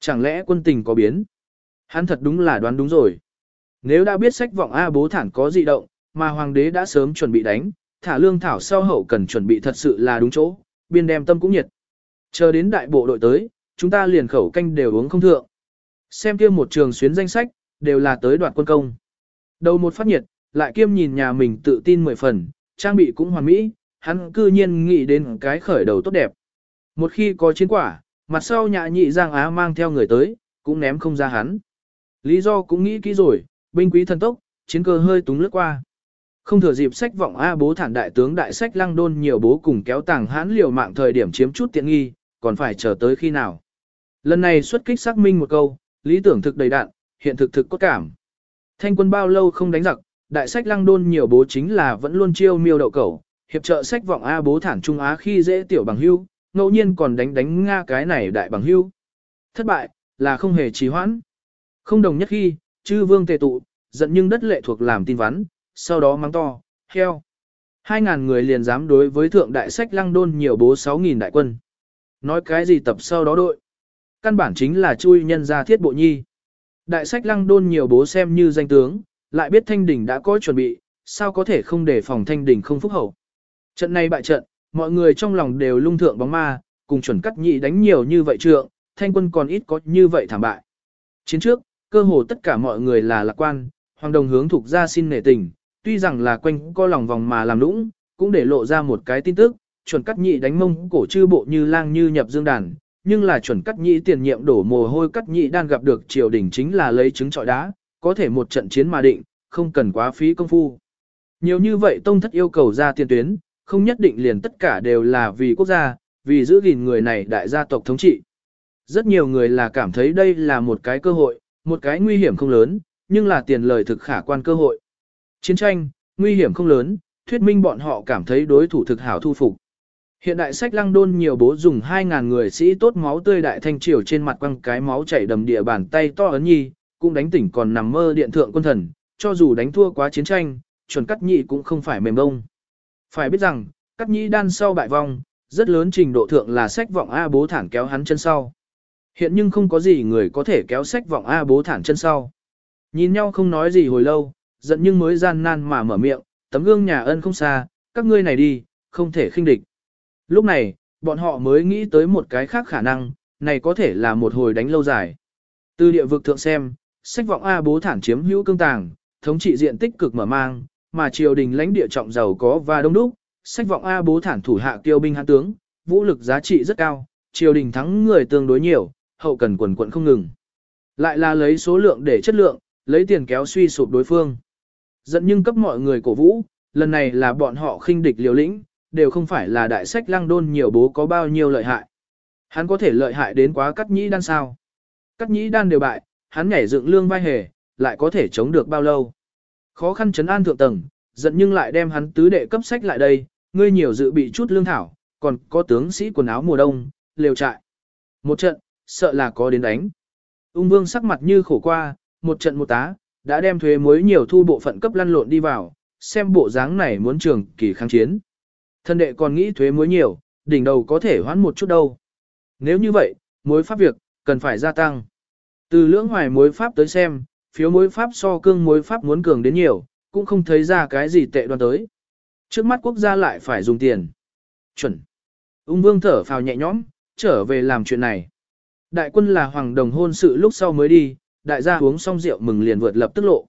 Chẳng lẽ quân tình có biến? Hắn thật đúng là đoán đúng rồi. Nếu đã biết sách vọng A bố thản có dị động, mà hoàng đế đã sớm chuẩn bị đánh, thả lương thảo sau hậu cần chuẩn bị thật sự là đúng chỗ, biên đem tâm cũng nhiệt. Chờ đến đại bộ đội tới, chúng ta liền khẩu canh đều uống không thượng. Xem kia một trường xuyến danh sách, đều là tới đoạt quân công. Đầu một phát nhiệt, lại kiêm nhìn nhà mình tự tin mười phần, trang bị cũng hoàn mỹ, hắn cư nhiên nghĩ đến cái khởi đầu tốt đẹp. Một khi có chiến quả, mặt sau nhạ nhị Giang Á mang theo người tới, cũng ném không ra hắn. Lý do cũng nghĩ kỹ rồi, binh quý thần tốc, chiến cơ hơi túng lướt qua. Không thừa dịp sách vọng A bố thản đại tướng đại sách lăng đôn nhiều bố cùng kéo tàng hãn liều mạng thời điểm chiếm chút tiện nghi, còn phải chờ tới khi nào. Lần này xuất kích xác minh một câu, lý tưởng thực đầy đạn, hiện thực thực cốt cảm. Thanh quân bao lâu không đánh giặc, đại sách lăng đôn nhiều bố chính là vẫn luôn chiêu miêu đậu cẩu, hiệp trợ sách vọng A bố thản Trung Á khi dễ tiểu bằng hưu, ngẫu nhiên còn đánh đánh Nga cái này đại bằng hưu. Thất bại, là không hề trì hoãn. Không đồng nhất khi, chư vương tề tụ, giận nhưng đất lệ thuộc làm tin vắn, sau đó mắng to, heo. Hai ngàn người liền dám đối với thượng đại sách lăng đôn nhiều bố sáu nghìn đại quân. Nói cái gì tập sau đó đội. Căn bản chính là chui nhân ra thiết bộ nhi. Đại sách lăng đôn nhiều bố xem như danh tướng, lại biết thanh đỉnh đã có chuẩn bị, sao có thể không để phòng thanh đình không phúc hậu. Trận này bại trận, mọi người trong lòng đều lung thượng bóng ma, cùng chuẩn cắt nhị đánh nhiều như vậy trượng, thanh quân còn ít có như vậy thảm bại. Chiến trước, cơ hồ tất cả mọi người là lạc quan, hoàng đồng hướng thuộc ra xin nể tình, tuy rằng là quanh co lòng vòng mà làm lũng, cũng để lộ ra một cái tin tức, chuẩn cắt nhị đánh mông cổ chư bộ như lang như nhập dương đàn, nhưng là chuẩn cắt nhị tiền nhiệm đổ mồ hôi cắt nhị đang gặp được triều đình chính là lấy trứng trọi đá, có thể một trận chiến mà định, không cần quá phí công phu. Nhiều như vậy tông thất yêu cầu ra tiền tuyến, không nhất định liền tất cả đều là vì quốc gia, vì giữ gìn người này đại gia tộc thống trị. Rất nhiều người là cảm thấy đây là một cái cơ hội, một cái nguy hiểm không lớn, nhưng là tiền lời thực khả quan cơ hội. Chiến tranh, nguy hiểm không lớn, thuyết minh bọn họ cảm thấy đối thủ thực hảo thu phục. Hiện đại sách lăng đôn nhiều bố dùng 2.000 người sĩ tốt máu tươi đại thanh triều trên mặt quăng cái máu chảy đầm địa bàn tay to ấn nhi, cũng đánh tỉnh còn nằm mơ điện thượng quân thần, cho dù đánh thua quá chiến tranh, chuẩn cắt nhị cũng không phải mềm bông. Phải biết rằng, cắt nhị đan sau bại vong, rất lớn trình độ thượng là sách vọng A bố thản kéo hắn chân sau. Hiện nhưng không có gì người có thể kéo sách vọng A bố thản chân sau. Nhìn nhau không nói gì hồi lâu, giận nhưng mới gian nan mà mở miệng, tấm gương nhà ân không xa, các ngươi này đi, không thể khinh địch. Lúc này, bọn họ mới nghĩ tới một cái khác khả năng, này có thể là một hồi đánh lâu dài. Từ địa vực thượng xem, sách vọng A bố thản chiếm hữu cương tàng, thống trị diện tích cực mở mang, mà triều đình lãnh địa trọng giàu có và đông đúc, sách vọng A bố thản thủ hạ tiêu binh hạ tướng, vũ lực giá trị rất cao, triều đình thắng người tương đối nhiều, hậu cần quần quận không ngừng. Lại là lấy số lượng để chất lượng, lấy tiền kéo suy sụp đối phương. Dẫn nhưng cấp mọi người cổ vũ, lần này là bọn họ khinh địch liều lĩnh, đều không phải là đại sách lăng đôn nhiều bố có bao nhiêu lợi hại. Hắn có thể lợi hại đến quá cắt nhĩ đan sao. Cắt nhĩ đan đều bại, hắn nhảy dựng lương vai hề, lại có thể chống được bao lâu. Khó khăn chấn an thượng tầng, giận nhưng lại đem hắn tứ đệ cấp sách lại đây, ngươi nhiều dự bị chút lương thảo, còn có tướng sĩ quần áo mùa đông, liều trại. Một trận, sợ là có đến đánh. Ung vương sắc mặt như khổ qua, một trận một tá, đã đem thuế muối nhiều thu bộ phận cấp lăn lộn đi vào, xem bộ dáng này muốn trường kỳ kháng chiến. Thân đệ còn nghĩ thuế muối nhiều, đỉnh đầu có thể hoãn một chút đâu. Nếu như vậy, muối pháp việc, cần phải gia tăng. Từ lưỡng hoài muối pháp tới xem, phiếu muối pháp so cương muối pháp muốn cường đến nhiều, cũng không thấy ra cái gì tệ đoan tới. Trước mắt quốc gia lại phải dùng tiền. Chuẩn. Ung vương thở phào nhẹ nhõm, trở về làm chuyện này. Đại quân là hoàng đồng hôn sự lúc sau mới đi, đại gia uống xong rượu mừng liền vượt lập tức lộ.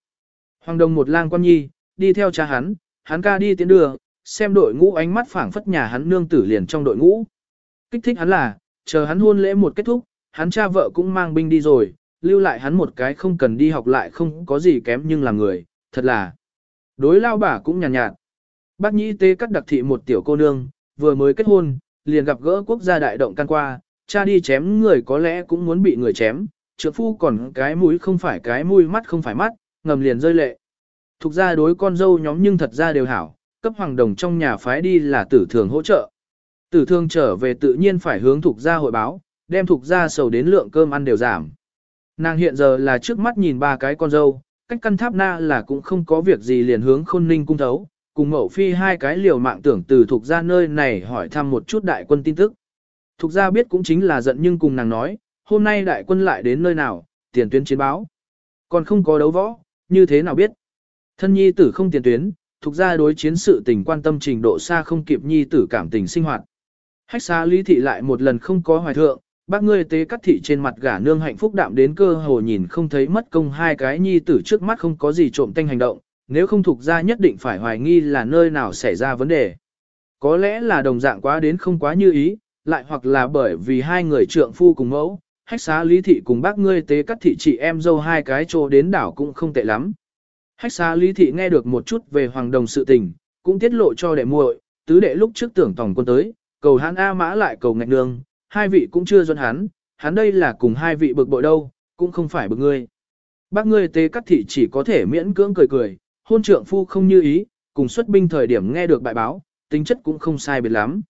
Hoàng đồng một lang quan nhi, đi theo cha hắn, hắn ca đi tiến đường, xem đội ngũ ánh mắt phảng phất nhà hắn nương tử liền trong đội ngũ. Kích thích hắn là, chờ hắn hôn lễ một kết thúc, hắn cha vợ cũng mang binh đi rồi, lưu lại hắn một cái không cần đi học lại không có gì kém nhưng là người, thật là. Đối lao bà cũng nhàn nhạt, nhạt. Bác nhĩ tê cắt đặc thị một tiểu cô nương, vừa mới kết hôn, liền gặp gỡ quốc gia đại động can qua, cha đi chém người có lẽ cũng muốn bị người chém, trượng phu còn cái mũi không phải cái mũi mắt không phải mắt, ngầm liền rơi lệ. Thục ra đối con dâu nhóm nhưng thật ra đều hảo, cấp hoàng đồng trong nhà phái đi là tử thường hỗ trợ. Tử thương trở về tự nhiên phải hướng thuộc gia hội báo, đem thuộc gia sầu đến lượng cơm ăn đều giảm. Nàng hiện giờ là trước mắt nhìn ba cái con dâu, cách căn tháp na là cũng không có việc gì liền hướng khôn ninh cung thấu, cùng mẫu phi hai cái liều mạng tưởng từ thuộc gia nơi này hỏi thăm một chút đại quân tin tức. Thục gia biết cũng chính là giận nhưng cùng nàng nói, hôm nay đại quân lại đến nơi nào, tiền tuyến chiến báo. Còn không có đấu võ, như thế nào biết. Thân nhi tử không tiền tuyến, thuộc ra đối chiến sự tình quan tâm trình độ xa không kịp nhi tử cảm tình sinh hoạt. Hách xá lý thị lại một lần không có hoài thượng, bác ngươi tế cắt thị trên mặt gả nương hạnh phúc đạm đến cơ hồ nhìn không thấy mất công hai cái nhi tử trước mắt không có gì trộm tanh hành động, nếu không thuộc ra nhất định phải hoài nghi là nơi nào xảy ra vấn đề. Có lẽ là đồng dạng quá đến không quá như ý, lại hoặc là bởi vì hai người trượng phu cùng mẫu, hách xá lý thị cùng bác ngươi tế cắt thị chị em dâu hai cái trô đến đảo cũng không tệ lắm. Hách xá lý thị nghe được một chút về hoàng đồng sự tình, cũng tiết lộ cho đệ muội, tứ đệ lúc trước tưởng tổng quân tới, cầu hắn A mã lại cầu ngạch nương, hai vị cũng chưa dẫn hắn, hắn đây là cùng hai vị bực bội đâu, cũng không phải bực ngươi. Bác ngươi tế cắt thị chỉ có thể miễn cưỡng cười cười, hôn trượng phu không như ý, cùng xuất binh thời điểm nghe được bài báo, tính chất cũng không sai biệt lắm.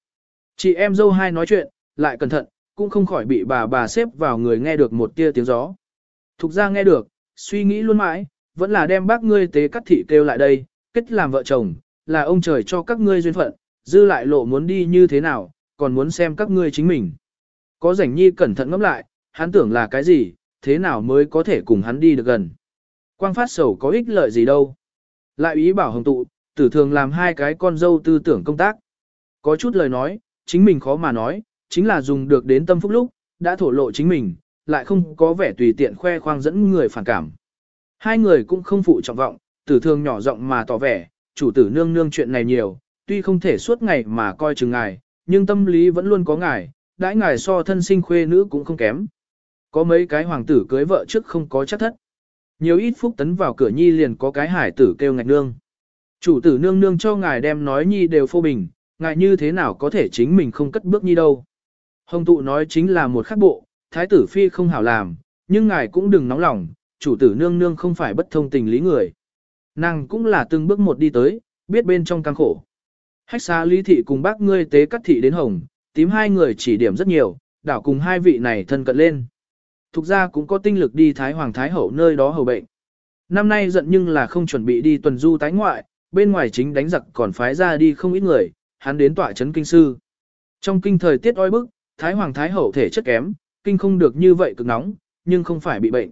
Chị em dâu hai nói chuyện, lại cẩn thận, cũng không khỏi bị bà bà xếp vào người nghe được một tia tiếng gió. Thục ra nghe được, suy nghĩ luôn mãi, vẫn là đem bác ngươi tế cắt thị kêu lại đây, kết làm vợ chồng, là ông trời cho các ngươi duyên phận, dư lại lộ muốn đi như thế nào, còn muốn xem các ngươi chính mình. Có rảnh nhi cẩn thận ngẫm lại, hắn tưởng là cái gì, thế nào mới có thể cùng hắn đi được gần. Quang phát sầu có ích lợi gì đâu. Lại ý bảo hồng tụ, tử thường làm hai cái con dâu tư tưởng công tác. Có chút lời nói, chính mình khó mà nói, chính là dùng được đến tâm phúc lúc, đã thổ lộ chính mình, lại không có vẻ tùy tiện khoe khoang dẫn người phản cảm. Hai người cũng không phụ trọng vọng, tử thường nhỏ giọng mà tỏ vẻ, chủ tử nương nương chuyện này nhiều, tuy không thể suốt ngày mà coi chừng ngài, nhưng tâm lý vẫn luôn có ngài, đãi ngài so thân sinh khuê nữ cũng không kém. Có mấy cái hoàng tử cưới vợ trước không có chắc thất. Nhiều ít phúc tấn vào cửa nhi liền có cái hải tử kêu ngạch nương. Chủ tử nương nương cho ngài đem nói nhi đều phô bình, ngài như thế nào có thể chính mình không cất bước nhi đâu. Hồng tụ nói chính là một khắc bộ, thái tử phi không hảo làm, nhưng ngài cũng đừng nóng lòng, chủ tử nương nương không phải bất thông tình lý người. Nàng cũng là từng bước một đi tới, biết bên trong căng khổ. Hách xa lý thị cùng bác ngươi tế cắt thị đến hồng, tím hai người chỉ điểm rất nhiều, đảo cùng hai vị này thân cận lên. Thục ra cũng có tinh lực đi Thái Hoàng Thái Hậu nơi đó hầu bệnh. Năm nay giận nhưng là không chuẩn bị đi tuần du tái ngoại, bên ngoài chính đánh giặc còn phái ra đi không ít người, hắn đến tỏa chấn kinh sư. Trong kinh thời tiết oi bức, Thái Hoàng Thái Hậu thể chất kém, kinh không được như vậy cực nóng, nhưng không phải bị bệnh.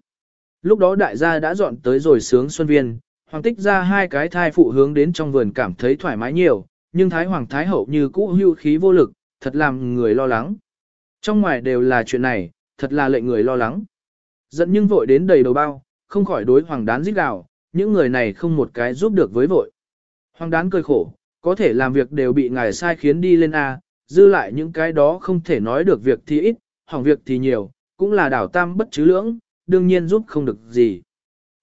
Lúc đó đại gia đã dọn tới rồi sướng xuân viên, hoàng tích ra hai cái thai phụ hướng đến trong vườn cảm thấy thoải mái nhiều, nhưng Thái Hoàng Thái Hậu như cũ hưu khí vô lực, thật làm người lo lắng. Trong ngoài đều là chuyện này, thật là lệnh người lo lắng. Giận nhưng vội đến đầy đầu bao, không khỏi đối hoàng đán giết gào, những người này không một cái giúp được với vội. Hoàng đán cười khổ, có thể làm việc đều bị ngài sai khiến đi lên A, dư lại những cái đó không thể nói được việc thì ít, hỏng việc thì nhiều, cũng là đảo tam bất chứ lưỡng, đương nhiên giúp không được gì.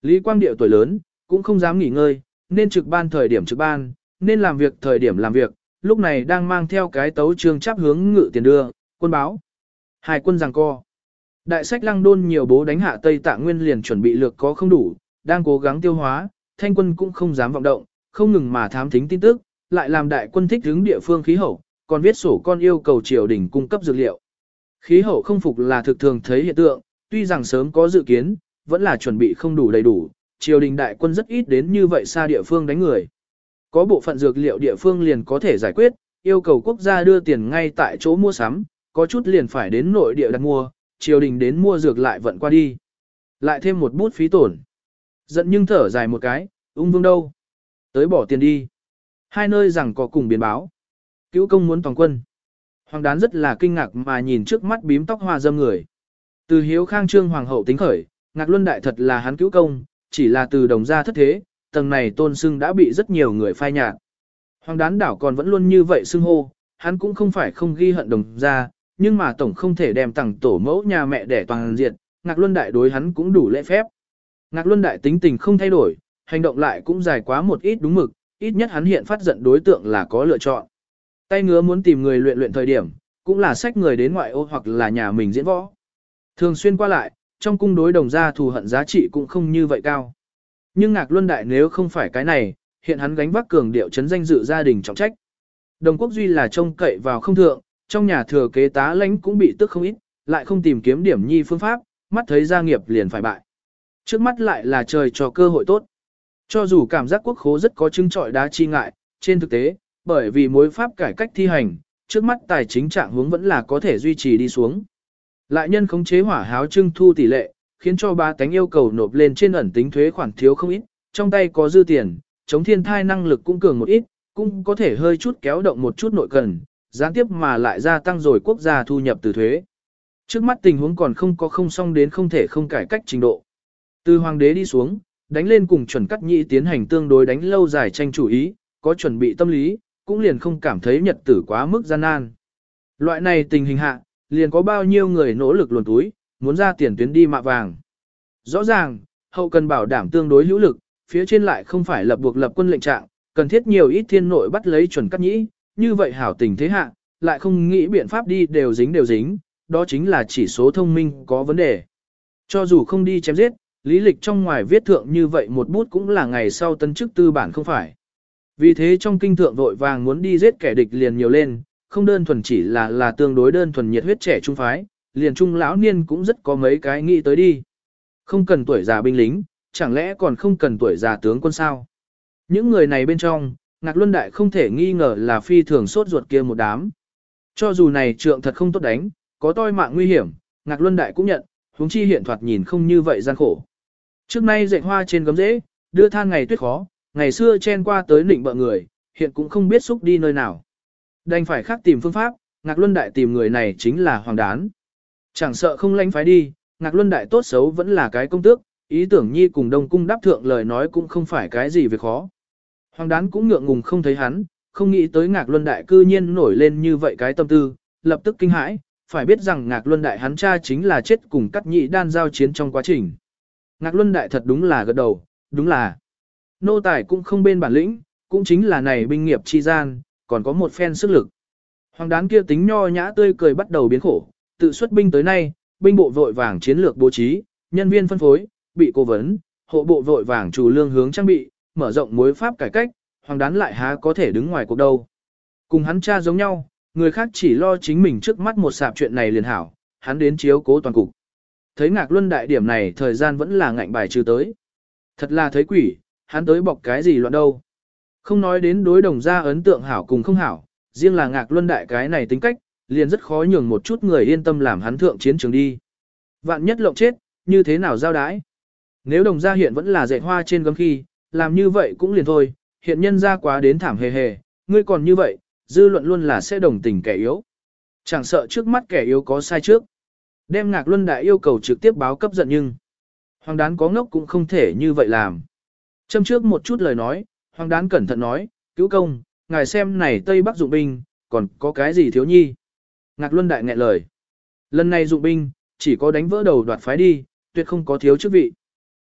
Lý Quang Điệu tuổi lớn, cũng không dám nghỉ ngơi, nên trực ban thời điểm trực ban, nên làm việc thời điểm làm việc, lúc này đang mang theo cái tấu trương chắp hướng ngự tiền đưa, quân báo. Hai quân giằng co. Đại sách lăng đôn nhiều bố đánh hạ Tây Tạ Nguyên liền chuẩn bị lược có không đủ, đang cố gắng tiêu hóa, thanh quân cũng không dám vọng động, không ngừng mà thám thính tin tức, lại làm đại quân thích hướng địa phương khí hậu, còn viết sổ con yêu cầu triều đình cung cấp dược liệu. Khí hậu không phục là thực thường thấy hiện tượng, tuy rằng sớm có dự kiến, vẫn là chuẩn bị không đủ đầy đủ, triều đình đại quân rất ít đến như vậy xa địa phương đánh người. Có bộ phận dược liệu địa phương liền có thể giải quyết, yêu cầu quốc gia đưa tiền ngay tại chỗ mua sắm, có chút liền phải đến nội địa đặt mua, triều đình đến mua dược lại vận qua đi. Lại thêm một bút phí tổn. Giận nhưng thở dài một cái, ung vương đâu? Tới bỏ tiền đi. Hai nơi rằng có cùng biến báo. Cứu công muốn toàn quân. Hoàng đán rất là kinh ngạc mà nhìn trước mắt bím tóc hoa dâm người. Từ hiếu khang trương hoàng hậu tính khởi, ngạc luân đại thật là hắn cứu công, chỉ là từ đồng gia thất thế, tầng này tôn sưng đã bị rất nhiều người phai nhạt. Hoàng đán đảo còn vẫn luôn như vậy xưng hô, hắn cũng không phải không ghi hận đồng gia, nhưng mà tổng không thể đem tặng tổ mẫu nhà mẹ để toàn diện, ngạc luân đại đối hắn cũng đủ lễ phép. Ngạc luân đại tính tình không thay đổi, hành động lại cũng dài quá một ít đúng mực, ít nhất hắn hiện phát giận đối tượng là có lựa chọn. Tay ngứa muốn tìm người luyện luyện thời điểm, cũng là sách người đến ngoại ô hoặc là nhà mình diễn võ. Thường xuyên qua lại, trong cung đối đồng gia thù hận giá trị cũng không như vậy cao. Nhưng Ngạc Luân Đại nếu không phải cái này, hiện hắn gánh vác cường điệu chấn danh dự gia đình trọng trách. Đồng quốc duy là trông cậy vào không thượng, trong nhà thừa kế tá lãnh cũng bị tức không ít, lại không tìm kiếm điểm nhi phương pháp, mắt thấy gia nghiệp liền phải bại. Trước mắt lại là trời cho cơ hội tốt. Cho dù cảm giác quốc khố rất có chứng trọi đá chi ngại, trên thực tế, bởi vì mối pháp cải cách thi hành, trước mắt tài chính trạng hướng vẫn là có thể duy trì đi xuống. Lại nhân khống chế hỏa háo trưng thu tỷ lệ, khiến cho ba tánh yêu cầu nộp lên trên ẩn tính thuế khoản thiếu không ít, trong tay có dư tiền, chống thiên thai năng lực cũng cường một ít, cũng có thể hơi chút kéo động một chút nội cần, gián tiếp mà lại gia tăng rồi quốc gia thu nhập từ thuế. Trước mắt tình huống còn không có không xong đến không thể không cải cách trình độ. Từ hoàng đế đi xuống, đánh lên cùng chuẩn cắt nhị tiến hành tương đối đánh lâu dài tranh chủ ý, có chuẩn bị tâm lý, cũng liền không cảm thấy nhật tử quá mức gian nan. Loại này tình hình hạ, liền có bao nhiêu người nỗ lực luồn túi, muốn ra tiền tuyến đi mạ vàng. Rõ ràng, hậu cần bảo đảm tương đối hữu lực, phía trên lại không phải lập buộc lập quân lệnh trạng, cần thiết nhiều ít thiên nội bắt lấy chuẩn cắt nhĩ, như vậy hảo tình thế hạ, lại không nghĩ biện pháp đi đều dính đều dính, đó chính là chỉ số thông minh có vấn đề. Cho dù không đi chém giết, lý lịch trong ngoài viết thượng như vậy một bút cũng là ngày sau tân chức tư bản không phải. Vì thế trong kinh thượng vội vàng muốn đi giết kẻ địch liền nhiều lên, không đơn thuần chỉ là là tương đối đơn thuần nhiệt huyết trẻ trung phái, liền trung lão niên cũng rất có mấy cái nghĩ tới đi. Không cần tuổi già binh lính, chẳng lẽ còn không cần tuổi già tướng quân sao? Những người này bên trong, Ngạc Luân Đại không thể nghi ngờ là phi thường sốt ruột kia một đám. Cho dù này trượng thật không tốt đánh, có toi mạng nguy hiểm, Ngạc Luân Đại cũng nhận, huống chi hiện thoạt nhìn không như vậy gian khổ. Trước nay dạy hoa trên gấm rễ, đưa than ngày tuyết khó, ngày xưa chen qua tới nịnh bợ người, hiện cũng không biết xúc đi nơi nào. Đành phải khác tìm phương pháp, Ngạc Luân Đại tìm người này chính là Hoàng Đán. Chẳng sợ không lanh phái đi, Ngạc Luân Đại tốt xấu vẫn là cái công tước, ý tưởng nhi cùng Đông Cung đáp thượng lời nói cũng không phải cái gì việc khó. Hoàng Đán cũng ngượng ngùng không thấy hắn, không nghĩ tới Ngạc Luân Đại cư nhiên nổi lên như vậy cái tâm tư, lập tức kinh hãi, phải biết rằng Ngạc Luân Đại hắn cha chính là chết cùng cắt nhị đan giao chiến trong quá trình. Ngạc Luân Đại thật đúng là gật đầu, đúng là. Nô tài cũng không bên bản lĩnh, cũng chính là này binh nghiệp chi gian, còn có một phen sức lực. Hoàng đán kia tính nho nhã tươi cười bắt đầu biến khổ, tự xuất binh tới nay, binh bộ vội vàng chiến lược bố trí, nhân viên phân phối, bị cố vấn, hộ bộ vội vàng chủ lương hướng trang bị, mở rộng mối pháp cải cách, hoàng đán lại há có thể đứng ngoài cuộc đâu. Cùng hắn cha giống nhau, người khác chỉ lo chính mình trước mắt một sạp chuyện này liền hảo, hắn đến chiếu cố toàn cục. Thấy ngạc luân đại điểm này thời gian vẫn là ngạnh bài trừ tới. Thật là thấy quỷ, hắn tới bọc cái gì loạn đâu. Không nói đến đối đồng gia ấn tượng hảo cùng không hảo, riêng là ngạc luân đại cái này tính cách, liền rất khó nhường một chút người yên tâm làm hắn thượng chiến trường đi. Vạn nhất lộng chết, như thế nào giao đái? Nếu đồng gia hiện vẫn là dạy hoa trên gấm khi, làm như vậy cũng liền thôi, hiện nhân ra quá đến thảm hề hề, ngươi còn như vậy, dư luận luôn là sẽ đồng tình kẻ yếu. Chẳng sợ trước mắt kẻ yếu có sai trước. Đem ngạc luân đại yêu cầu trực tiếp báo cấp giận nhưng. Hoàng đán có ngốc cũng không thể như vậy làm. Châm trước một chút lời nói, hoàng đán cẩn thận nói, cứu công, ngài xem này Tây Bắc dụng binh, còn có cái gì thiếu nhi. Ngạc luân đại nghẹn lời. Lần này dụng binh, chỉ có đánh vỡ đầu đoạt phái đi, tuyệt không có thiếu chức vị.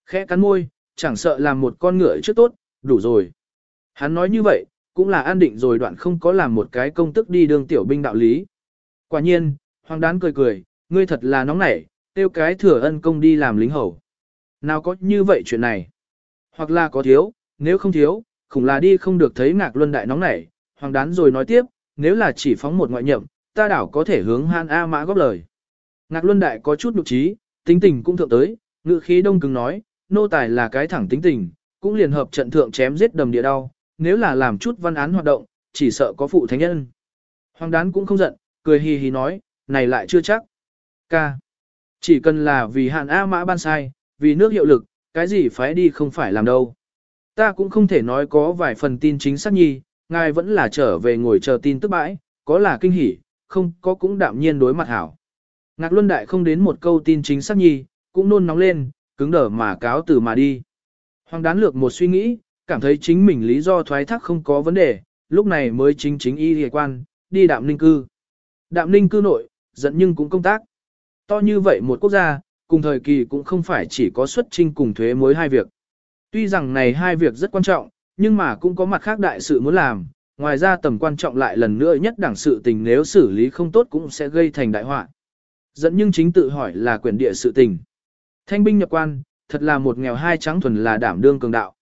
Khẽ cắn môi, chẳng sợ làm một con ngựa trước tốt, đủ rồi. Hắn nói như vậy, cũng là an định rồi đoạn không có làm một cái công tức đi đường tiểu binh đạo lý. Quả nhiên, hoàng đán cười cười, ngươi thật là nóng nảy, tiêu cái thừa ân công đi làm lính hầu. Nào có như vậy chuyện này? Hoặc là có thiếu, nếu không thiếu, khủng là đi không được thấy ngạc luân đại nóng nảy, hoàng đán rồi nói tiếp, nếu là chỉ phóng một ngoại nhậm, ta đảo có thể hướng han A mã góp lời. Ngạc luân đại có chút nụ trí, tính tình cũng thượng tới, ngự khí đông cứng nói, nô tài là cái thẳng tính tình, cũng liền hợp trận thượng chém giết đầm địa đau, nếu là làm chút văn án hoạt động, chỉ sợ có phụ thánh nhân. Hoàng đán cũng không giận, cười hì hì nói, này lại chưa chắc. Ca. Chỉ cần là vì hạn A mã ban sai, vì nước hiệu lực, cái gì phải đi không phải làm đâu. Ta cũng không thể nói có vài phần tin chính xác nhi, ngài vẫn là trở về ngồi chờ tin tức bãi, có là kinh hỉ, không có cũng đạm nhiên đối mặt hảo. Ngạc Luân Đại không đến một câu tin chính xác nhi, cũng nôn nóng lên, cứng đờ mà cáo từ mà đi. Hoàng đán lược một suy nghĩ, cảm thấy chính mình lý do thoái thác không có vấn đề, lúc này mới chính chính y hề quan, đi đạm ninh cư. Đạm ninh cư nội, giận nhưng cũng công tác. To như vậy một quốc gia, cùng thời kỳ cũng không phải chỉ có xuất trinh cùng thuế mối hai việc. Tuy rằng này hai việc rất quan trọng, nhưng mà cũng có mặt khác đại sự muốn làm, ngoài ra tầm quan trọng lại lần nữa nhất đảng sự tình nếu xử lý không tốt cũng sẽ gây thành đại họa. Dẫn nhưng chính tự hỏi là quyền địa sự tình. Thanh binh nhập quan, thật là một nghèo hai trắng thuần là đảm đương cường đạo.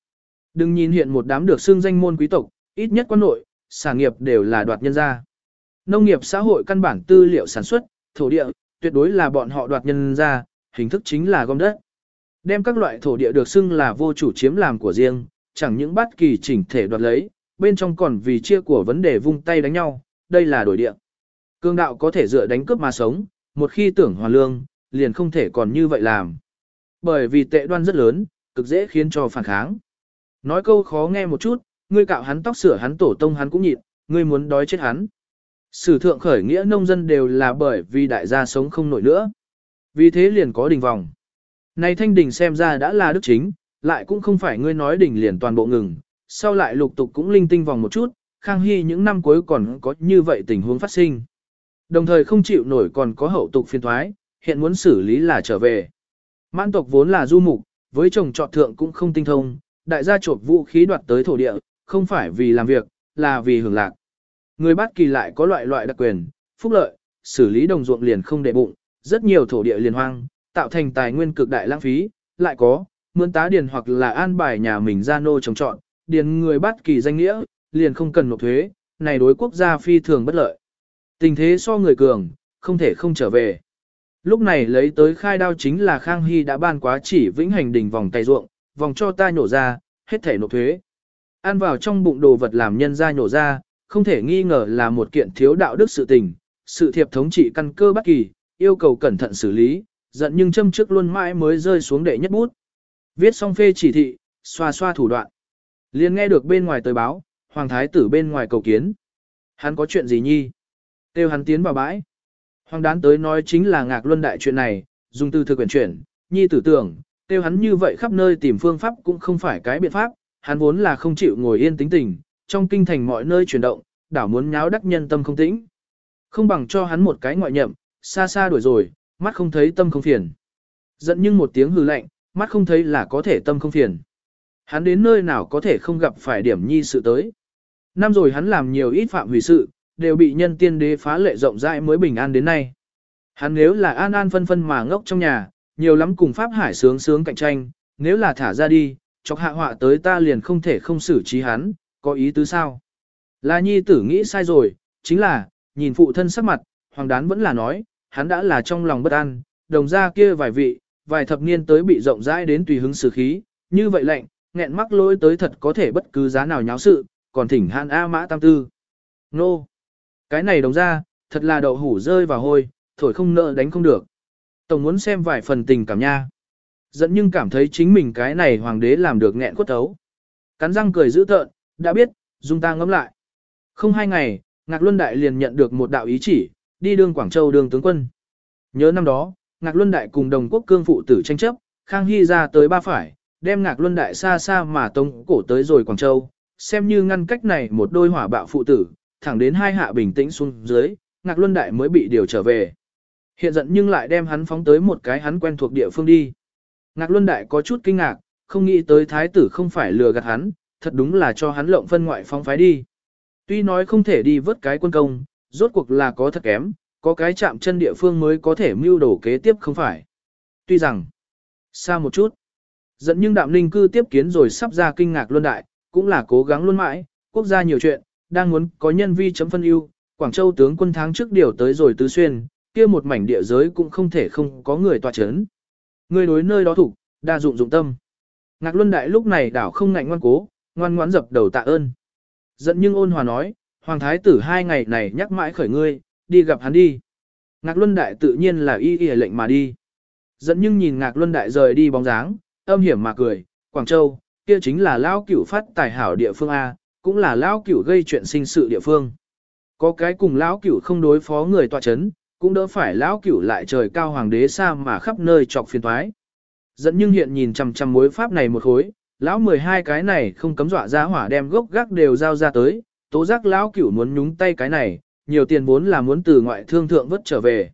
Đừng nhìn hiện một đám được xưng danh môn quý tộc, ít nhất quan nội, sản nghiệp đều là đoạt nhân gia. Nông nghiệp xã hội căn bản tư liệu sản xuất, thổ địa, tuyệt đối là bọn họ đoạt nhân gia, hình thức chính là gom đất. Đem các loại thổ địa được xưng là vô chủ chiếm làm của riêng, chẳng những bất kỳ chỉnh thể đoạt lấy, bên trong còn vì chia của vấn đề vung tay đánh nhau, đây là đổi địa. Cương đạo có thể dựa đánh cướp mà sống, một khi tưởng hoàn lương, liền không thể còn như vậy làm. Bởi vì tệ đoan rất lớn, cực dễ khiến cho phản kháng. Nói câu khó nghe một chút, ngươi cạo hắn tóc sửa hắn tổ tông hắn cũng nhịn, ngươi muốn đói chết hắn. Sử thượng khởi nghĩa nông dân đều là bởi vì đại gia sống không nổi nữa. Vì thế liền có đình vòng. Này thanh đình xem ra đã là đức chính, lại cũng không phải ngươi nói đỉnh liền toàn bộ ngừng, sau lại lục tục cũng linh tinh vòng một chút, Khang Hy những năm cuối còn có như vậy tình huống phát sinh. Đồng thời không chịu nổi còn có hậu tục phiên thoái, hiện muốn xử lý là trở về. Mãn tộc vốn là du mục, với chồng trọt thượng cũng không tinh thông, đại gia trộm vũ khí đoạt tới thổ địa, không phải vì làm việc, là vì hưởng lạc. Người bát kỳ lại có loại loại đặc quyền, phúc lợi, xử lý đồng ruộng liền không để bụng, rất nhiều thổ địa liền hoang, tạo thành tài nguyên cực đại lãng phí, lại có, mướn tá điền hoặc là an bài nhà mình ra nô trồng trọn, điền người bắt kỳ danh nghĩa, liền không cần nộp thuế, này đối quốc gia phi thường bất lợi. Tình thế so người cường, không thể không trở về. Lúc này lấy tới khai đao chính là Khang Hy đã ban quá chỉ vĩnh hành đỉnh vòng tay ruộng, vòng cho ta nhổ ra, hết thể nộp thuế. Ăn vào trong bụng đồ vật làm nhân ra nhổ ra, không thể nghi ngờ là một kiện thiếu đạo đức sự tình, sự thiệp thống trị căn cơ bất kỳ, yêu cầu cẩn thận xử lý, giận nhưng châm trước luôn mãi mới rơi xuống đệ nhất bút. Viết xong phê chỉ thị, xoa xoa thủ đoạn. liền nghe được bên ngoài tới báo, hoàng thái tử bên ngoài cầu kiến. Hắn có chuyện gì nhi? Tiêu hắn tiến vào bãi. Hoàng đán tới nói chính là ngạc luân đại chuyện này, dùng từ thực quyển chuyển, nhi tử tưởng, tiêu hắn như vậy khắp nơi tìm phương pháp cũng không phải cái biện pháp, hắn vốn là không chịu ngồi yên tính tình, trong kinh thành mọi nơi chuyển động, đảo muốn nháo đắc nhân tâm không tĩnh. Không bằng cho hắn một cái ngoại nhậm, xa xa đuổi rồi, mắt không thấy tâm không phiền. Giận nhưng một tiếng hừ lạnh, mắt không thấy là có thể tâm không phiền. Hắn đến nơi nào có thể không gặp phải điểm nhi sự tới. Năm rồi hắn làm nhiều ít phạm hủy sự, đều bị nhân tiên đế phá lệ rộng rãi mới bình an đến nay. Hắn nếu là an an phân phân mà ngốc trong nhà, nhiều lắm cùng Pháp Hải sướng sướng cạnh tranh, nếu là thả ra đi, chọc hạ họa tới ta liền không thể không xử trí hắn, có ý tứ sao? Là nhi tử nghĩ sai rồi, chính là, nhìn phụ thân sắc mặt, hoàng đán vẫn là nói, hắn đã là trong lòng bất an, đồng ra kia vài vị, vài thập niên tới bị rộng rãi đến tùy hứng xử khí, như vậy lệnh, nghẹn mắc lỗi tới thật có thể bất cứ giá nào nháo sự, còn thỉnh hạn A mã tam tư. Nô! Cái này đồng ra, thật là đậu hủ rơi vào hôi, thổi không nợ đánh không được. Tổng muốn xem vài phần tình cảm nha. Dẫn nhưng cảm thấy chính mình cái này hoàng đế làm được nghẹn cốt thấu. Cắn răng cười dữ tợn, đã biết, dung ta ngẫm lại. Không hai ngày, Ngạc Luân Đại liền nhận được một đạo ý chỉ, đi đương Quảng Châu đương tướng quân. Nhớ năm đó, Ngạc Luân Đại cùng đồng quốc cương phụ tử tranh chấp, Khang Hy ra tới ba phải, đem Ngạc Luân Đại xa xa mà tống cổ tới rồi Quảng Châu, xem như ngăn cách này một đôi hỏa bạo phụ tử, thẳng đến hai hạ bình tĩnh xuống dưới, Ngạc Luân Đại mới bị điều trở về. Hiện giận nhưng lại đem hắn phóng tới một cái hắn quen thuộc địa phương đi. Ngạc Luân Đại có chút kinh ngạc, không nghĩ tới thái tử không phải lừa gạt hắn, thật đúng là cho hắn lộng phân ngoại phóng phái đi. Tuy nói không thể đi vớt cái quân công, rốt cuộc là có thật kém, có cái chạm chân địa phương mới có thể mưu đổ kế tiếp không phải. Tuy rằng, xa một chút, giận nhưng đạm linh cư tiếp kiến rồi sắp ra kinh ngạc luân đại, cũng là cố gắng luôn mãi, quốc gia nhiều chuyện, đang muốn có nhân vi chấm phân ưu, Quảng Châu tướng quân tháng trước điều tới rồi tứ xuyên, kia một mảnh địa giới cũng không thể không có người tòa chấn. Người đối nơi đó thủ, đa dụng dụng tâm. Ngạc Luân Đại lúc này đảo không ngạnh ngoan cố, ngoan ngoãn dập đầu tạ ơn. Giận nhưng ôn hòa nói, Hoàng Thái tử hai ngày này nhắc mãi khởi ngươi, đi gặp hắn đi. Ngạc Luân Đại tự nhiên là y y lệnh mà đi. Dẫn nhưng nhìn Ngạc Luân Đại rời đi bóng dáng, âm hiểm mà cười, Quảng Châu, kia chính là lão cửu phát tài hảo địa phương A, cũng là lão cửu gây chuyện sinh sự địa phương. Có cái cùng Lão cửu không đối phó người tọa chấn, cũng đỡ phải Lão cửu lại trời cao hoàng đế xa mà khắp nơi trọc phiền toái. Dẫn nhưng hiện nhìn chằm chằm mối pháp này một khối, lão 12 cái này không cấm dọa ra hỏa đem gốc gác đều giao ra tới, tố giác lão cửu muốn nhúng tay cái này, nhiều tiền vốn là muốn từ ngoại thương thượng vất trở về.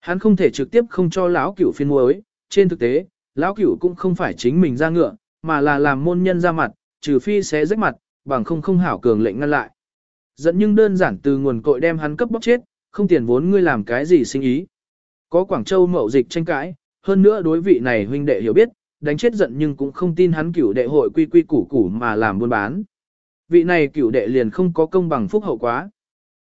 Hắn không thể trực tiếp không cho lão cửu phiên muối, trên thực tế, lão cửu cũng không phải chính mình ra ngựa, mà là làm môn nhân ra mặt, trừ phi sẽ rách mặt, bằng không không hảo cường lệnh ngăn lại. Dẫn nhưng đơn giản từ nguồn cội đem hắn cấp bóc chết, không tiền vốn ngươi làm cái gì sinh ý. Có Quảng Châu mậu dịch tranh cãi, hơn nữa đối vị này huynh đệ hiểu biết, đánh chết giận nhưng cũng không tin hắn cửu đệ hội quy quy củ củ mà làm buôn bán. Vị này cửu đệ liền không có công bằng phúc hậu quá.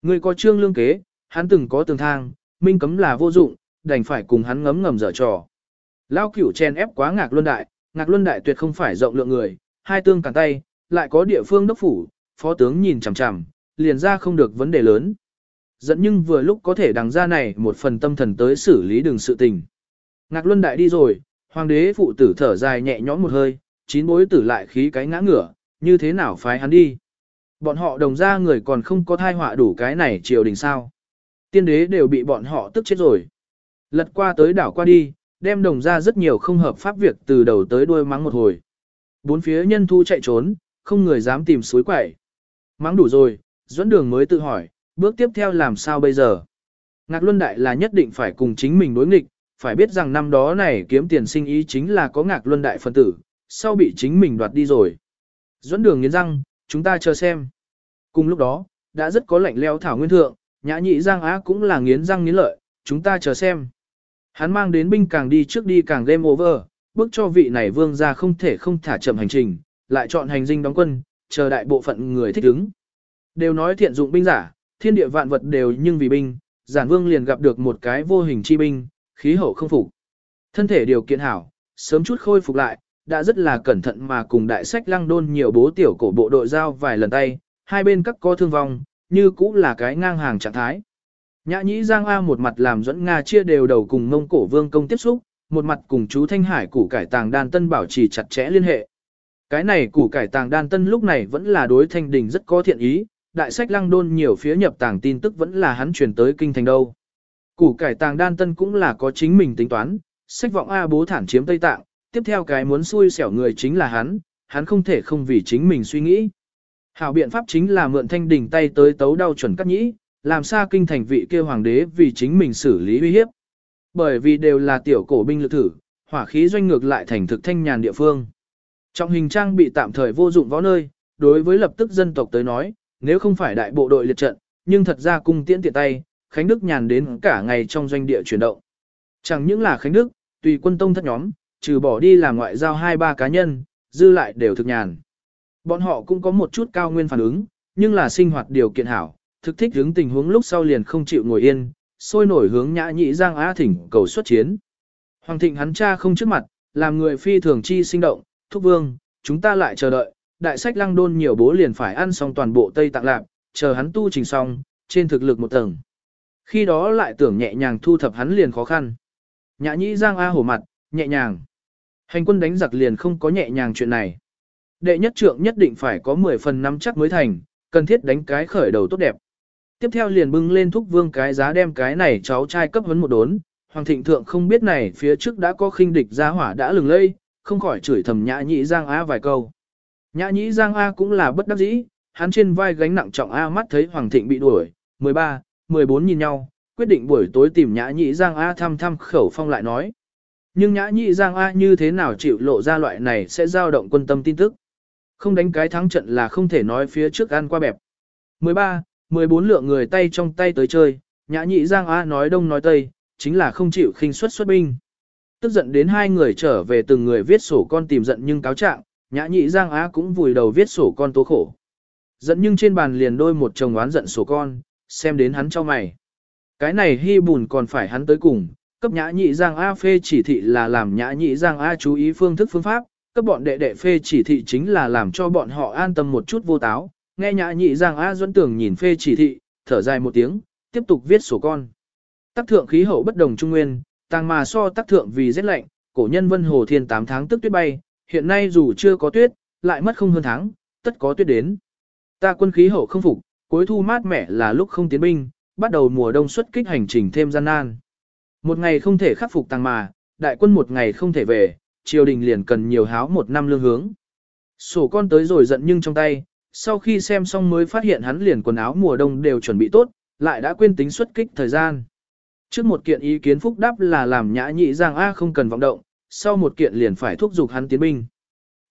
Người có trương lương kế, hắn từng có tường thang, minh cấm là vô dụng, đành phải cùng hắn ngấm ngầm dở trò. Lao cửu chen ép quá ngạc luân đại, ngạc luân đại tuyệt không phải rộng lượng người, hai tương cản tay, lại có địa phương đốc phủ, phó tướng nhìn chằm chằm, liền ra không được vấn đề lớn. Dẫn nhưng vừa lúc có thể đằng ra này một phần tâm thần tới xử lý đường sự tình. Ngạc luân đại đi rồi, hoàng đế phụ tử thở dài nhẹ nhõm một hơi, chín bối tử lại khí cái ngã ngửa, như thế nào phái hắn đi. Bọn họ đồng ra người còn không có thai họa đủ cái này triều đình sao. Tiên đế đều bị bọn họ tức chết rồi. Lật qua tới đảo qua đi, đem đồng ra rất nhiều không hợp pháp việc từ đầu tới đuôi mắng một hồi. Bốn phía nhân thu chạy trốn, không người dám tìm suối quẩy. Mắng đủ rồi, dẫn đường mới tự hỏi, bước tiếp theo làm sao bây giờ. Ngạc Luân Đại là nhất định phải cùng chính mình đối nghịch, phải biết rằng năm đó này kiếm tiền sinh ý chính là có ngạc luân đại phân tử, sau bị chính mình đoạt đi rồi. Dẫn đường nghiến răng, chúng ta chờ xem. Cùng lúc đó, đã rất có lạnh leo thảo nguyên thượng, nhã nhị giang á cũng là nghiến răng nghiến lợi, chúng ta chờ xem. Hắn mang đến binh càng đi trước đi càng game over, bước cho vị này vương ra không thể không thả chậm hành trình, lại chọn hành dinh đóng quân, chờ đại bộ phận người thích ứng. Đều nói thiện dụng binh giả, thiên địa vạn vật đều nhưng vì binh, giản vương liền gặp được một cái vô hình chi binh, khí hậu không phục. Thân thể điều kiện hảo, sớm chút khôi phục lại, đã rất là cẩn thận mà cùng đại sách lăng đôn nhiều bố tiểu cổ bộ đội giao vài lần tay, hai bên các có thương vong, như cũng là cái ngang hàng trạng thái. Nhã nhĩ Giang A một mặt làm dẫn Nga chia đều đầu cùng mông cổ vương công tiếp xúc, một mặt cùng chú Thanh Hải củ cải tàng đan tân bảo trì chặt chẽ liên hệ. Cái này củ cải tàng đan tân lúc này vẫn là đối thanh đình rất có thiện ý, đại sách lăng đôn nhiều phía nhập tàng tin tức vẫn là hắn truyền tới kinh thành đâu. Củ cải tàng đan tân cũng là có chính mình tính toán, sách vọng A bố thản chiếm Tây Tạng, tiếp theo cái muốn xui xẻo người chính là hắn, hắn không thể không vì chính mình suy nghĩ. Hảo biện pháp chính là mượn thanh đỉnh tay tới tấu đau chuẩn cắt nhĩ, làm sao kinh thành vị kia hoàng đế vì chính mình xử lý uy hiếp. Bởi vì đều là tiểu cổ binh lực thử, hỏa khí doanh ngược lại thành thực thanh nhàn địa phương. Trọng hình trang bị tạm thời vô dụng võ nơi, đối với lập tức dân tộc tới nói, nếu không phải đại bộ đội liệt trận, nhưng thật ra cung tiễn tiện tay, Khánh Đức nhàn đến cả ngày trong doanh địa chuyển động. Chẳng những là Khánh Đức, tùy quân tông thất nhóm, trừ bỏ đi làm ngoại giao hai ba cá nhân, dư lại đều thực nhàn. Bọn họ cũng có một chút cao nguyên phản ứng, nhưng là sinh hoạt điều kiện hảo, thực thích hướng tình huống lúc sau liền không chịu ngồi yên, sôi nổi hướng nhã nhị giang á thỉnh cầu xuất chiến. Hoàng thịnh hắn cha không trước mặt, làm người phi thường chi sinh động, thúc vương, chúng ta lại chờ đợi, đại sách lăng đôn nhiều bố liền phải ăn xong toàn bộ Tây Tạng Lạc, chờ hắn tu trình xong, trên thực lực một tầng. Khi đó lại tưởng nhẹ nhàng thu thập hắn liền khó khăn. Nhã nhĩ giang A hổ mặt, nhẹ nhàng. Hành quân đánh giặc liền không có nhẹ nhàng chuyện này. Đệ nhất trượng nhất định phải có 10 phần năm chắc mới thành, cần thiết đánh cái khởi đầu tốt đẹp. Tiếp theo liền bưng lên thúc vương cái giá đem cái này cháu trai cấp vấn một đốn. Hoàng thịnh thượng không biết này phía trước đã có khinh địch ra hỏa đã lừng lây, không khỏi chửi thầm nhã nhĩ giang A vài câu. Nhã nhĩ giang A cũng là bất đắc dĩ, hắn trên vai gánh nặng trọng A mắt thấy Hoàng thịnh bị đuổi, 13, 14 nhìn nhau, quyết định buổi tối tìm nhã nhĩ giang A thăm thăm khẩu phong lại nói. Nhưng nhã Nhị giang A như thế nào chịu lộ ra loại này sẽ giao động quân tâm tin tức. Không đánh cái thắng trận là không thể nói phía trước ăn qua bẹp. 13, 14 lượng người tay trong tay tới chơi, nhã nhị giang A nói đông nói tây, chính là không chịu khinh suất xuất binh. Tức giận đến hai người trở về từng người viết sổ con tìm giận nhưng cáo trạng, nhã nhị giang á cũng vùi đầu viết sổ con tố khổ. Giận nhưng trên bàn liền đôi một chồng oán giận sổ con, xem đến hắn cho mày. Cái này hy bùn còn phải hắn tới cùng, cấp nhã nhị giang A phê chỉ thị là làm nhã nhị giang A chú ý phương thức phương pháp, cấp bọn đệ đệ phê chỉ thị chính là làm cho bọn họ an tâm một chút vô táo, nghe nhã nhị giang A duẫn tưởng nhìn phê chỉ thị, thở dài một tiếng, tiếp tục viết sổ con. Tác thượng khí hậu bất đồng trung nguyên, tàng mà so tác thượng vì rét lạnh, cổ nhân vân hồ thiên 8 tháng tức tuyết bay, hiện nay dù chưa có tuyết, lại mất không hơn tháng, tất có tuyết đến. Ta quân khí hậu không phục, cuối thu mát mẻ là lúc không tiến binh, bắt đầu mùa đông xuất kích hành trình thêm gian nan. Một ngày không thể khắc phục tăng mà, đại quân một ngày không thể về, triều đình liền cần nhiều háo một năm lương hướng. Sổ con tới rồi giận nhưng trong tay, sau khi xem xong mới phát hiện hắn liền quần áo mùa đông đều chuẩn bị tốt, lại đã quên tính xuất kích thời gian. Trước một kiện ý kiến phúc đáp là làm nhã nhị giang A không cần vọng động, sau một kiện liền phải thúc giục hắn tiến binh.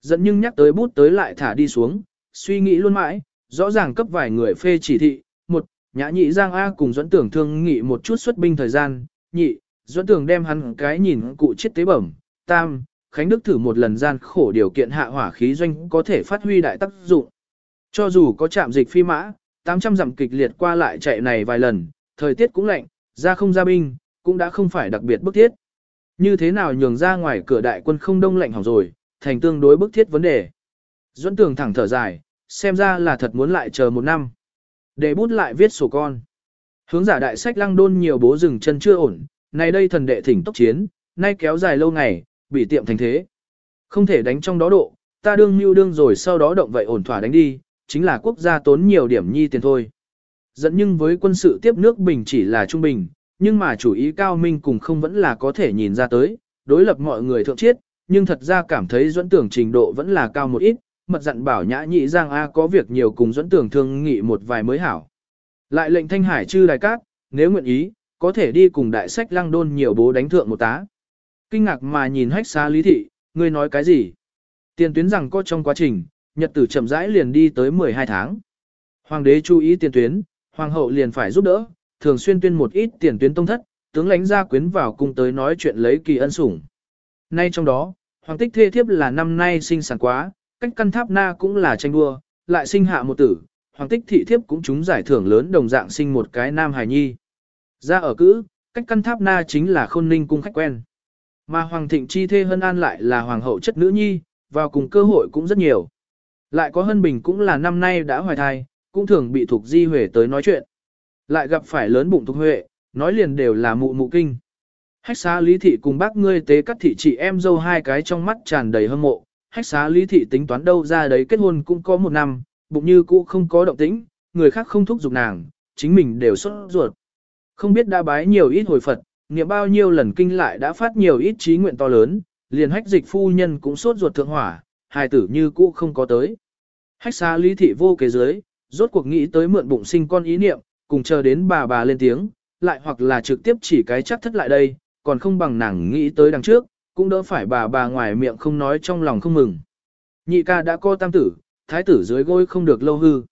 Giận nhưng nhắc tới bút tới lại thả đi xuống, suy nghĩ luôn mãi, rõ ràng cấp vài người phê chỉ thị, một, nhã nhị giang A cùng dẫn tưởng thương nghị một chút xuất binh thời gian, nhị, Duẫn Tường đem hắn cái nhìn cụ chết tế bẩm, tam, Khánh Đức thử một lần gian khổ điều kiện hạ hỏa khí doanh có thể phát huy đại tác dụng. Cho dù có chạm dịch phi mã, 800 dặm kịch liệt qua lại chạy này vài lần, thời tiết cũng lạnh, ra không ra binh, cũng đã không phải đặc biệt bức thiết. Như thế nào nhường ra ngoài cửa đại quân không đông lạnh hỏng rồi, thành tương đối bức thiết vấn đề. Duẫn tường thẳng thở dài, xem ra là thật muốn lại chờ một năm. Để bút lại viết sổ con. Hướng giả đại sách lăng đôn nhiều bố rừng chân chưa ổn, nay đây thần đệ thỉnh tốc chiến, nay kéo dài lâu ngày, bị tiệm thành thế. Không thể đánh trong đó độ, ta đương mưu đương rồi sau đó động vậy ổn thỏa đánh đi, chính là quốc gia tốn nhiều điểm nhi tiền thôi. Dẫn nhưng với quân sự tiếp nước bình chỉ là trung bình, nhưng mà chủ ý cao minh cùng không vẫn là có thể nhìn ra tới, đối lập mọi người thượng chiết, nhưng thật ra cảm thấy dẫn tưởng trình độ vẫn là cao một ít, mật dặn bảo nhã nhị giang A có việc nhiều cùng dẫn tưởng thương nghị một vài mới hảo. Lại lệnh thanh hải chư đại cát, nếu nguyện ý, có thể đi cùng đại sách lăng đôn nhiều bố đánh thượng một tá. Kinh ngạc mà nhìn hách xa lý thị, ngươi nói cái gì? Tiền tuyến rằng có trong quá trình, nhật tử chậm rãi liền đi tới 12 tháng. Hoàng đế chú ý tiền tuyến, hoàng hậu liền phải giúp đỡ, thường xuyên tuyên một ít tiền tuyến tông thất, tướng lãnh gia quyến vào cung tới nói chuyện lấy kỳ ân sủng. Nay trong đó, hoàng tích thê thiếp là năm nay sinh sản quá, cách căn tháp na cũng là tranh đua, lại sinh hạ một tử, hoàng tích thị thiếp cũng chúng giải thưởng lớn đồng dạng sinh một cái nam hài nhi. Ra ở cữ, cách căn tháp na chính là khôn ninh cung khách quen. Mà hoàng thịnh chi thê hân an lại là hoàng hậu chất nữ nhi, vào cùng cơ hội cũng rất nhiều. Lại có hân bình cũng là năm nay đã hoài thai, cũng thường bị thuộc di huệ tới nói chuyện. Lại gặp phải lớn bụng thuộc huệ, nói liền đều là mụ mụ kinh. Hách xá lý thị cùng bác ngươi tế cắt thị chị em dâu hai cái trong mắt tràn đầy hâm mộ, hách xá lý thị tính toán đâu ra đấy kết hôn cũng có một năm, bụng như cũ không có động tĩnh, người khác không thúc giục nàng, chính mình đều sốt ruột. Không biết đã bái nhiều ít hồi Phật, niệm bao nhiêu lần kinh lại đã phát nhiều ít trí nguyện to lớn, liền hách dịch phu nhân cũng sốt ruột thượng hỏa, hài tử như cũ không có tới. Hách xa lý thị vô kế dưới, rốt cuộc nghĩ tới mượn bụng sinh con ý niệm, cùng chờ đến bà bà lên tiếng, lại hoặc là trực tiếp chỉ cái chắc thất lại đây, còn không bằng nàng nghĩ tới đằng trước, cũng đỡ phải bà bà ngoài miệng không nói trong lòng không mừng. Nhị ca đã co tam tử, thái tử dưới gối không được lâu hư.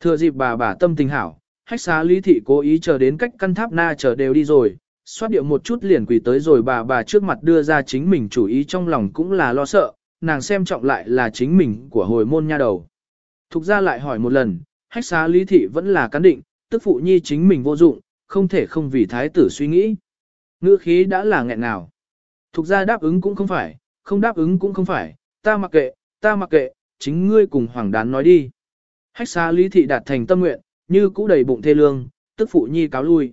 Thừa dịp bà bà tâm tình hảo, hách xá lý thị cố ý chờ đến cách căn tháp na chờ đều đi rồi, xoát điệu một chút liền quỳ tới rồi bà bà trước mặt đưa ra chính mình chủ ý trong lòng cũng là lo sợ, nàng xem trọng lại là chính mình của hồi môn nha đầu. Thục ra lại hỏi một lần, hách xá lý thị vẫn là cán định, tức phụ nhi chính mình vô dụng, không thể không vì thái tử suy nghĩ. Ngữ khí đã là nghẹn nào. Thục ra đáp ứng cũng không phải, không đáp ứng cũng không phải, ta mặc kệ, ta mặc kệ, chính ngươi cùng hoàng đán nói đi. Hách xa lý thị đạt thành tâm nguyện, như cũ đầy bụng thê lương, tức phụ nhi cáo lui.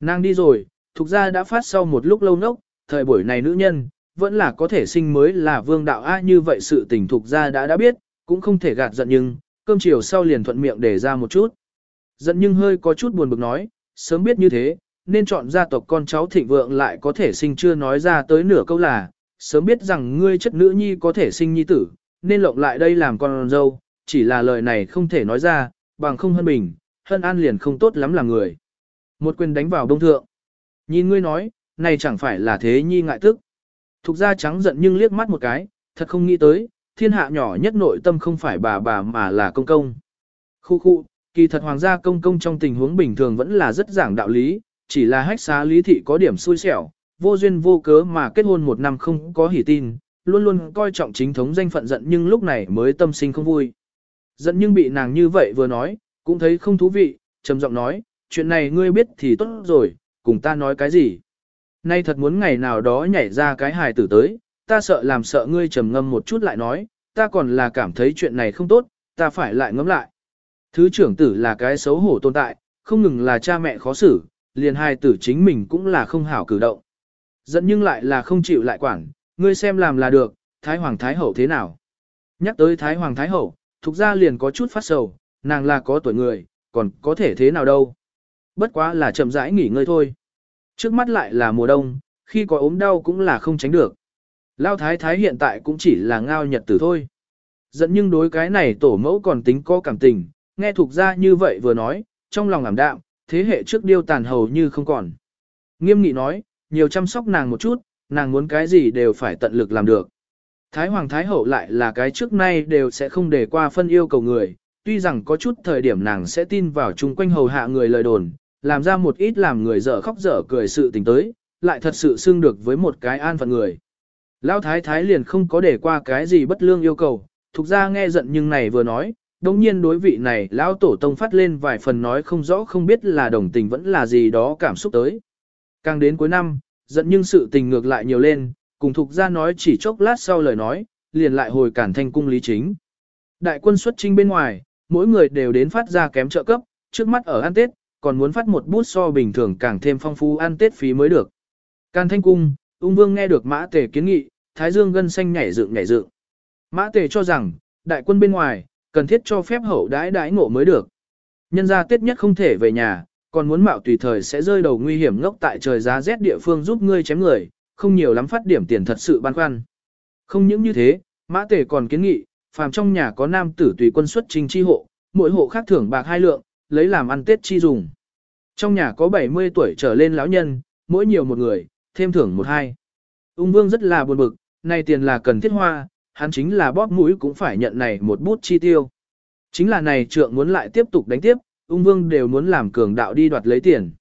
Nàng đi rồi, thuộc ra đã phát sau một lúc lâu nốc, thời buổi này nữ nhân, vẫn là có thể sinh mới là vương đạo A như vậy sự tình thuộc ra đã đã biết, cũng không thể gạt giận nhưng, cơm chiều sau liền thuận miệng để ra một chút. Giận nhưng hơi có chút buồn bực nói, sớm biết như thế, nên chọn gia tộc con cháu thịnh vượng lại có thể sinh chưa nói ra tới nửa câu là, sớm biết rằng ngươi chất nữ nhi có thể sinh nhi tử, nên lộng lại đây làm con dâu, chỉ là lời này không thể nói ra, bằng không hơn bình, hân an liền không tốt lắm là người. Một quyền đánh vào đông thượng. Nhìn ngươi nói, này chẳng phải là thế nhi ngại tức. Thục ra trắng giận nhưng liếc mắt một cái, thật không nghĩ tới, thiên hạ nhỏ nhất nội tâm không phải bà bà mà là công công. Khu khu, kỳ thật hoàng gia công công trong tình huống bình thường vẫn là rất giảng đạo lý, chỉ là hách xá lý thị có điểm xui xẻo, vô duyên vô cớ mà kết hôn một năm không có hỉ tin, luôn luôn coi trọng chính thống danh phận giận nhưng lúc này mới tâm sinh không vui. Giận nhưng bị nàng như vậy vừa nói, cũng thấy không thú vị, trầm giọng nói, chuyện này ngươi biết thì tốt rồi, cùng ta nói cái gì. Nay thật muốn ngày nào đó nhảy ra cái hài tử tới, ta sợ làm sợ ngươi trầm ngâm một chút lại nói, ta còn là cảm thấy chuyện này không tốt, ta phải lại ngẫm lại. Thứ trưởng tử là cái xấu hổ tồn tại, không ngừng là cha mẹ khó xử, liền hài tử chính mình cũng là không hảo cử động. Dẫn nhưng lại là không chịu lại quản, ngươi xem làm là được, Thái Hoàng Thái Hậu thế nào. Nhắc tới Thái Hoàng Thái Hậu, thuộc ra liền có chút phát sầu, nàng là có tuổi người, còn có thể thế nào đâu. Bất quá là chậm rãi nghỉ ngơi thôi. Trước mắt lại là mùa đông, khi có ốm đau cũng là không tránh được. Lao thái thái hiện tại cũng chỉ là ngao nhật tử thôi. Dẫn nhưng đối cái này tổ mẫu còn tính có cảm tình, nghe thuộc ra như vậy vừa nói, trong lòng ảm đạm, thế hệ trước điêu tàn hầu như không còn. Nghiêm nghị nói, nhiều chăm sóc nàng một chút, nàng muốn cái gì đều phải tận lực làm được. Thái Hoàng Thái Hậu lại là cái trước nay đều sẽ không để qua phân yêu cầu người, tuy rằng có chút thời điểm nàng sẽ tin vào chung quanh hầu hạ người lời đồn, làm ra một ít làm người dở khóc dở cười sự tình tới, lại thật sự xưng được với một cái an phận người. Lão Thái Thái liền không có để qua cái gì bất lương yêu cầu, thuộc ra nghe giận nhưng này vừa nói, đồng nhiên đối vị này Lão Tổ Tông phát lên vài phần nói không rõ không biết là đồng tình vẫn là gì đó cảm xúc tới. Càng đến cuối năm, giận nhưng sự tình ngược lại nhiều lên, cùng thuộc ra nói chỉ chốc lát sau lời nói, liền lại hồi cản thanh cung lý chính. Đại quân xuất trinh bên ngoài, mỗi người đều đến phát ra kém trợ cấp, trước mắt ở ăn Tết, còn muốn phát một bút so bình thường càng thêm phong phú ăn Tết phí mới được. Càn thanh cung, ung vương nghe được mã tề kiến nghị, thái dương gân xanh nhảy dựng nhảy dựng. Mã tề cho rằng, đại quân bên ngoài, cần thiết cho phép hậu đãi đãi ngộ mới được. Nhân ra Tết nhất không thể về nhà, còn muốn mạo tùy thời sẽ rơi đầu nguy hiểm ngốc tại trời giá rét địa phương giúp ngươi chém người, không nhiều lắm phát điểm tiền thật sự băn khoăn. Không những như thế, mã tể còn kiến nghị, phàm trong nhà có nam tử tùy quân xuất trình chi hộ, mỗi hộ khác thưởng bạc hai lượng, lấy làm ăn Tết chi dùng. Trong nhà có 70 tuổi trở lên lão nhân, mỗi nhiều một người, thêm thưởng một hai. Ung vương rất là buồn bực, này tiền là cần thiết hoa, hắn chính là bóp mũi cũng phải nhận này một bút chi tiêu. Chính là này trượng muốn lại tiếp tục đánh tiếp, ung vương đều muốn làm cường đạo đi đoạt lấy tiền.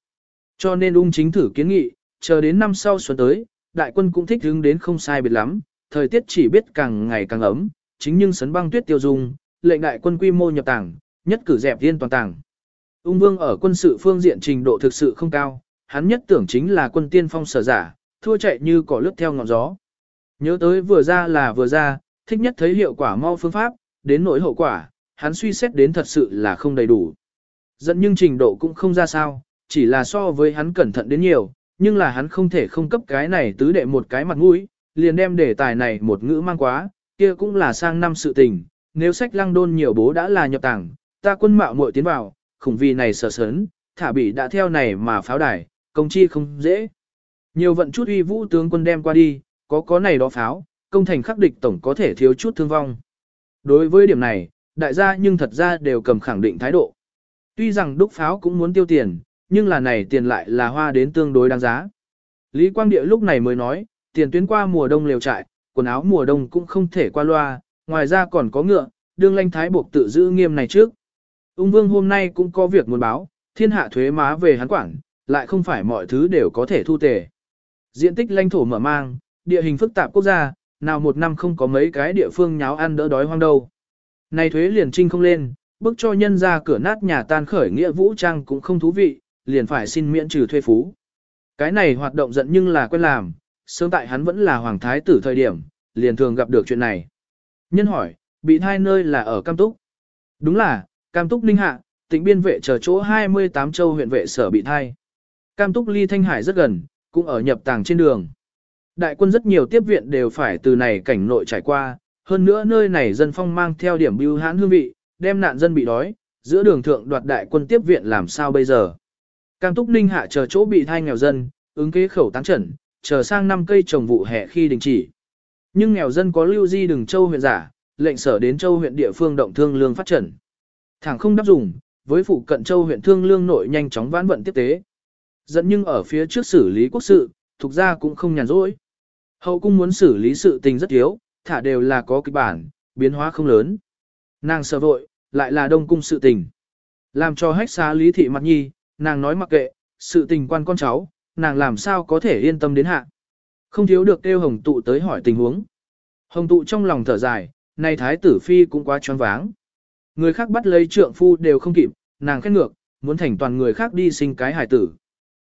Cho nên ung chính thử kiến nghị, chờ đến năm sau xuân tới, đại quân cũng thích hướng đến không sai biệt lắm, thời tiết chỉ biết càng ngày càng ấm, chính nhưng sấn băng tuyết tiêu dung, lệnh đại quân quy mô nhập tảng, nhất cử dẹp tiên toàn tảng. Ung vương ở quân sự phương diện trình độ thực sự không cao, hắn nhất tưởng chính là quân tiên phong sở giả, thua chạy như cỏ lướt theo ngọn gió. Nhớ tới vừa ra là vừa ra, thích nhất thấy hiệu quả mau phương pháp, đến nỗi hậu quả, hắn suy xét đến thật sự là không đầy đủ. Dẫn nhưng trình độ cũng không ra sao, chỉ là so với hắn cẩn thận đến nhiều, nhưng là hắn không thể không cấp cái này tứ đệ một cái mặt mũi, liền đem đề tài này một ngữ mang quá, kia cũng là sang năm sự tình, nếu sách lăng đôn nhiều bố đã là nhập tảng, ta quân mạo muội tiến vào, khủng vì này sở sớn, thả bị đã theo này mà pháo đài, công chi không dễ. Nhiều vận chút uy vũ tướng quân đem qua đi, có có này đó pháo, công thành khắc địch tổng có thể thiếu chút thương vong. Đối với điểm này, đại gia nhưng thật ra đều cầm khẳng định thái độ. Tuy rằng đúc pháo cũng muốn tiêu tiền, nhưng là này tiền lại là hoa đến tương đối đáng giá. Lý Quang Địa lúc này mới nói, tiền tuyến qua mùa đông liều trại, quần áo mùa đông cũng không thể qua loa, ngoài ra còn có ngựa, đương lanh thái buộc tự giữ nghiêm này trước. Ung vương hôm nay cũng có việc muốn báo, thiên hạ thuế má về hắn quản, lại không phải mọi thứ đều có thể thu tề. Diện tích lãnh thổ mở mang, địa hình phức tạp quốc gia, nào một năm không có mấy cái địa phương nháo ăn đỡ đói hoang đâu. Này thuế liền trinh không lên, bức cho nhân ra cửa nát nhà tan khởi nghĩa vũ trang cũng không thú vị, liền phải xin miễn trừ thuê phú. Cái này hoạt động giận nhưng là quen làm, sớm tại hắn vẫn là hoàng thái tử thời điểm, liền thường gặp được chuyện này. Nhân hỏi, bị thai nơi là ở Cam Túc. Đúng là, Cam Túc Ninh Hạ, tỉnh biên vệ chờ chỗ 28 châu huyện vệ sở bị thai. Cam Túc ly Thanh Hải rất gần, cũng ở nhập tàng trên đường. Đại quân rất nhiều tiếp viện đều phải từ này cảnh nội trải qua, hơn nữa nơi này dân phong mang theo điểm bưu hãn hương vị, đem nạn dân bị đói, giữa đường thượng đoạt đại quân tiếp viện làm sao bây giờ. Cam Túc Ninh hạ chờ chỗ bị thai nghèo dân, ứng kế khẩu tán trần, chờ sang năm cây trồng vụ hè khi đình chỉ. Nhưng nghèo dân có lưu di đừng châu huyện giả, lệnh sở đến châu huyện địa phương động thương lương phát triển. Thẳng không đáp dùng, với phụ cận châu huyện thương lương nội nhanh chóng vãn vận tiếp tế. Dẫn nhưng ở phía trước xử lý quốc sự, thuộc ra cũng không nhàn rỗi. Hậu cung muốn xử lý sự tình rất yếu, thả đều là có kịch bản, biến hóa không lớn. Nàng sợ vội, lại là đông cung sự tình. Làm cho hách xá lý thị mặt nhi, nàng nói mặc kệ, sự tình quan con cháu, nàng làm sao có thể yên tâm đến hạ. Không thiếu được kêu hồng tụ tới hỏi tình huống. Hồng tụ trong lòng thở dài, nay thái tử phi cũng quá choáng váng. Người khác bắt lấy trượng phu đều không kịp, nàng khét ngược, muốn thành toàn người khác đi sinh cái hải tử.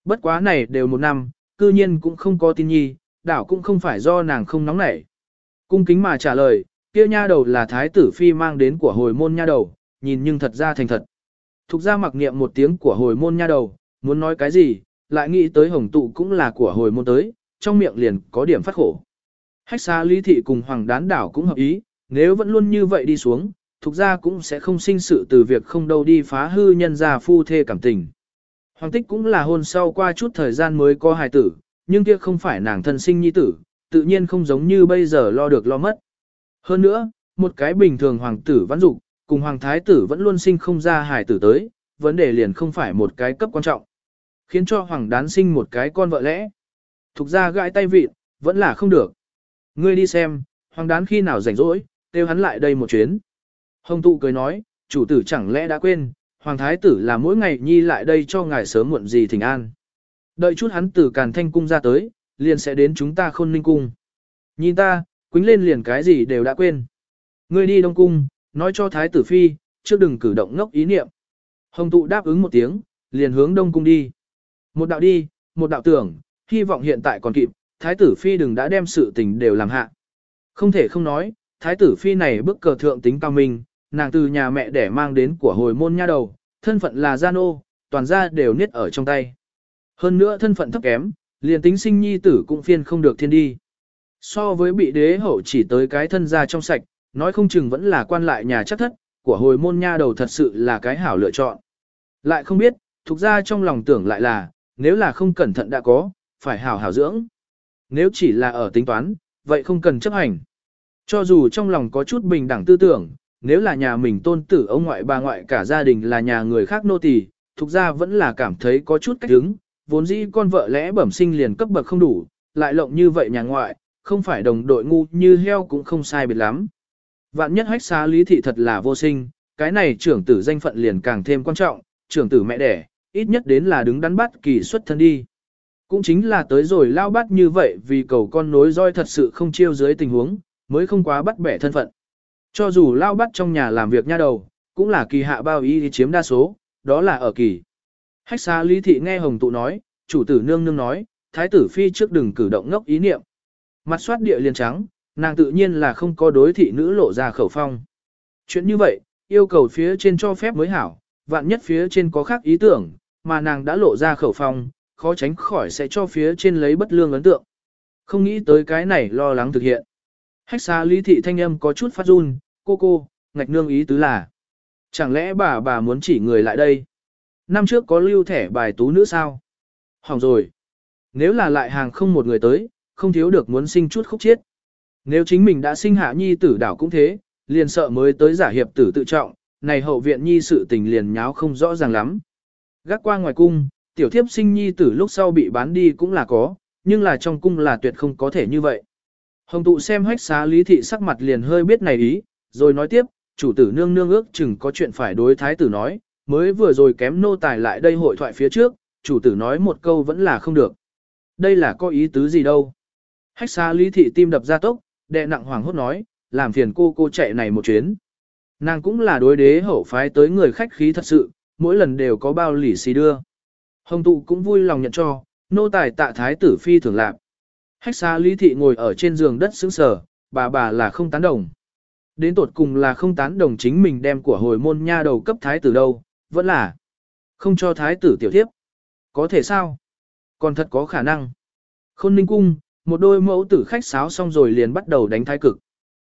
Bất quá này đều một năm, cư nhiên cũng không có tin nhi, đảo cũng không phải do nàng không nóng nảy. Cung kính mà trả lời, kia nha đầu là thái tử phi mang đến của hồi môn nha đầu, nhìn nhưng thật ra thành thật. Thục ra mặc niệm một tiếng của hồi môn nha đầu, muốn nói cái gì, lại nghĩ tới hồng tụ cũng là của hồi môn tới, trong miệng liền có điểm phát khổ. Hách xa lý thị cùng hoàng đán đảo cũng hợp ý, nếu vẫn luôn như vậy đi xuống, thục ra cũng sẽ không sinh sự từ việc không đâu đi phá hư nhân gia phu thê cảm tình. Hoàng tích cũng là hôn sau qua chút thời gian mới có hài tử, nhưng kia không phải nàng thân sinh nhi tử, tự nhiên không giống như bây giờ lo được lo mất. Hơn nữa, một cái bình thường hoàng tử văn dục, cùng hoàng thái tử vẫn luôn sinh không ra hài tử tới, vấn đề liền không phải một cái cấp quan trọng. Khiến cho hoàng đán sinh một cái con vợ lẽ. Thục ra gãi tay vịt, vẫn là không được. Ngươi đi xem, hoàng đán khi nào rảnh rỗi, kêu hắn lại đây một chuyến. Hồng tụ cười nói, chủ tử chẳng lẽ đã quên, hoàng thái tử là mỗi ngày nhi lại đây cho ngài sớm muộn gì thỉnh an. Đợi chút hắn từ càn thanh cung ra tới, liền sẽ đến chúng ta khôn ninh cung. Nhìn ta, quính lên liền cái gì đều đã quên. Ngươi đi đông cung, nói cho thái tử phi, trước đừng cử động ngốc ý niệm. Hồng tụ đáp ứng một tiếng, liền hướng đông cung đi. Một đạo đi, một đạo tưởng, hy vọng hiện tại còn kịp, thái tử phi đừng đã đem sự tình đều làm hạ. Không thể không nói, thái tử phi này bức cờ thượng tính cao minh, nàng từ nhà mẹ để mang đến của hồi môn nha đầu, thân phận là gia nô, toàn gia đều niết ở trong tay. Hơn nữa thân phận thấp kém, liền tính sinh nhi tử cũng phiên không được thiên đi. So với bị đế hậu chỉ tới cái thân gia trong sạch, nói không chừng vẫn là quan lại nhà chắc thất, của hồi môn nha đầu thật sự là cái hảo lựa chọn. Lại không biết, thuộc ra trong lòng tưởng lại là, nếu là không cẩn thận đã có, phải hảo hảo dưỡng. Nếu chỉ là ở tính toán, vậy không cần chấp hành. Cho dù trong lòng có chút bình đẳng tư tưởng, nếu là nhà mình tôn tử ông ngoại bà ngoại cả gia đình là nhà người khác nô tỳ, thuộc ra vẫn là cảm thấy có chút cách đứng, vốn dĩ con vợ lẽ bẩm sinh liền cấp bậc không đủ, lại lộng như vậy nhà ngoại, không phải đồng đội ngu như heo cũng không sai biệt lắm. Vạn nhất hách xá lý thị thật là vô sinh, cái này trưởng tử danh phận liền càng thêm quan trọng, trưởng tử mẹ đẻ, ít nhất đến là đứng đắn bắt kỳ xuất thân đi. Cũng chính là tới rồi lao bắt như vậy vì cầu con nối roi thật sự không chiêu dưới tình huống, mới không quá bắt bẻ thân phận. Cho dù lao bắt trong nhà làm việc nha đầu, cũng là kỳ hạ bao ý chiếm đa số, đó là ở kỳ. Hách xa lý thị nghe hồng tụ nói, chủ tử nương nương nói, thái tử phi trước đừng cử động ngốc ý niệm. Mặt soát địa liền trắng, nàng tự nhiên là không có đối thị nữ lộ ra khẩu phong. Chuyện như vậy, yêu cầu phía trên cho phép mới hảo, vạn nhất phía trên có khác ý tưởng, mà nàng đã lộ ra khẩu phong, khó tránh khỏi sẽ cho phía trên lấy bất lương ấn tượng. Không nghĩ tới cái này lo lắng thực hiện. Hách xa lý thị thanh âm có chút phát run, cô cô, ngạch nương ý tứ là. Chẳng lẽ bà bà muốn chỉ người lại đây? Năm trước có lưu thẻ bài tú nữ sao? Hỏng rồi. Nếu là lại hàng không một người tới, không thiếu được muốn sinh chút khúc chiết. Nếu chính mình đã sinh hạ nhi tử đảo cũng thế, liền sợ mới tới giả hiệp tử tự trọng, này hậu viện nhi sự tình liền nháo không rõ ràng lắm. Gác qua ngoài cung, tiểu thiếp sinh nhi tử lúc sau bị bán đi cũng là có, nhưng là trong cung là tuyệt không có thể như vậy. Hồng tụ xem hách xá lý thị sắc mặt liền hơi biết này ý, rồi nói tiếp, chủ tử nương nương ước chừng có chuyện phải đối thái tử nói, mới vừa rồi kém nô tài lại đây hội thoại phía trước, chủ tử nói một câu vẫn là không được. Đây là có ý tứ gì đâu. Hách xá lý thị tim đập ra tốc, đệ nặng hoàng hốt nói, làm phiền cô cô chạy này một chuyến. Nàng cũng là đối đế hậu phái tới người khách khí thật sự, mỗi lần đều có bao lỉ xì đưa. Hồng tụ cũng vui lòng nhận cho, nô tài tạ thái tử phi thường lạc. Hách xa lý thị ngồi ở trên giường đất sững sờ, bà bà là không tán đồng. Đến tột cùng là không tán đồng chính mình đem của hồi môn nha đầu cấp thái tử đâu, vẫn là không cho thái tử tiểu thiếp. Có thể sao? Còn thật có khả năng. Khôn ninh cung, một đôi mẫu tử khách sáo xong rồi liền bắt đầu đánh thái cực.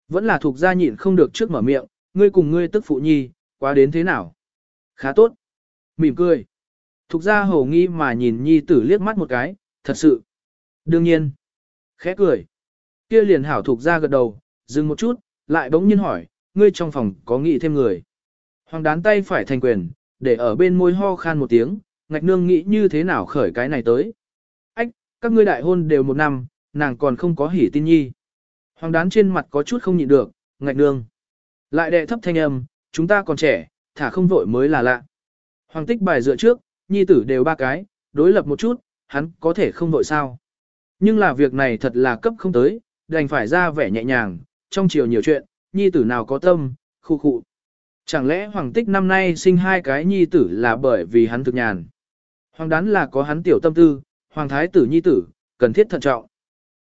Vẫn là thuộc gia nhịn không được trước mở miệng, ngươi cùng ngươi tức phụ nhi, quá đến thế nào? Khá tốt. Mỉm cười. Thục gia hầu nghi mà nhìn nhi tử liếc mắt một cái, thật sự. Đương nhiên. Khẽ cười. Kia liền hảo thục gia gật đầu, dừng một chút, lại bỗng nhiên hỏi, ngươi trong phòng có nghĩ thêm người. Hoàng đán tay phải thành quyền, để ở bên môi ho khan một tiếng, ngạch nương nghĩ như thế nào khởi cái này tới. Ách, các ngươi đại hôn đều một năm, nàng còn không có hỉ tin nhi. Hoàng đán trên mặt có chút không nhịn được, ngạch nương. Lại đệ thấp thanh âm, chúng ta còn trẻ, thả không vội mới là lạ. Hoàng tích bài dựa trước, nhi tử đều ba cái, đối lập một chút, hắn có thể không vội sao. Nhưng là việc này thật là cấp không tới, đành phải ra vẻ nhẹ nhàng, trong chiều nhiều chuyện, nhi tử nào có tâm, khu khu. Chẳng lẽ Hoàng tích năm nay sinh hai cái nhi tử là bởi vì hắn thực nhàn. Hoàng đán là có hắn tiểu tâm tư, Hoàng thái tử nhi tử, cần thiết thận trọng.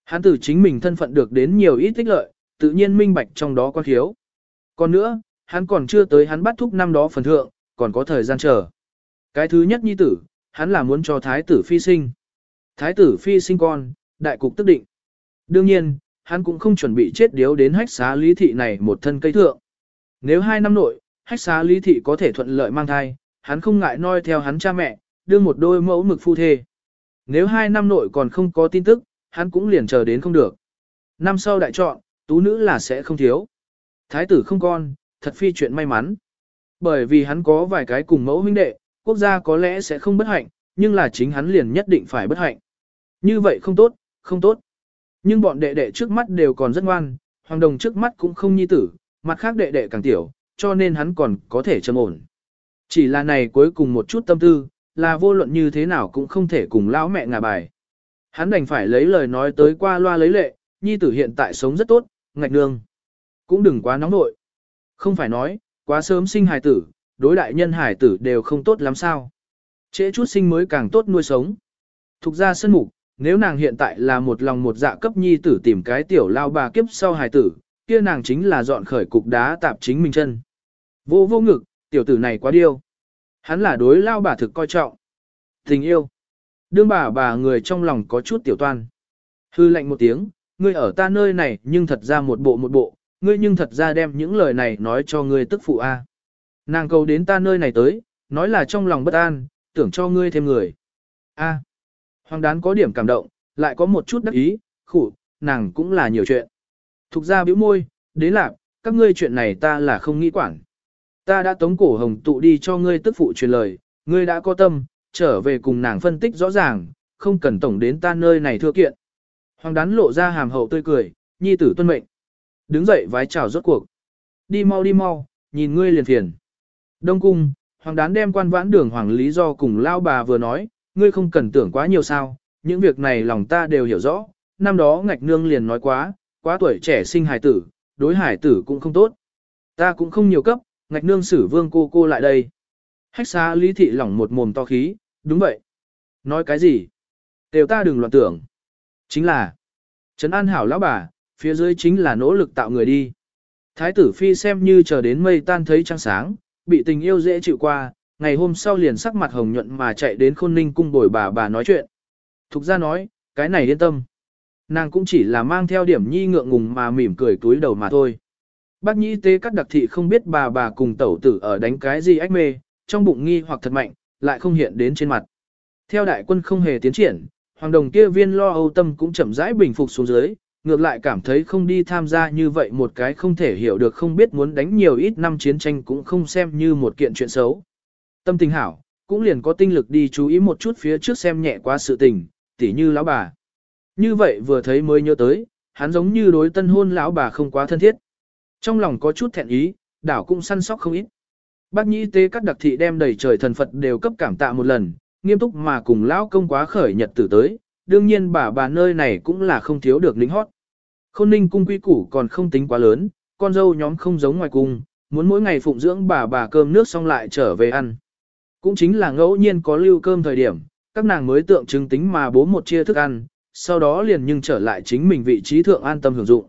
Hắn tử chính mình thân phận được đến nhiều ít tích lợi, tự nhiên minh bạch trong đó quan thiếu. Còn nữa, hắn còn chưa tới hắn bắt thúc năm đó phần thượng, còn có thời gian chờ. Cái thứ nhất nhi tử, hắn là muốn cho thái tử phi sinh. Thái tử phi sinh con, đại cục tức định. Đương nhiên, hắn cũng không chuẩn bị chết điếu đến hách xá lý thị này một thân cây thượng. Nếu hai năm nội, hách xá lý thị có thể thuận lợi mang thai, hắn không ngại noi theo hắn cha mẹ, đưa một đôi mẫu mực phu thê. Nếu hai năm nội còn không có tin tức, hắn cũng liền chờ đến không được. Năm sau đại chọn, tú nữ là sẽ không thiếu. Thái tử không con, thật phi chuyện may mắn. Bởi vì hắn có vài cái cùng mẫu huynh đệ, quốc gia có lẽ sẽ không bất hạnh, nhưng là chính hắn liền nhất định phải bất hạnh. Như vậy không tốt, không tốt. Nhưng bọn đệ đệ trước mắt đều còn rất ngoan, hoàng đồng trước mắt cũng không nhi tử, mặt khác đệ đệ càng tiểu, cho nên hắn còn có thể trầm ổn. Chỉ là này cuối cùng một chút tâm tư, là vô luận như thế nào cũng không thể cùng lão mẹ ngả bài. Hắn đành phải lấy lời nói tới qua loa lấy lệ, nhi tử hiện tại sống rất tốt, ngạch nương. Cũng đừng quá nóng nội. Không phải nói, quá sớm sinh hài tử, đối đại nhân hài tử đều không tốt lắm sao. Trễ chút sinh mới càng tốt nuôi sống. Thục ra sân mục, nếu nàng hiện tại là một lòng một dạ cấp nhi tử tìm cái tiểu lao bà kiếp sau hài tử, kia nàng chính là dọn khởi cục đá tạp chính mình chân. Vô vô ngực, tiểu tử này quá điêu. Hắn là đối lao bà thực coi trọng. Tình yêu. Đương bà bà người trong lòng có chút tiểu toan. Hư lạnh một tiếng, ngươi ở ta nơi này nhưng thật ra một bộ một bộ, ngươi nhưng thật ra đem những lời này nói cho ngươi tức phụ a. Nàng cầu đến ta nơi này tới, nói là trong lòng bất an, tưởng cho ngươi thêm người. A. Hoàng đán có điểm cảm động, lại có một chút đắc ý, khủ, nàng cũng là nhiều chuyện. Thục ra bĩu môi, đến lạc, các ngươi chuyện này ta là không nghĩ quản. Ta đã tống cổ hồng tụ đi cho ngươi tức phụ truyền lời, ngươi đã có tâm, trở về cùng nàng phân tích rõ ràng, không cần tổng đến ta nơi này thưa kiện. Hoàng đán lộ ra hàm hậu tươi cười, nhi tử tuân mệnh. Đứng dậy vái chào rốt cuộc. Đi mau đi mau, nhìn ngươi liền phiền. Đông cung, hoàng đán đem quan vãn đường hoàng lý do cùng lao bà vừa nói, ngươi không cần tưởng quá nhiều sao, những việc này lòng ta đều hiểu rõ, năm đó ngạch nương liền nói quá, quá tuổi trẻ sinh hài tử, đối hải tử cũng không tốt. Ta cũng không nhiều cấp, ngạch nương xử vương cô cô lại đây. Hách xa lý thị lỏng một mồm to khí, đúng vậy. Nói cái gì? Đều ta đừng loạn tưởng. Chính là, Trấn An hảo lão bà, phía dưới chính là nỗ lực tạo người đi. Thái tử phi xem như chờ đến mây tan thấy trăng sáng, bị tình yêu dễ chịu qua, ngày hôm sau liền sắc mặt hồng nhuận mà chạy đến khôn ninh cung bồi bà bà nói chuyện. Thục ra nói, cái này yên tâm. nàng cũng chỉ là mang theo điểm nhi ngượng ngùng mà mỉm cười túi đầu mà thôi. Bác nhĩ tế cắt đặc thị không biết bà bà cùng tẩu tử ở đánh cái gì ách mê, trong bụng nghi hoặc thật mạnh, lại không hiện đến trên mặt. Theo đại quân không hề tiến triển, hoàng đồng kia viên lo âu tâm cũng chậm rãi bình phục xuống dưới, ngược lại cảm thấy không đi tham gia như vậy một cái không thể hiểu được không biết muốn đánh nhiều ít năm chiến tranh cũng không xem như một kiện chuyện xấu. Tâm tình hảo, cũng liền có tinh lực đi chú ý một chút phía trước xem nhẹ qua sự tình, tỉ như lão bà. Như vậy vừa thấy mới nhớ tới, hắn giống như đối tân hôn lão bà không quá thân thiết. Trong lòng có chút thẹn ý, đảo cũng săn sóc không ít. Bác nhĩ tế các đặc thị đem đầy trời thần Phật đều cấp cảm tạ một lần, nghiêm túc mà cùng lão công quá khởi nhật tử tới, đương nhiên bà bà nơi này cũng là không thiếu được lính hót. Khôn ninh cung quy củ còn không tính quá lớn, con dâu nhóm không giống ngoài cung, muốn mỗi ngày phụng dưỡng bà bà cơm nước xong lại trở về ăn. Cũng chính là ngẫu nhiên có lưu cơm thời điểm, các nàng mới tượng trưng tính mà bố một chia thức ăn, sau đó liền nhưng trở lại chính mình vị trí thượng an tâm hưởng dụng.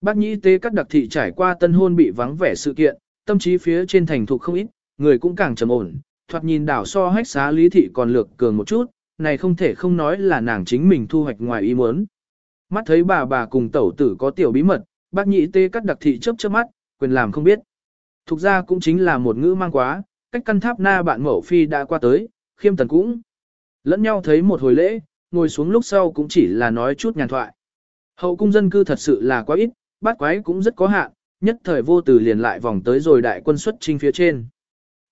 Bác nhĩ tế các đặc thị trải qua tân hôn bị vắng vẻ sự kiện, tâm trí phía trên thành thục không ít, người cũng càng trầm ổn, thoạt nhìn đảo so hách xá lý thị còn lược cường một chút, này không thể không nói là nàng chính mình thu hoạch ngoài ý muốn. Mắt thấy bà bà cùng tẩu tử có tiểu bí mật, bác nhị tê cắt đặc thị chớp chớp mắt, quyền làm không biết. Thực ra cũng chính là một ngữ mang quá, cách căn tháp na bạn mẫu phi đã qua tới, khiêm tần cũng. Lẫn nhau thấy một hồi lễ, ngồi xuống lúc sau cũng chỉ là nói chút nhàn thoại. Hậu cung dân cư thật sự là quá ít, bát quái cũng rất có hạn, nhất thời vô từ liền lại vòng tới rồi đại quân xuất trinh phía trên.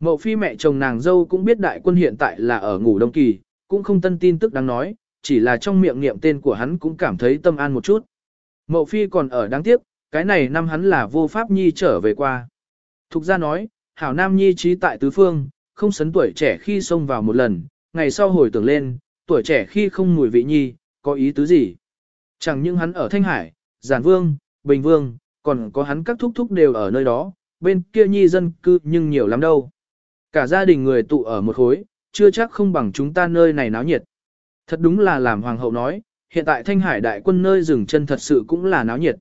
Mậu phi mẹ chồng nàng dâu cũng biết đại quân hiện tại là ở ngủ đông kỳ, cũng không tân tin tức đáng nói, chỉ là trong miệng niệm tên của hắn cũng cảm thấy tâm an một chút. Mậu phi còn ở đáng tiếc, cái này năm hắn là vô pháp nhi trở về qua. Thục ra nói, hảo nam nhi trí tại tứ phương, không sấn tuổi trẻ khi xông vào một lần, ngày sau hồi tưởng lên, tuổi trẻ khi không mùi vị nhi, có ý tứ gì. Chẳng những hắn ở Thanh Hải, Giản Vương, Bình Vương, còn có hắn các thúc thúc đều ở nơi đó, bên kia nhi dân cư nhưng nhiều lắm đâu. Cả gia đình người tụ ở một khối, chưa chắc không bằng chúng ta nơi này náo nhiệt. Thật đúng là làm hoàng hậu nói, hiện tại thanh hải đại quân nơi dừng chân thật sự cũng là náo nhiệt.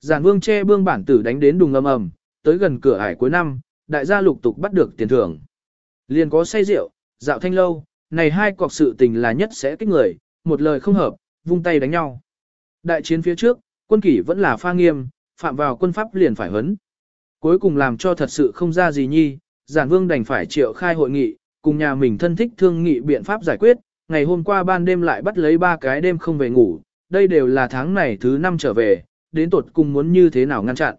Giản vương che bương bản tử đánh đến đùng ầm ầm, tới gần cửa hải cuối năm, đại gia lục tục bắt được tiền thưởng. Liền có say rượu, dạo thanh lâu, này hai cọc sự tình là nhất sẽ kích người, một lời không hợp, vung tay đánh nhau. Đại chiến phía trước, quân kỷ vẫn là pha nghiêm, phạm vào quân pháp liền phải huấn Cuối cùng làm cho thật sự không ra gì nhi, giản vương đành phải triệu khai hội nghị, cùng nhà mình thân thích thương nghị biện pháp giải quyết, ngày hôm qua ban đêm lại bắt lấy ba cái đêm không về ngủ, đây đều là tháng này thứ năm trở về, đến tột cùng muốn như thế nào ngăn chặn.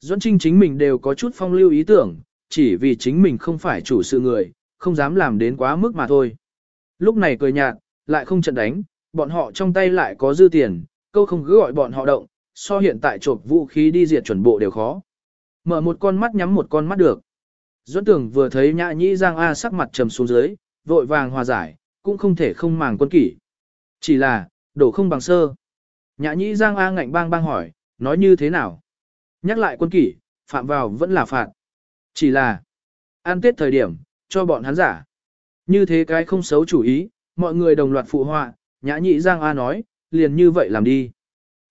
Duẫn Trinh chính mình đều có chút phong lưu ý tưởng, chỉ vì chính mình không phải chủ sự người, không dám làm đến quá mức mà thôi. Lúc này cười nhạt, lại không trận đánh, bọn họ trong tay lại có dư tiền, câu không cứ gọi bọn họ động, so hiện tại trộm vũ khí đi diệt chuẩn bộ đều khó. Mở một con mắt nhắm một con mắt được. Duẫn Tưởng vừa thấy Nhã Nhĩ Giang A sắc mặt trầm xuống dưới, vội vàng hòa giải, cũng không thể không màng quân kỷ. Chỉ là, đổ không bằng sơ. Nhã Nhĩ Giang A ngạnh bang bang hỏi, nói như thế nào? Nhắc lại quân kỷ, phạm vào vẫn là phạt. Chỉ là, an tết thời điểm, cho bọn hắn giả. Như thế cái không xấu chủ ý, mọi người đồng loạt phụ họa, Nhã Nhĩ Giang A nói, liền như vậy làm đi.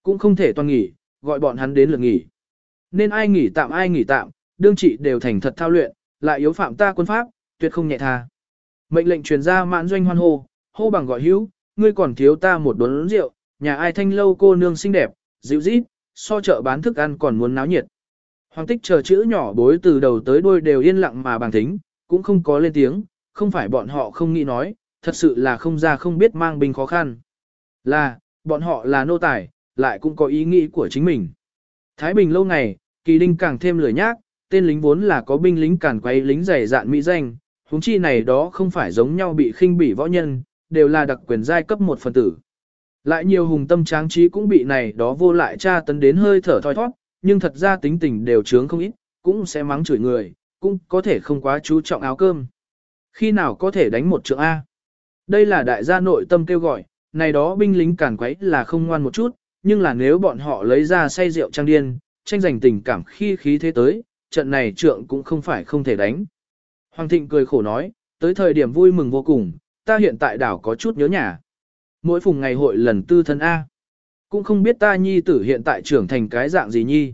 Cũng không thể toàn nghỉ, gọi bọn hắn đến lượt nghỉ. Nên ai nghỉ tạm ai nghỉ tạm, đương trị đều thành thật thao luyện, lại yếu phạm ta quân pháp, tuyệt không nhẹ tha. Mệnh lệnh truyền ra mãn doanh hoan hô, hô bằng gọi hữu, ngươi còn thiếu ta một đốn rượu, nhà ai thanh lâu cô nương xinh đẹp, dịu rít, so chợ bán thức ăn còn muốn náo nhiệt. Hoàng tích chờ chữ nhỏ bối từ đầu tới đuôi đều yên lặng mà bằng thính, cũng không có lên tiếng, không phải bọn họ không nghĩ nói, thật sự là không ra không biết mang binh khó khăn. Là, bọn họ là nô tài, lại cũng có ý nghĩ của chính mình. Thái Bình lâu ngày, kỳ đinh càng thêm lười nhác, tên lính vốn là có binh lính càn quay lính dày dạn mỹ danh, huống chi này đó không phải giống nhau bị khinh bỉ võ nhân, đều là đặc quyền giai cấp một phần tử. Lại nhiều hùng tâm tráng trí cũng bị này đó vô lại tra tấn đến hơi thở thoi thoát, nhưng thật ra tính tình đều trướng không ít, cũng sẽ mắng chửi người, cũng có thể không quá chú trọng áo cơm. Khi nào có thể đánh một trượng A? Đây là đại gia nội tâm kêu gọi, này đó binh lính càn quấy là không ngoan một chút, nhưng là nếu bọn họ lấy ra say rượu trang điên, tranh giành tình cảm khi khí thế tới, trận này trượng cũng không phải không thể đánh. Hoàng Thịnh cười khổ nói, tới thời điểm vui mừng vô cùng, ta hiện tại đảo có chút nhớ nhà. Mỗi phùng ngày hội lần tư thân A. Cũng không biết ta nhi tử hiện tại trưởng thành cái dạng gì nhi.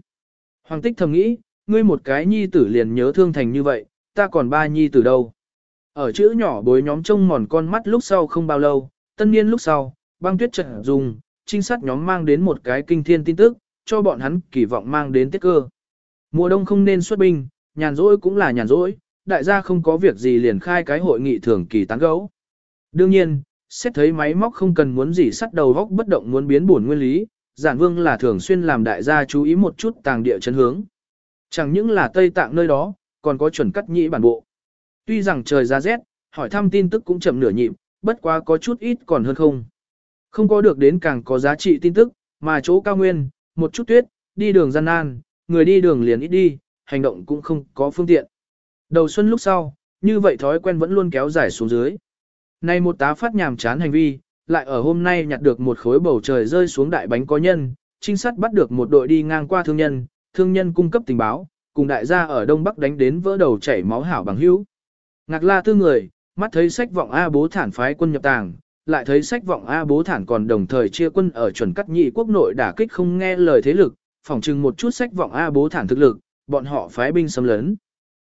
Hoàng tích thầm nghĩ, ngươi một cái nhi tử liền nhớ thương thành như vậy, ta còn ba nhi tử đâu. Ở chữ nhỏ bối nhóm trông mòn con mắt lúc sau không bao lâu, tân niên lúc sau, băng tuyết trận dùng, trinh sát nhóm mang đến một cái kinh thiên tin tức, cho bọn hắn kỳ vọng mang đến tiết cơ. Mùa đông không nên xuất binh, nhàn rỗi cũng là nhàn rỗi, đại gia không có việc gì liền khai cái hội nghị thường kỳ tán gấu. Đương nhiên, xét thấy máy móc không cần muốn gì sắt đầu góc bất động muốn biến buồn nguyên lý, giản vương là thường xuyên làm đại gia chú ý một chút tàng địa chấn hướng. Chẳng những là Tây Tạng nơi đó, còn có chuẩn cắt nhĩ bản bộ. Tuy rằng trời ra rét, hỏi thăm tin tức cũng chậm nửa nhịp, bất quá có chút ít còn hơn không. Không có được đến càng có giá trị tin tức, mà chỗ cao nguyên, một chút tuyết, đi đường gian nan, người đi đường liền ít đi, hành động cũng không có phương tiện. Đầu xuân lúc sau, như vậy thói quen vẫn luôn kéo dài xuống dưới. Nay một tá phát nhàm chán hành vi, lại ở hôm nay nhặt được một khối bầu trời rơi xuống đại bánh có nhân, trinh sát bắt được một đội đi ngang qua thương nhân, thương nhân cung cấp tình báo, cùng đại gia ở Đông Bắc đánh đến vỡ đầu chảy máu hảo bằng hữu. Ngạc la tư người, mắt thấy sách vọng A bố thản phái quân nhập tàng, lại thấy sách vọng A bố thản còn đồng thời chia quân ở chuẩn cắt nhị quốc nội đả kích không nghe lời thế lực, phỏng chừng một chút sách vọng A bố thản thực lực, bọn họ phái binh xâm lấn.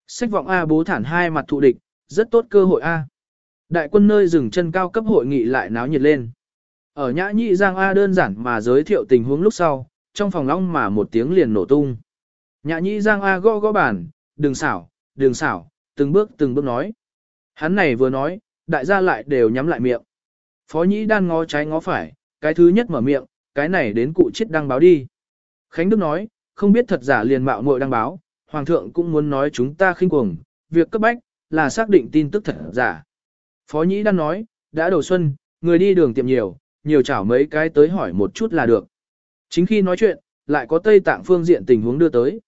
Sách vọng A bố thản hai mặt thụ địch, rất tốt cơ hội A. Đại quân nơi dừng chân cao cấp hội nghị lại náo nhiệt lên. Ở nhã nhị giang A đơn giản mà giới thiệu tình huống lúc sau, trong phòng long mà một tiếng liền nổ tung. Nhã nhị giang A gõ gõ bàn, đừng xảo, đừng xảo, từng bước từng bước nói. Hắn này vừa nói, đại gia lại đều nhắm lại miệng. Phó nhĩ đan ngó trái ngó phải, cái thứ nhất mở miệng, cái này đến cụ chết đăng báo đi. Khánh Đức nói, không biết thật giả liền mạo muội đăng báo, Hoàng thượng cũng muốn nói chúng ta khinh cuồng, việc cấp bách, là xác định tin tức thật giả. Phó Nhĩ Đan nói, đã đầu xuân, người đi đường tiệm nhiều, nhiều chảo mấy cái tới hỏi một chút là được. Chính khi nói chuyện, lại có Tây Tạng phương diện tình huống đưa tới.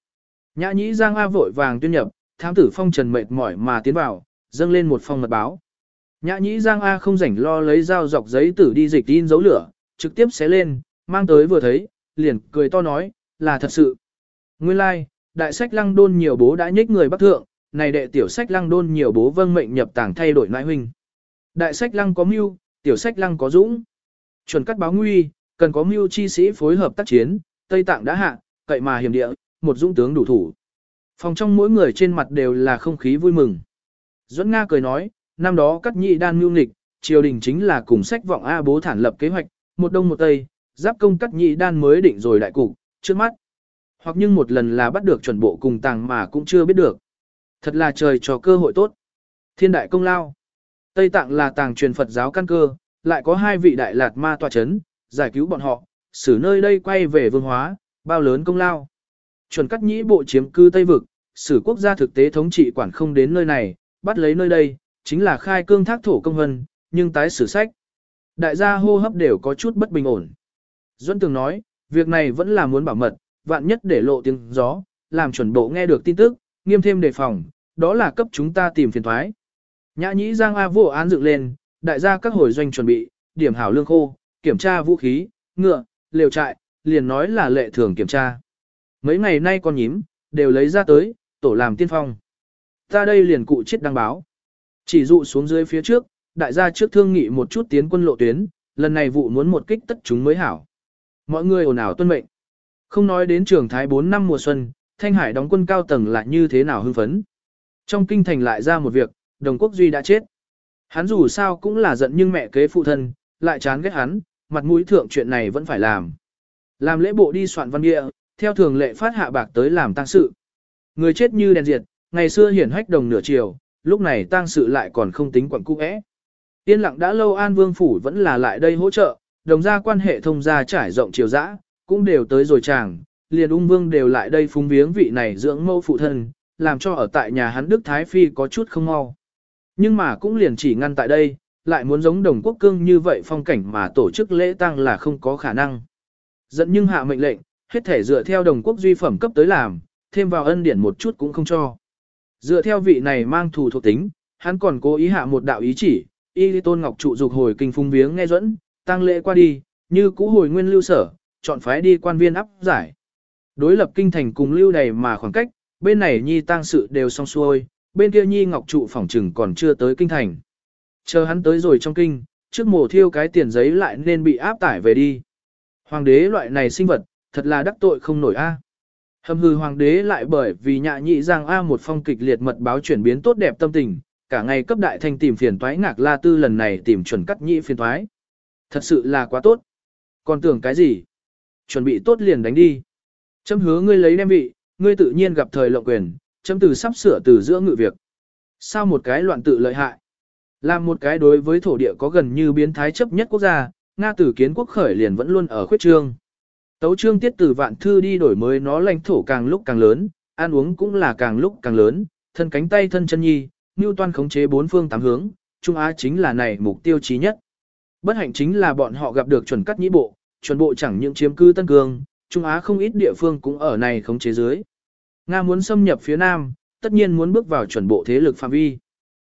Nhã Nhĩ Giang A vội vàng tuyên nhập, thám tử phong trần mệt mỏi mà tiến vào, dâng lên một phong mật báo. Nhã Nhĩ Giang A không rảnh lo lấy dao dọc giấy tử đi dịch tin dấu lửa, trực tiếp xé lên, mang tới vừa thấy, liền cười to nói, là thật sự. Nguyên lai, like, đại sách lăng đôn nhiều bố đã nhích người bắc thượng, này đệ tiểu sách lăng đôn nhiều bố vâng mệnh nhập tàng thay đổi nãi huynh. Đại sách lăng có mưu, tiểu sách lăng có dũng. Chuẩn cắt báo nguy, cần có mưu chi sĩ phối hợp tác chiến, Tây Tạng đã hạ, cậy mà hiểm địa, một dũng tướng đủ thủ. Phòng trong mỗi người trên mặt đều là không khí vui mừng. Duẫn Nga cười nói, năm đó cắt nhị đan mưu nghịch, triều đình chính là cùng sách vọng A bố thản lập kế hoạch, một đông một tây, giáp công cắt nhị đan mới định rồi đại cục, trước mắt. Hoặc nhưng một lần là bắt được chuẩn bộ cùng tàng mà cũng chưa biết được. Thật là trời cho cơ hội tốt. Thiên đại công lao. Tây Tạng là tàng truyền Phật giáo căn cơ, lại có hai vị đại lạt ma tòa chấn, giải cứu bọn họ, xử nơi đây quay về vương hóa, bao lớn công lao. Chuẩn cắt nhĩ bộ chiếm cư Tây Vực, xử quốc gia thực tế thống trị quản không đến nơi này, bắt lấy nơi đây, chính là khai cương thác thổ công hân, nhưng tái sử sách. Đại gia hô hấp đều có chút bất bình ổn. Duân Tường nói, việc này vẫn là muốn bảo mật, vạn nhất để lộ tiếng gió, làm chuẩn bộ nghe được tin tức, nghiêm thêm đề phòng, đó là cấp chúng ta tìm phiền thoái. Nhã nhĩ giang A vô án dựng lên, đại gia các hồi doanh chuẩn bị, điểm hảo lương khô, kiểm tra vũ khí, ngựa, liều trại, liền nói là lệ thường kiểm tra. Mấy ngày nay con nhím, đều lấy ra tới, tổ làm tiên phong. Ta đây liền cụ chết đăng báo. Chỉ dụ xuống dưới phía trước, đại gia trước thương nghị một chút tiến quân lộ tuyến, lần này vụ muốn một kích tất chúng mới hảo. Mọi người ồn ào tuân mệnh. Không nói đến trường thái 4 năm mùa xuân, Thanh Hải đóng quân cao tầng lại như thế nào hưng phấn. Trong kinh thành lại ra một việc, đồng quốc duy đã chết. Hắn dù sao cũng là giận nhưng mẹ kế phụ thân, lại chán ghét hắn, mặt mũi thượng chuyện này vẫn phải làm. Làm lễ bộ đi soạn văn địa, theo thường lệ phát hạ bạc tới làm tăng sự. Người chết như đèn diệt, ngày xưa hiển hách đồng nửa chiều, lúc này tang sự lại còn không tính quẩn cũ é, Tiên lặng đã lâu An Vương Phủ vẫn là lại đây hỗ trợ, đồng gia quan hệ thông gia trải rộng chiều dã, cũng đều tới rồi chàng, liền ung vương đều lại đây phúng viếng vị này dưỡng mẫu phụ thân, làm cho ở tại nhà hắn Đức Thái Phi có chút không mau. Nhưng mà cũng liền chỉ ngăn tại đây, lại muốn giống đồng quốc cương như vậy phong cảnh mà tổ chức lễ tang là không có khả năng. Dẫn nhưng hạ mệnh lệnh, hết thể dựa theo đồng quốc duy phẩm cấp tới làm, thêm vào ân điển một chút cũng không cho. Dựa theo vị này mang thù thuộc tính, hắn còn cố ý hạ một đạo ý chỉ, y tôn ngọc trụ dục hồi kinh phung viếng nghe dẫn, tăng lễ qua đi, như cũ hồi nguyên lưu sở, chọn phái đi quan viên áp giải. Đối lập kinh thành cùng lưu đầy mà khoảng cách, bên này nhi tăng sự đều xong xuôi, bên kia nhi ngọc trụ phỏng trừng còn chưa tới kinh thành. Chờ hắn tới rồi trong kinh, trước mổ thiêu cái tiền giấy lại nên bị áp tải về đi. Hoàng đế loại này sinh vật, thật là đắc tội không nổi a. Hầm hư hoàng đế lại bởi vì nhạ nhị giang A một phong kịch liệt mật báo chuyển biến tốt đẹp tâm tình, cả ngày cấp đại thanh tìm phiền toái ngạc la tư lần này tìm chuẩn cắt nhị phiền toái. Thật sự là quá tốt. Còn tưởng cái gì? Chuẩn bị tốt liền đánh đi. Chấm hứa ngươi lấy đem vị, ngươi tự nhiên gặp thời lộng quyền, chấm từ sắp sửa từ giữa ngự việc. Sao một cái loạn tự lợi hại? Làm một cái đối với thổ địa có gần như biến thái chấp nhất quốc gia, Nga tử kiến quốc khởi liền vẫn luôn ở khuyết trương. Tấu trương tiết từ vạn thư đi đổi mới nó lãnh thổ càng lúc càng lớn, ăn uống cũng là càng lúc càng lớn, thân cánh tay thân chân nhi, toan khống chế bốn phương tám hướng, Trung Á chính là này mục tiêu chí nhất. Bất hạnh chính là bọn họ gặp được chuẩn cắt nhĩ bộ, chuẩn bộ chẳng những chiếm cư Tân Cương, Trung Á không ít địa phương cũng ở này khống chế dưới. Nga muốn xâm nhập phía Nam, tất nhiên muốn bước vào chuẩn bộ thế lực phạm vi.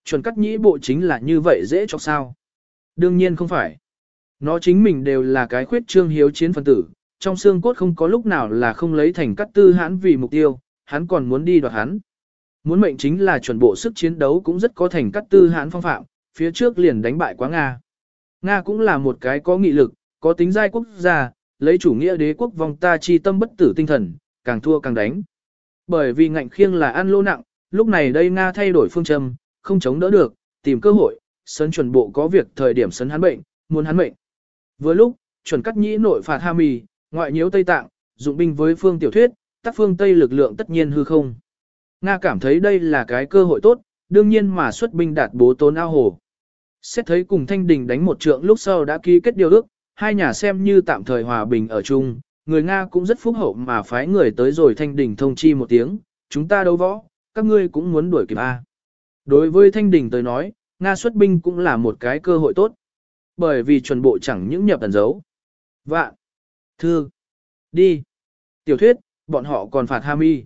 Chuẩn cắt nhĩ bộ chính là như vậy dễ cho sao? Đương nhiên không phải. Nó chính mình đều là cái khuyết trương hiếu chiến phân tử, trong xương cốt không có lúc nào là không lấy thành cắt tư hãn vì mục tiêu, hắn còn muốn đi đoạt hắn. Muốn mệnh chính là chuẩn bộ sức chiến đấu cũng rất có thành cắt tư hãn phong phạm, phía trước liền đánh bại quá Nga. Nga cũng là một cái có nghị lực, có tính giai quốc gia, lấy chủ nghĩa đế quốc vong ta chi tâm bất tử tinh thần, càng thua càng đánh. Bởi vì ngạnh khiêng là ăn lô nặng, lúc này đây Nga thay đổi phương châm, không chống đỡ được, tìm cơ hội, sấn chuẩn bộ có việc thời điểm sấn hắn bệnh, muốn hắn bệnh. vừa lúc, chuẩn cắt nhĩ nội phạt Ha Mì, ngoại nhiễu Tây Tạng, dụng binh với phương tiểu thuyết, tác phương Tây lực lượng tất nhiên hư không. Nga cảm thấy đây là cái cơ hội tốt, đương nhiên mà xuất binh đạt bố tốn ao hồ. Xét thấy cùng Thanh Đình đánh một trượng lúc sau đã ký kết điều ước, hai nhà xem như tạm thời hòa bình ở chung, người Nga cũng rất phúc hậu mà phái người tới rồi Thanh Đình thông chi một tiếng, chúng ta đấu võ, các ngươi cũng muốn đuổi kịp A. Đối với Thanh Đình tới nói, Nga xuất binh cũng là một cái cơ hội tốt. Bởi vì chuẩn bộ chẳng những nhập ẩn dấu. Vạn. Thư. Đi. Tiểu thuyết, bọn họ còn phạt Hà Mi.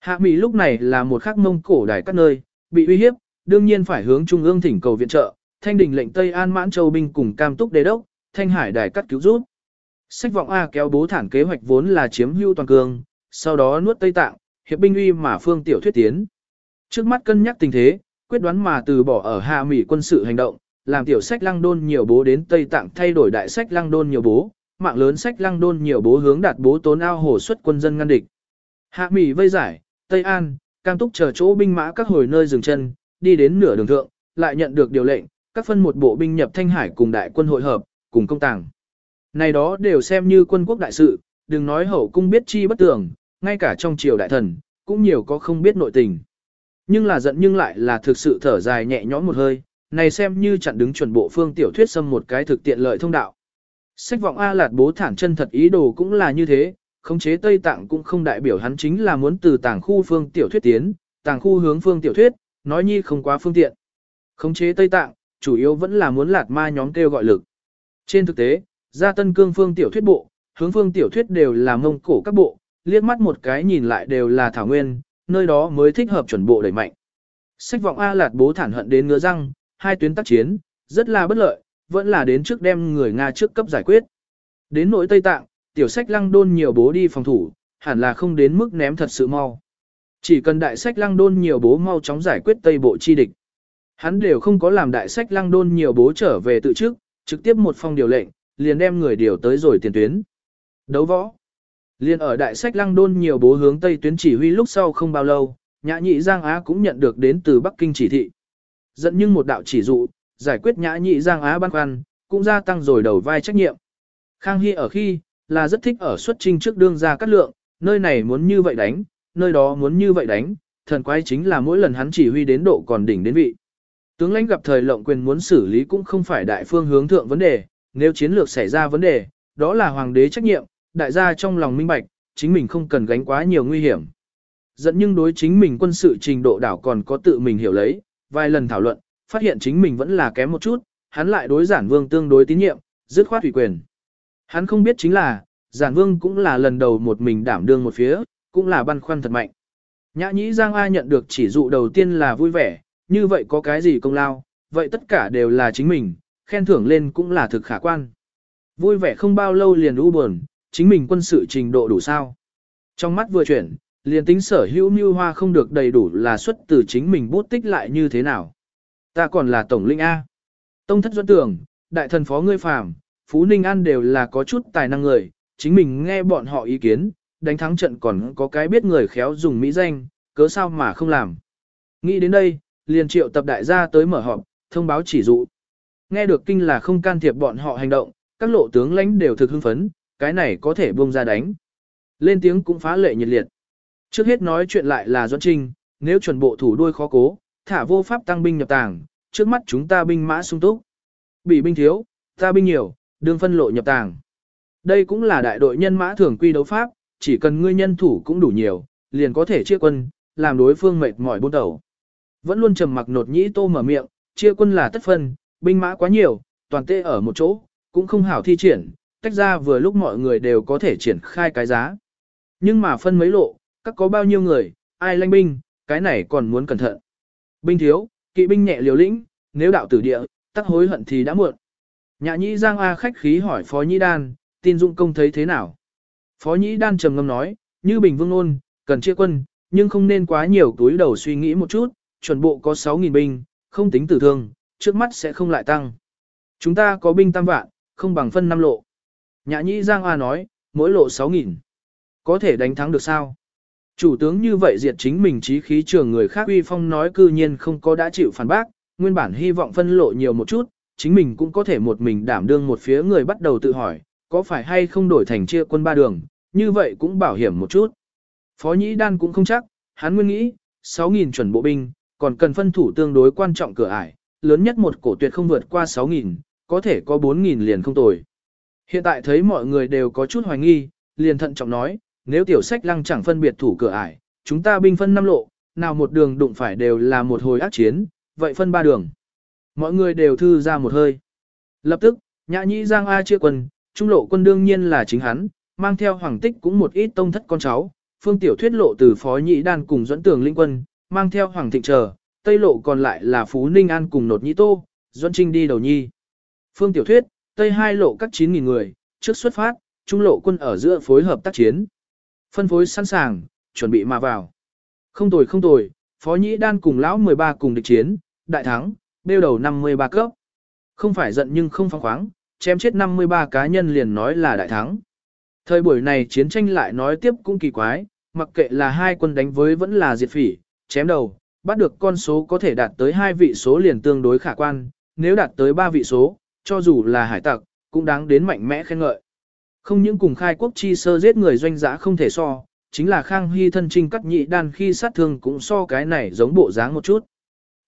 Hạ Mỹ lúc này là một khắc mông cổ đài các nơi, bị uy hiếp, đương nhiên phải hướng trung ương thỉnh cầu viện trợ, thanh đình lệnh Tây An mãn châu binh cùng cam túc đế đốc, thanh hải đài cắt cứu rút. Sách vọng A kéo bố thản kế hoạch vốn là chiếm hưu toàn cương, sau đó nuốt Tây Tạng, hiệp binh uy mà phương tiểu thuyết tiến. Trước mắt cân nhắc tình thế, quyết đoán mà từ bỏ ở Hạ Mỹ quân sự hành động, làm tiểu sách lăng đôn nhiều bố đến Tây Tạng thay đổi đại sách lăng đôn nhiều bố, mạng lớn sách lăng đôn nhiều bố hướng đạt bố tốn ao hồ xuất quân dân ngăn địch. Hạ Mỹ vây giải, Tây An, cam túc chờ chỗ binh mã các hồi nơi dừng chân, đi đến nửa đường thượng, lại nhận được điều lệnh, các phân một bộ binh nhập Thanh Hải cùng đại quân hội hợp, cùng công tàng. Này đó đều xem như quân quốc đại sự, đừng nói hậu cung biết chi bất tưởng, ngay cả trong triều đại thần, cũng nhiều có không biết nội tình. Nhưng là giận nhưng lại là thực sự thở dài nhẹ nhõm một hơi, này xem như chặn đứng chuẩn bộ phương tiểu thuyết xâm một cái thực tiện lợi thông đạo. Sách vọng A Lạt bố thản chân thật ý đồ cũng là như thế, khống chế Tây Tạng cũng không đại biểu hắn chính là muốn từ tàng khu phương tiểu thuyết tiến, tàng khu hướng phương tiểu thuyết, nói nhi không quá phương tiện. Khống chế Tây Tạng, chủ yếu vẫn là muốn lạt ma nhóm kêu gọi lực. Trên thực tế, gia tân cương phương tiểu thuyết bộ, hướng phương tiểu thuyết đều là mông cổ các bộ, liếc mắt một cái nhìn lại đều là thảo nguyên, nơi đó mới thích hợp chuẩn bộ đẩy mạnh. Sách vọng A lạt bố thản hận đến ngứa răng, hai tuyến tác chiến, rất là bất lợi, vẫn là đến trước đem người Nga trước cấp giải quyết. Đến nỗi Tây Tạng, tiểu sách lăng đôn nhiều bố đi phòng thủ, hẳn là không đến mức ném thật sự mau. Chỉ cần đại sách lăng đôn nhiều bố mau chóng giải quyết Tây Bộ chi địch. Hắn đều không có làm đại sách lăng đôn nhiều bố trở về tự trước, trực tiếp một phong điều lệnh, liền đem người điều tới rồi tiền tuyến. Đấu võ. Liên ở đại sách lăng đôn nhiều bố hướng Tây tuyến chỉ huy lúc sau không bao lâu, nhã nhị Giang Á cũng nhận được đến từ Bắc Kinh chỉ thị. Dẫn nhưng một đạo chỉ dụ, giải quyết nhã nhị Giang Á băn khoăn, cũng gia tăng rồi đầu vai trách nhiệm. Khang Hy ở khi, là rất thích ở xuất trình trước đương ra cắt lượng, nơi này muốn như vậy đánh, nơi đó muốn như vậy đánh, thần quái chính là mỗi lần hắn chỉ huy đến độ còn đỉnh đến vị. Tướng lãnh gặp thời lộng quyền muốn xử lý cũng không phải đại phương hướng thượng vấn đề, nếu chiến lược xảy ra vấn đề, đó là hoàng đế trách nhiệm, đại gia trong lòng minh bạch, chính mình không cần gánh quá nhiều nguy hiểm. Dẫn nhưng đối chính mình quân sự trình độ đảo còn có tự mình hiểu lấy, vài lần thảo luận, phát hiện chính mình vẫn là kém một chút, hắn lại đối giản vương tương đối tín nhiệm, dứt khoát thủy quyền. Hắn không biết chính là, giản vương cũng là lần đầu một mình đảm đương một phía, cũng là băn khoăn thật mạnh. Nhã nhĩ Giang A nhận được chỉ dụ đầu tiên là vui vẻ, như vậy có cái gì công lao, vậy tất cả đều là chính mình, khen thưởng lên cũng là thực khả quan. Vui vẻ không bao lâu liền u buồn, chính mình quân sự trình độ đủ sao. Trong mắt vừa chuyển, liền tính sở hữu mưu hoa không được đầy đủ là xuất từ chính mình bút tích lại như thế nào. Ta còn là tổng linh A. Tông thất doãn tưởng, đại thần phó ngươi phàm, Phú Ninh An đều là có chút tài năng người, chính mình nghe bọn họ ý kiến, đánh thắng trận còn có cái biết người khéo dùng mỹ danh, cớ sao mà không làm. Nghĩ đến đây, liền triệu tập đại gia tới mở họp, thông báo chỉ dụ. Nghe được kinh là không can thiệp bọn họ hành động, các lộ tướng lãnh đều thực hưng phấn, cái này có thể buông ra đánh. Lên tiếng cũng phá lệ nhiệt liệt. Trước hết nói chuyện lại là Doãn Trinh, nếu chuẩn bộ thủ đuôi khó cố, thả vô pháp tăng binh nhập tàng, trước mắt chúng ta binh mã sung túc. Bị binh thiếu, ta binh nhiều, đương phân lộ nhập tàng. Đây cũng là đại đội nhân mã thường quy đấu pháp, chỉ cần ngươi nhân thủ cũng đủ nhiều, liền có thể chia quân, làm đối phương mệt mỏi buôn đầu. Vẫn luôn trầm mặc nột nhĩ tô mở miệng, chia quân là tất phân, binh mã quá nhiều, toàn tê ở một chỗ, cũng không hảo thi triển, tách ra vừa lúc mọi người đều có thể triển khai cái giá. Nhưng mà phân mấy lộ, các có bao nhiêu người, ai lanh binh, cái này còn muốn cẩn thận. Binh thiếu, kỵ binh nhẹ liều lĩnh, nếu đạo tử địa, tắc hối hận thì đã muộn. Nhã nhĩ giang A khách khí hỏi Phó Nhĩ Đan, tin dụng công thấy thế nào? Phó Nhĩ Đan trầm ngâm nói, như Bình Vương nôn, cần chia quân, nhưng không nên quá nhiều túi đầu suy nghĩ một chút, chuẩn bộ có 6.000 binh, không tính tử thương, trước mắt sẽ không lại tăng. Chúng ta có binh tam vạn, không bằng phân năm lộ. Nhã nhĩ Giang A nói, mỗi lộ 6.000. Có thể đánh thắng được sao? Chủ tướng như vậy diệt chính mình trí khí trường người khác uy phong nói cư nhiên không có đã chịu phản bác, nguyên bản hy vọng phân lộ nhiều một chút, chính mình cũng có thể một mình đảm đương một phía người bắt đầu tự hỏi, có phải hay không đổi thành chia quân ba đường, như vậy cũng bảo hiểm một chút. Phó Nhĩ Đan cũng không chắc, hắn nguyên nghĩ, 6.000 chuẩn bộ binh, còn cần phân thủ tương đối quan trọng cửa ải, lớn nhất một cổ tuyệt không vượt qua 6.000, có thể có 4.000 liền không tồi. Hiện tại thấy mọi người đều có chút hoài nghi, liền thận trọng nói, nếu tiểu sách lăng chẳng phân biệt thủ cửa ải, chúng ta binh phân năm lộ, nào một đường đụng phải đều là một hồi ác chiến, vậy phân ba đường. Mọi người đều thư ra một hơi. Lập tức, nhã nhĩ giang A chia quân, trung lộ quân đương nhiên là chính hắn, mang theo hoàng tích cũng một ít tông thất con cháu, phương tiểu thuyết lộ từ phó nhị đan cùng dẫn tường linh quân, mang theo hoàng thịnh chờ, tây lộ còn lại là phú ninh an cùng nột nhĩ tô, dẫn trinh đi đầu nhi. Phương tiểu thuyết, tây hai lộ các 9.000 người, trước xuất phát, trung lộ quân ở giữa phối hợp tác chiến. Phân phối sẵn sàng, chuẩn bị mà vào. Không tồi không tồi, phó nhĩ đan cùng lão 13 cùng địch chiến, đại thắng, đeo đầu 53 cấp. Không phải giận nhưng không phóng khoáng, chém chết 53 cá nhân liền nói là đại thắng. Thời buổi này chiến tranh lại nói tiếp cũng kỳ quái, mặc kệ là hai quân đánh với vẫn là diệt phỉ, chém đầu, bắt được con số có thể đạt tới hai vị số liền tương đối khả quan, nếu đạt tới ba vị số, cho dù là hải tặc, cũng đáng đến mạnh mẽ khen ngợi. Không những cùng khai quốc chi sơ giết người doanh giã không thể so, chính là Khang Hy thân trinh cắt nhị đan khi sát thương cũng so cái này giống bộ dáng một chút.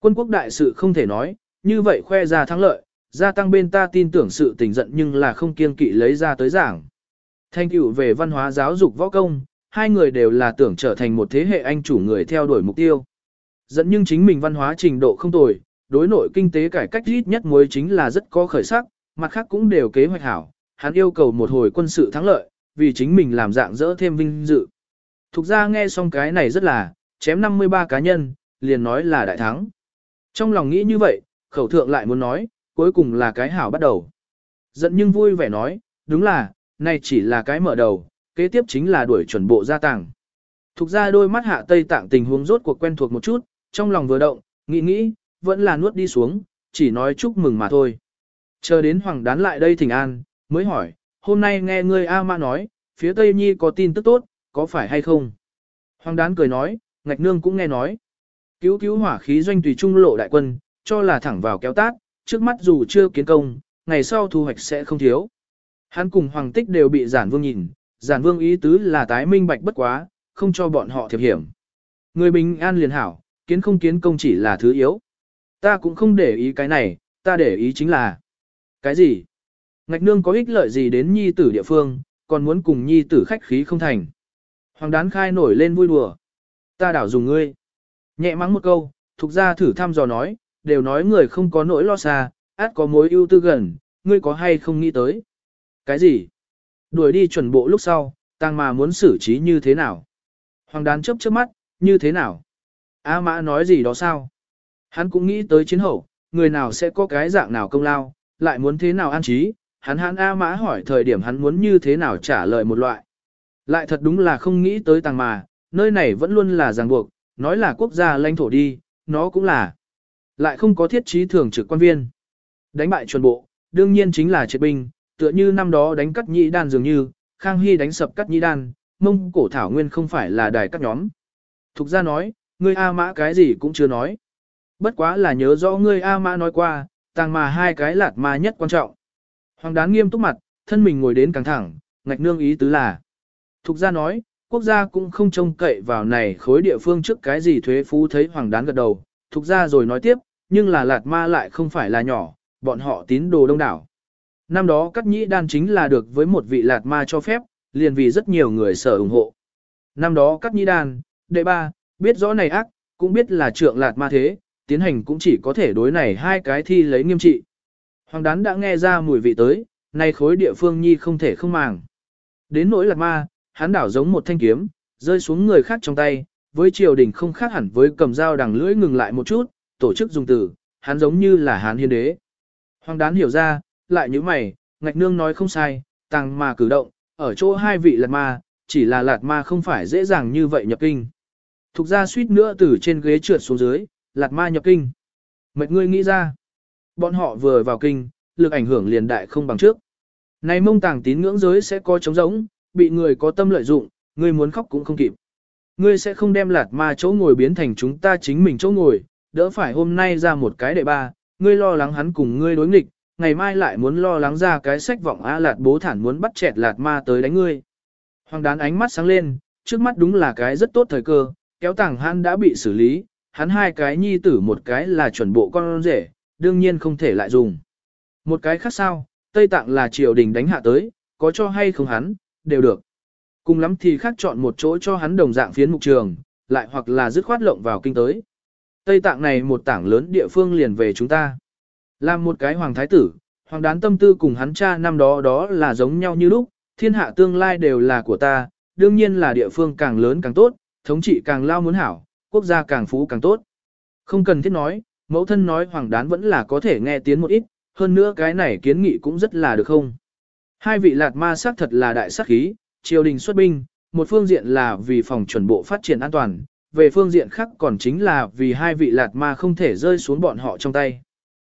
Quân quốc đại sự không thể nói, như vậy khoe ra thắng lợi, gia tăng bên ta tin tưởng sự tình giận nhưng là không kiên kỵ lấy ra tới giảng. Thanh cựu về văn hóa giáo dục võ công, hai người đều là tưởng trở thành một thế hệ anh chủ người theo đuổi mục tiêu. Dẫn nhưng chính mình văn hóa trình độ không tồi, đối nội kinh tế cải cách ít nhất muối chính là rất có khởi sắc, mặt khác cũng đều kế hoạch hảo, hắn yêu cầu một hồi quân sự thắng lợi, vì chính mình làm dạng dỡ thêm vinh dự. Thục ra nghe xong cái này rất là, chém 53 cá nhân, liền nói là đại thắng. Trong lòng nghĩ như vậy, khẩu thượng lại muốn nói, cuối cùng là cái hảo bắt đầu. Giận nhưng vui vẻ nói, đúng là, này chỉ là cái mở đầu, kế tiếp chính là đuổi chuẩn bộ gia tàng. Thục ra đôi mắt hạ tây tạng tình huống rốt cuộc quen thuộc một chút, trong lòng vừa động, nghĩ nghĩ, vẫn là nuốt đi xuống, chỉ nói chúc mừng mà thôi. Chờ đến hoàng đán lại đây thỉnh an, mới hỏi, hôm nay nghe ngươi A Mã nói, phía Tây Nhi có tin tức tốt, có phải hay không? Hoàng đán cười nói, ngạch nương cũng nghe nói. Cứu cứu hỏa khí doanh tùy trung lộ đại quân, cho là thẳng vào kéo tát, trước mắt dù chưa kiến công, ngày sau thu hoạch sẽ không thiếu. Hắn cùng hoàng tích đều bị giản vương nhìn, giản vương ý tứ là tái minh bạch bất quá, không cho bọn họ thiệp hiểm. Người bình an liền hảo, kiến không kiến công chỉ là thứ yếu. Ta cũng không để ý cái này, ta để ý chính là cái gì? Ngạch nương có ích lợi gì đến nhi tử địa phương, còn muốn cùng nhi tử khách khí không thành. Hoàng đán khai nổi lên vui đùa. Ta đảo dùng ngươi. Nhẹ mắng một câu, thuộc ra thử thăm dò nói, đều nói người không có nỗi lo xa, át có mối ưu tư gần, ngươi có hay không nghĩ tới. Cái gì? Đuổi đi chuẩn bộ lúc sau, tang mà muốn xử trí như thế nào? Hoàng đán chấp chớp mắt, như thế nào? A mã nói gì đó sao? Hắn cũng nghĩ tới chiến hậu, người nào sẽ có cái dạng nào công lao, lại muốn thế nào an trí, hắn hắn A mã hỏi thời điểm hắn muốn như thế nào trả lời một loại. Lại thật đúng là không nghĩ tới tàng mà, nơi này vẫn luôn là ràng buộc, nói là quốc gia lãnh thổ đi, nó cũng là. Lại không có thiết trí thường trực quan viên. Đánh bại chuẩn bộ, đương nhiên chính là triệt binh, tựa như năm đó đánh cắt nhị đan dường như, Khang Hy đánh sập cắt nhị đan, mông cổ thảo nguyên không phải là đài các nhóm. Thục ra nói, ngươi A mã cái gì cũng chưa nói. Bất quá là nhớ rõ ngươi A mã nói qua, tàng mà hai cái lạt ma nhất quan trọng. Hoàng đán nghiêm túc mặt, thân mình ngồi đến căng thẳng, ngạch nương ý tứ là. Thục gia nói, quốc gia cũng không trông cậy vào này khối địa phương trước cái gì thuế phú thấy hoàng đán gật đầu. Thục gia rồi nói tiếp, nhưng là lạt ma lại không phải là nhỏ, bọn họ tín đồ đông đảo. Năm đó cắt nhĩ đan chính là được với một vị lạt ma cho phép, liền vì rất nhiều người sở ủng hộ. Năm đó cắt nhĩ đan, đệ ba, biết rõ này ác, cũng biết là trượng lạt ma thế, tiến hành cũng chỉ có thể đối này hai cái thi lấy nghiêm trị. Hoàng đán đã nghe ra mùi vị tới, nay khối địa phương nhi không thể không màng. Đến nỗi lạc ma, hắn đảo giống một thanh kiếm, rơi xuống người khác trong tay, với triều đình không khác hẳn với cầm dao đằng lưỡi ngừng lại một chút, tổ chức dùng từ, hắn giống như là hán hiên đế. Hoàng đán hiểu ra, lại như mày, ngạch nương nói không sai, tăng mà cử động, ở chỗ hai vị lạt ma, chỉ là lạt ma không phải dễ dàng như vậy nhập kinh. Thục ra suýt nữa từ trên ghế trượt xuống dưới, lạt ma nhập kinh. Mệt ngươi nghĩ ra, bọn họ vừa vào kinh, lực ảnh hưởng liền đại không bằng trước. Này mông tàng tín ngưỡng giới sẽ có trống rỗng, bị người có tâm lợi dụng, ngươi muốn khóc cũng không kịp. Ngươi sẽ không đem lạt ma chỗ ngồi biến thành chúng ta chính mình chỗ ngồi, đỡ phải hôm nay ra một cái đệ ba, ngươi lo lắng hắn cùng ngươi đối nghịch, ngày mai lại muốn lo lắng ra cái sách vọng A lạt bố thản muốn bắt chẹt lạt ma tới đánh ngươi. Hoàng đán ánh mắt sáng lên, trước mắt đúng là cái rất tốt thời cơ, kéo tàng hắn đã bị xử lý, hắn hai cái nhi tử một cái là chuẩn bộ con rể, đương nhiên không thể lại dùng. Một cái khác sao, Tây Tạng là triều đình đánh hạ tới, có cho hay không hắn, đều được. Cùng lắm thì khác chọn một chỗ cho hắn đồng dạng phiến mục trường, lại hoặc là dứt khoát lộng vào kinh tới. Tây Tạng này một tảng lớn địa phương liền về chúng ta. Làm một cái hoàng thái tử, hoàng đán tâm tư cùng hắn cha năm đó đó là giống nhau như lúc, thiên hạ tương lai đều là của ta, đương nhiên là địa phương càng lớn càng tốt, thống trị càng lao muốn hảo, quốc gia càng phú càng tốt. Không cần thiết nói, mẫu thân nói hoàng đán vẫn là có thể nghe tiếng một ít, hơn nữa cái này kiến nghị cũng rất là được không. Hai vị lạt ma sắc thật là đại sắc khí, triều đình xuất binh, một phương diện là vì phòng chuẩn bộ phát triển an toàn, về phương diện khác còn chính là vì hai vị lạt ma không thể rơi xuống bọn họ trong tay.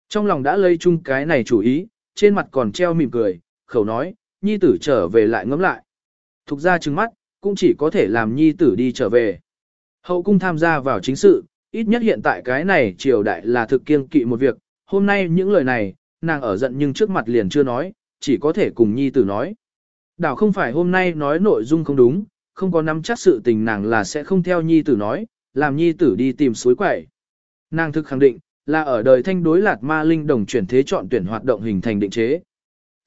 Trong lòng đã lây chung cái này chủ ý, trên mặt còn treo mỉm cười, khẩu nói, nhi tử trở về lại ngẫm lại. Thục ra trừng mắt, cũng chỉ có thể làm nhi tử đi trở về. Hậu cung tham gia vào chính sự, ít nhất hiện tại cái này triều đại là thực kiêng kỵ một việc, hôm nay những lời này, nàng ở giận nhưng trước mặt liền chưa nói, chỉ có thể cùng nhi tử nói. Đảo không phải hôm nay nói nội dung không đúng, không có nắm chắc sự tình nàng là sẽ không theo nhi tử nói, làm nhi tử đi tìm suối quẩy. Nàng thực khẳng định, là ở đời thanh đối lạt ma linh đồng chuyển thế chọn tuyển hoạt động hình thành định chế.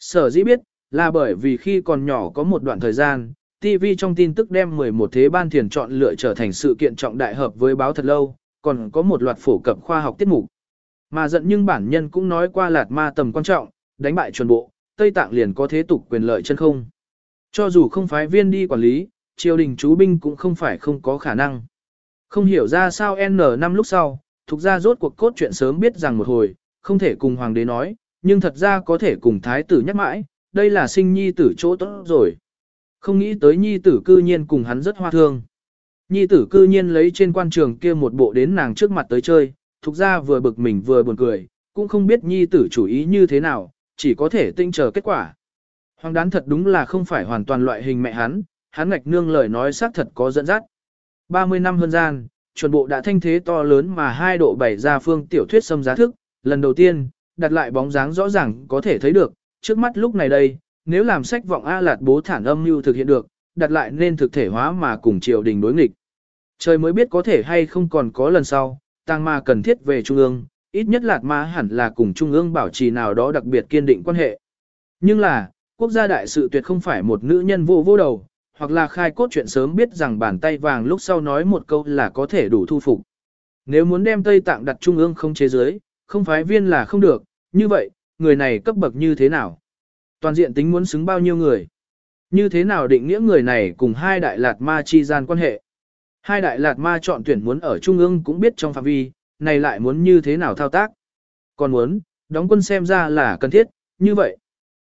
Sở dĩ biết, là bởi vì khi còn nhỏ có một đoạn thời gian, TV trong tin tức đem 11 thế ban thiền chọn lựa trở thành sự kiện trọng đại hợp với báo thật lâu, còn có một loạt phổ cập khoa học tiết mục. Mà giận nhưng bản nhân cũng nói qua lạt ma tầm quan trọng, đánh bại chuẩn bộ, Tây Tạng liền có thế tục quyền lợi chân không. Cho dù không phái viên đi quản lý, triều đình chú binh cũng không phải không có khả năng. Không hiểu ra sao N năm lúc sau, thuộc ra rốt cuộc cốt chuyện sớm biết rằng một hồi, không thể cùng hoàng đế nói, nhưng thật ra có thể cùng thái tử nhắc mãi, đây là sinh nhi tử chỗ tốt rồi. Không nghĩ tới nhi tử cư nhiên cùng hắn rất hoa thương. Nhi tử cư nhiên lấy trên quan trường kia một bộ đến nàng trước mặt tới chơi, thuộc ra vừa bực mình vừa buồn cười, cũng không biết nhi tử chủ ý như thế nào, chỉ có thể tinh chờ kết quả. Hoàng đán thật đúng là không phải hoàn toàn loại hình mẹ hắn, hắn ngạch nương lời nói xác thật có dẫn dắt. 30 năm hơn gian, chuẩn bộ đã thanh thế to lớn mà hai độ bảy ra phương tiểu thuyết xâm giá thức, lần đầu tiên, đặt lại bóng dáng rõ ràng có thể thấy được, trước mắt lúc này đây, nếu làm sách vọng A lạt bố thản âm mưu thực hiện được, đặt lại nên thực thể hóa mà cùng triều đình đối nghịch. Trời mới biết có thể hay không còn có lần sau, tăng ma cần thiết về trung ương, ít nhất lạt ma hẳn là cùng trung ương bảo trì nào đó đặc biệt kiên định quan hệ. Nhưng là, quốc gia đại sự tuyệt không phải một nữ nhân vô vô đầu, hoặc là khai cốt chuyện sớm biết rằng bàn tay vàng lúc sau nói một câu là có thể đủ thu phục. Nếu muốn đem Tây Tạng đặt trung ương không chế giới, không phái viên là không được, như vậy, người này cấp bậc như thế nào? Toàn diện tính muốn xứng bao nhiêu người? Như thế nào định nghĩa người này cùng hai đại lạt ma chi gian quan hệ? Hai đại lạt ma chọn tuyển muốn ở trung ương cũng biết trong phạm vi, này lại muốn như thế nào thao tác? Còn muốn, đóng quân xem ra là cần thiết, như vậy.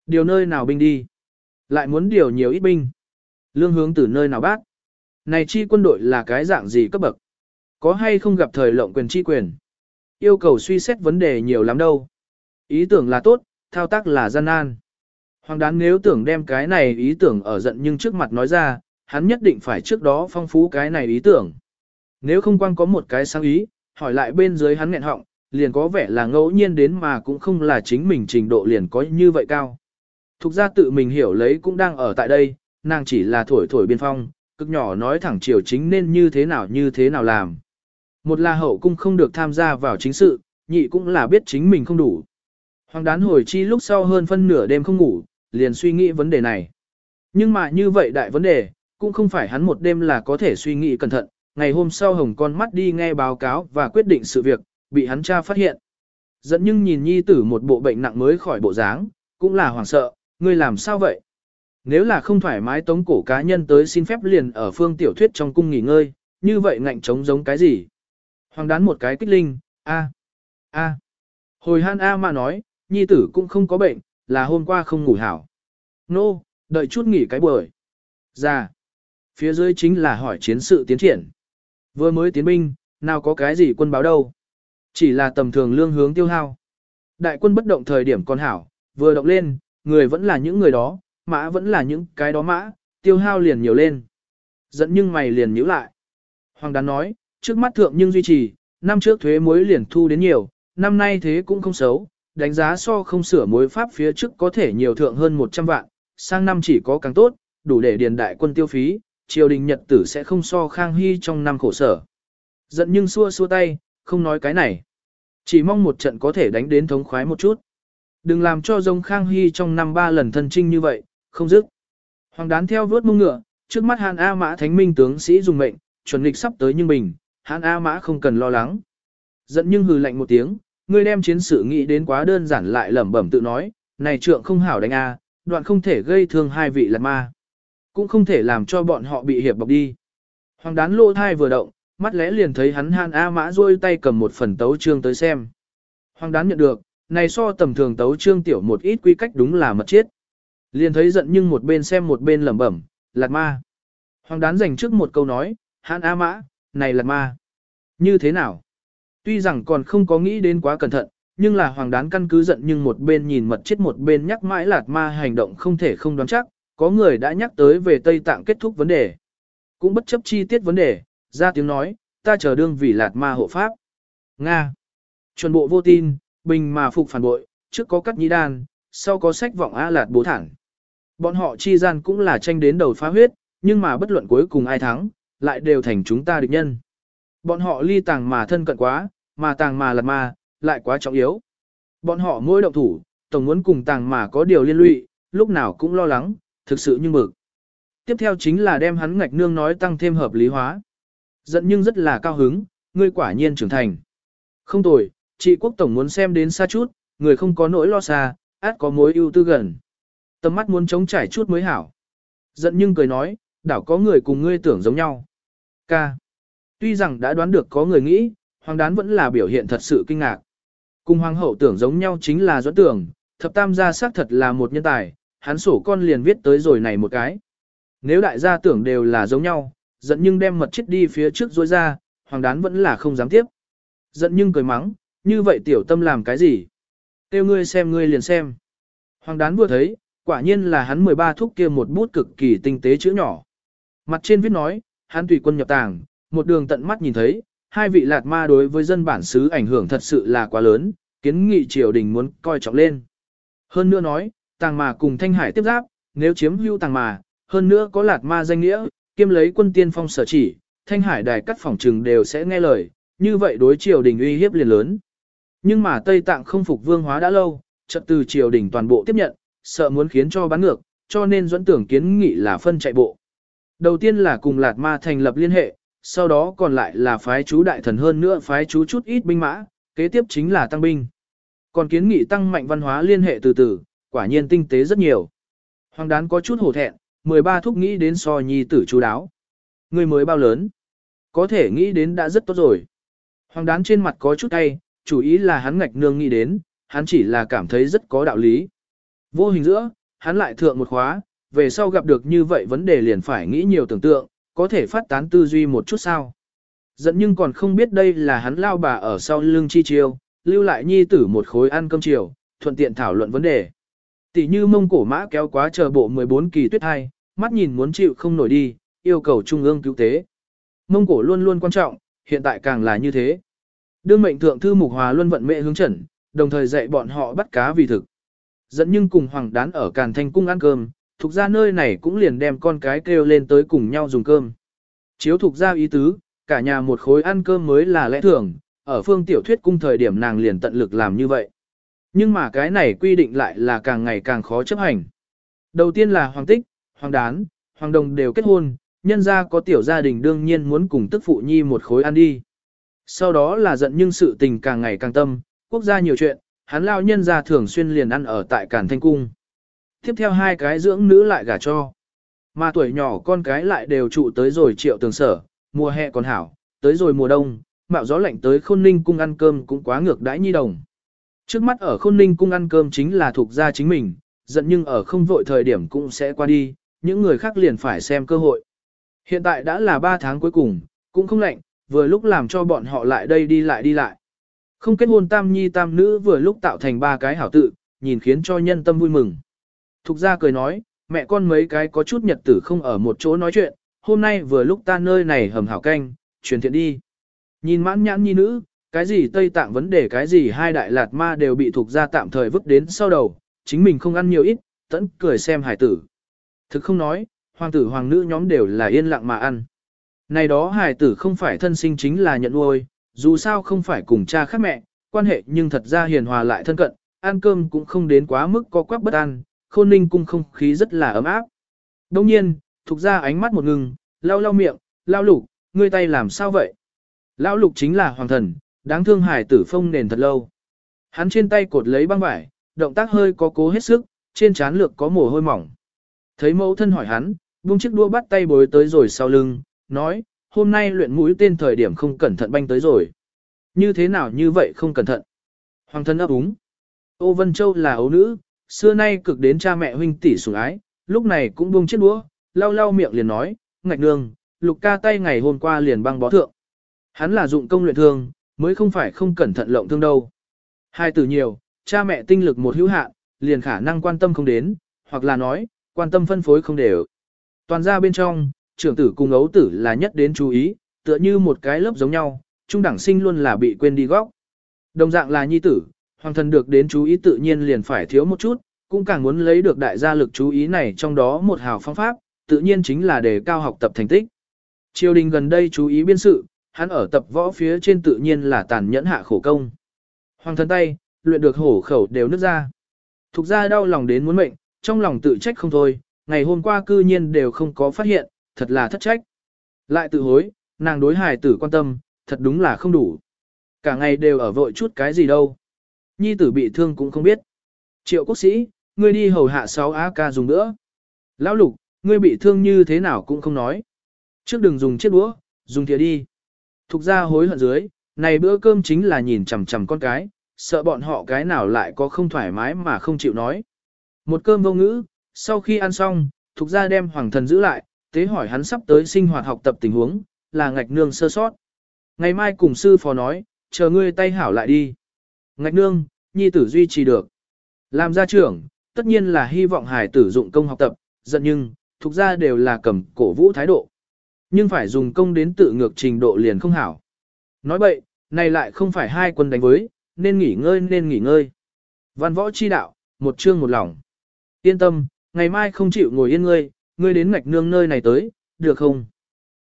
Điều nơi nào binh đi? Lại muốn điều nhiều ít binh? Lương hướng từ nơi nào bác? Này chi quân đội là cái dạng gì cấp bậc? Có hay không gặp thời lộng quyền chi quyền? Yêu cầu suy xét vấn đề nhiều lắm đâu. Ý tưởng là tốt, thao tác là gian nan. Hoàng đán nếu tưởng đem cái này ý tưởng ở giận nhưng trước mặt nói ra, hắn nhất định phải trước đó phong phú cái này ý tưởng. Nếu không quang có một cái sáng ý, hỏi lại bên dưới hắn nghẹn họng, liền có vẻ là ngẫu nhiên đến mà cũng không là chính mình trình độ liền có như vậy cao. Thục ra tự mình hiểu lấy cũng đang ở tại đây, nàng chỉ là thổi thổi biên phong, cực nhỏ nói thẳng chiều chính nên như thế nào như thế nào làm. Một là hậu cung không được tham gia vào chính sự, nhị cũng là biết chính mình không đủ. Hoàng đán hồi chi lúc sau hơn phân nửa đêm không ngủ, liền suy nghĩ vấn đề này. Nhưng mà như vậy đại vấn đề, cũng không phải hắn một đêm là có thể suy nghĩ cẩn thận, ngày hôm sau hồng con mắt đi nghe báo cáo và quyết định sự việc, bị hắn cha phát hiện. Dẫn nhưng nhìn nhi tử một bộ bệnh nặng mới khỏi bộ dáng, cũng là hoảng sợ, ngươi làm sao vậy? Nếu là không thoải mái tống cổ cá nhân tới xin phép liền ở phương tiểu thuyết trong cung nghỉ ngơi, như vậy ngạnh trống giống cái gì? Hoàng đán một cái kích linh, a, a. Hồi han a mà nói, nhi tử cũng không có bệnh, là hôm qua không ngủ hảo. Nô, no, đợi chút nghỉ cái buổi. già. Phía dưới chính là hỏi chiến sự tiến triển. Vừa mới tiến binh, nào có cái gì quân báo đâu. Chỉ là tầm thường lương hướng tiêu hao. Đại quân bất động thời điểm còn hảo, vừa động lên, người vẫn là những người đó, mã vẫn là những cái đó mã, tiêu hao liền nhiều lên. Dẫn nhưng mày liền nhíu lại. Hoàng đán nói, trước mắt thượng nhưng duy trì, năm trước thuế muối liền thu đến nhiều, năm nay thế cũng không xấu, đánh giá so không sửa muối pháp phía trước có thể nhiều thượng hơn 100 vạn, sang năm chỉ có càng tốt, đủ để điền đại quân tiêu phí, triều đình nhật tử sẽ không so khang hy trong năm khổ sở. Giận nhưng xua xua tay, không nói cái này. Chỉ mong một trận có thể đánh đến thống khoái một chút. Đừng làm cho giống khang hy trong năm ba lần thân trinh như vậy, không dứt. Hoàng đán theo vớt mông ngựa, trước mắt Hàn A Mã Thánh Minh tướng sĩ dùng mệnh, chuẩn lịch sắp tới nhưng bình, Hàn A Mã không cần lo lắng. Giận nhưng hừ lạnh một tiếng, ngươi đem chiến sự nghĩ đến quá đơn giản lại lẩm bẩm tự nói, này trượng không hảo đánh A, đoạn không thể gây thương hai vị lạt ma. Cũng không thể làm cho bọn họ bị hiệp bọc đi. Hoàng đán lô thai vừa động, mắt lẽ liền thấy hắn Han A Mã rôi tay cầm một phần tấu trương tới xem. Hoàng đán nhận được, này so tầm thường tấu trương tiểu một ít quy cách đúng là mật chết. Liền thấy giận nhưng một bên xem một bên lẩm bẩm, lạt ma. Hoàng đán dành trước một câu nói, Han A mã, này lạt ma. Như thế nào? Tuy rằng còn không có nghĩ đến quá cẩn thận, nhưng là hoàng đán căn cứ giận nhưng một bên nhìn mật chết một bên nhắc mãi lạt ma hành động không thể không đoán chắc, có người đã nhắc tới về Tây Tạng kết thúc vấn đề. Cũng bất chấp chi tiết vấn đề, ra tiếng nói, ta chờ đương vì lạt ma hộ pháp. Nga. Chuẩn bộ vô tin, bình mà phục phản bội, trước có cắt nhĩ đan, sau có sách vọng A lạt bố thẳng. Bọn họ chi gian cũng là tranh đến đầu phá huyết, nhưng mà bất luận cuối cùng ai thắng, lại đều thành chúng ta địch nhân. Bọn họ ly tàng mà thân cận quá, mà tàng mà lạt ma, lại quá trọng yếu. Bọn họ mỗi động thủ, tổng muốn cùng tàng mà có điều liên lụy, lúc nào cũng lo lắng, thực sự như mực. Tiếp theo chính là đem hắn ngạch nương nói tăng thêm hợp lý hóa. Giận nhưng rất là cao hứng, ngươi quả nhiên trưởng thành. Không tồi, chị quốc tổng muốn xem đến xa chút, người không có nỗi lo xa, át có mối ưu tư gần. Tầm mắt muốn chống trải chút mới hảo. Giận nhưng cười nói, đảo có người cùng ngươi tưởng giống nhau. Ca. Tuy rằng đã đoán được có người nghĩ, hoàng đán vẫn là biểu hiện thật sự kinh ngạc. Cùng hoàng hậu tưởng giống nhau chính là doãn tưởng, thập tam gia xác thật là một nhân tài, hắn sổ con liền viết tới rồi này một cái. Nếu đại gia tưởng đều là giống nhau, giận nhưng đem mật chết đi phía trước rối ra, hoàng đán vẫn là không dám tiếp. Giận nhưng cười mắng, như vậy tiểu tâm làm cái gì? Tiêu ngươi xem ngươi liền xem. Hoàng đán vừa thấy, quả nhiên là hắn 13 thúc kia một bút cực kỳ tinh tế chữ nhỏ. Mặt trên viết nói, hắn tùy quân nhập tàng, một đường tận mắt nhìn thấy, hai vị lạt ma đối với dân bản xứ ảnh hưởng thật sự là quá lớn, kiến nghị triều đình muốn coi trọng lên. Hơn nữa nói, tàng mà cùng thanh hải tiếp giáp, nếu chiếm hưu tàng mà, hơn nữa có lạt ma danh nghĩa, kiêm lấy quân tiên phong sở chỉ, thanh hải đài cắt phòng trừng đều sẽ nghe lời, như vậy đối triều đình uy hiếp liền lớn. Nhưng mà Tây Tạng không phục vương hóa đã lâu, trật từ triều đình toàn bộ tiếp nhận, sợ muốn khiến cho bán ngược, cho nên dẫn tưởng kiến nghị là phân chạy bộ. Đầu tiên là cùng Lạt Ma thành lập liên hệ, sau đó còn lại là phái chú đại thần hơn nữa phái chú chút ít binh mã, kế tiếp chính là tăng binh. Còn kiến nghị tăng mạnh văn hóa liên hệ từ từ, quả nhiên tinh tế rất nhiều. Hoàng đán có chút hổ thẹn, 13 thúc nghĩ đến so nhi tử chú đáo. Người mới bao lớn? Có thể nghĩ đến đã rất tốt rồi. Hoàng đán trên mặt có chút cay, chủ ý là hắn ngạch nương nghĩ đến, hắn chỉ là cảm thấy rất có đạo lý. Vô hình giữa, hắn lại thượng một khóa, về sau gặp được như vậy vấn đề liền phải nghĩ nhiều tưởng tượng, có thể phát tán tư duy một chút sao. Dẫn nhưng còn không biết đây là hắn lao bà ở sau lưng chi chiêu, lưu lại nhi tử một khối ăn cơm chiều, thuận tiện thảo luận vấn đề. Tỷ như mông cổ mã kéo quá chờ bộ 14 kỳ tuyết hai, mắt nhìn muốn chịu không nổi đi, yêu cầu trung ương cứu tế. Mông cổ luôn luôn quan trọng, hiện tại càng là như thế. Đương mệnh thượng thư mục hòa luân vận mệ hướng trần, đồng thời dạy bọn họ bắt cá vì thực. Dẫn nhưng cùng hoàng đán ở Càn Thanh Cung ăn cơm, thuộc ra nơi này cũng liền đem con cái kêu lên tới cùng nhau dùng cơm. Chiếu thuộc ra ý tứ, cả nhà một khối ăn cơm mới là lẽ thường, ở phương tiểu thuyết cung thời điểm nàng liền tận lực làm như vậy. Nhưng mà cái này quy định lại là càng ngày càng khó chấp hành. Đầu tiên là hoàng tích, hoàng đán, hoàng đồng đều kết hôn, nhân ra có tiểu gia đình đương nhiên muốn cùng tức phụ nhi một khối ăn đi. Sau đó là giận nhưng sự tình càng ngày càng tâm, quốc gia nhiều chuyện, hắn lao nhân ra thường xuyên liền ăn ở tại Càn Thanh Cung. Tiếp theo hai cái dưỡng nữ lại gả cho. Mà tuổi nhỏ con cái lại đều trụ tới rồi triệu tường sở, mùa hè còn hảo, tới rồi mùa đông, mạo gió lạnh tới khôn ninh cung ăn cơm cũng quá ngược đãi nhi đồng. Trước mắt ở khôn ninh cung ăn cơm chính là thuộc gia chính mình, giận nhưng ở không vội thời điểm cũng sẽ qua đi, những người khác liền phải xem cơ hội. Hiện tại đã là 3 tháng cuối cùng, cũng không lạnh, vừa lúc làm cho bọn họ lại đây đi lại đi lại. Không kết hôn tam nhi tam nữ vừa lúc tạo thành ba cái hảo tự, nhìn khiến cho nhân tâm vui mừng. Thục gia cười nói, mẹ con mấy cái có chút nhật tử không ở một chỗ nói chuyện, hôm nay vừa lúc ta nơi này hầm hảo canh, truyền thiện đi. Nhìn mãn nhãn nhi nữ, cái gì Tây Tạng vấn đề cái gì hai đại lạt ma đều bị thuộc gia tạm thời vứt đến sau đầu, chính mình không ăn nhiều ít, tẫn cười xem hải tử. Thực không nói, hoàng tử hoàng nữ nhóm đều là yên lặng mà ăn. Này đó hải tử không phải thân sinh chính là nhận nuôi, dù sao không phải cùng cha khác mẹ, quan hệ nhưng thật ra hiền hòa lại thân cận, ăn cơm cũng không đến quá mức có quắc bất an, khôn ninh cung không khí rất là ấm áp. Đông nhiên, thuộc ra ánh mắt một ngừng, lau lau miệng, lao lục, ngươi tay làm sao vậy? Lão lục chính là hoàng thần, đáng thương hải tử phong nền thật lâu. Hắn trên tay cột lấy băng vải, động tác hơi có cố hết sức, trên trán lược có mồ hôi mỏng. Thấy mẫu thân hỏi hắn, buông chiếc đua bắt tay bối tới rồi sau lưng, nói, hôm nay luyện mũi tên thời điểm không cẩn thận banh tới rồi. Như thế nào như vậy không cẩn thận? Hoàng thân ấp úng. Ô Vân Châu là ấu nữ, xưa nay cực đến cha mẹ huynh tỷ sủng ái, lúc này cũng buông chiếc đũa, lau lau miệng liền nói, ngạch nương, lục ca tay ngày hôm qua liền băng bó thượng. Hắn là dụng công luyện thương, mới không phải không cẩn thận lộng thương đâu. Hai từ nhiều, cha mẹ tinh lực một hữu hạn, liền khả năng quan tâm không đến, hoặc là nói, quan tâm phân phối không đều. Toàn ra bên trong, trưởng tử cùng ấu tử là nhất đến chú ý, tựa như một cái lớp giống nhau, trung đẳng sinh luôn là bị quên đi góc. Đồng dạng là nhi tử, hoàng thần được đến chú ý tự nhiên liền phải thiếu một chút, cũng càng muốn lấy được đại gia lực chú ý này trong đó một hào phong pháp, tự nhiên chính là đề cao học tập thành tích. Triều đình gần đây chú ý biên sự, hắn ở tập võ phía trên tự nhiên là tàn nhẫn hạ khổ công. Hoàng thân tay, luyện được hổ khẩu đều nứt ra. Thục ra đau lòng đến muốn mệnh, trong lòng tự trách không thôi, ngày hôm qua cư nhiên đều không có phát hiện, thật là thất trách. Lại tự hối, nàng đối hài tử quan tâm, thật đúng là không đủ. Cả ngày đều ở vội chút cái gì đâu. Nhi tử bị thương cũng không biết. Triệu quốc sĩ, ngươi đi hầu hạ 6 AK dùng nữa. Lão lục, ngươi bị thương như thế nào cũng không nói. Trước đừng dùng chiếc đũa, dùng thìa đi. Thục ra hối hận dưới, này bữa cơm chính là nhìn chằm chằm con cái, sợ bọn họ cái nào lại có không thoải mái mà không chịu nói. Một cơm vô ngữ, sau khi ăn xong, thục ra đem hoàng thần giữ lại, tế hỏi hắn sắp tới sinh hoạt học tập tình huống, là ngạch nương sơ sót. Ngày mai cùng sư phó nói, chờ ngươi tay hảo lại đi. Ngạch nương, nhi tử duy trì được. Làm gia trưởng, tất nhiên là hy vọng hài tử dụng công học tập, giận nhưng, thuộc ra đều là cầm cổ vũ thái độ. Nhưng phải dùng công đến tự ngược trình độ liền không hảo. Nói vậy này lại không phải hai quân đánh với, nên nghỉ ngơi nên nghỉ ngơi. Văn võ chi đạo, một chương một lòng. Yên tâm, ngày mai không chịu ngồi yên ngươi, ngươi đến ngạch nương nơi này tới, được không?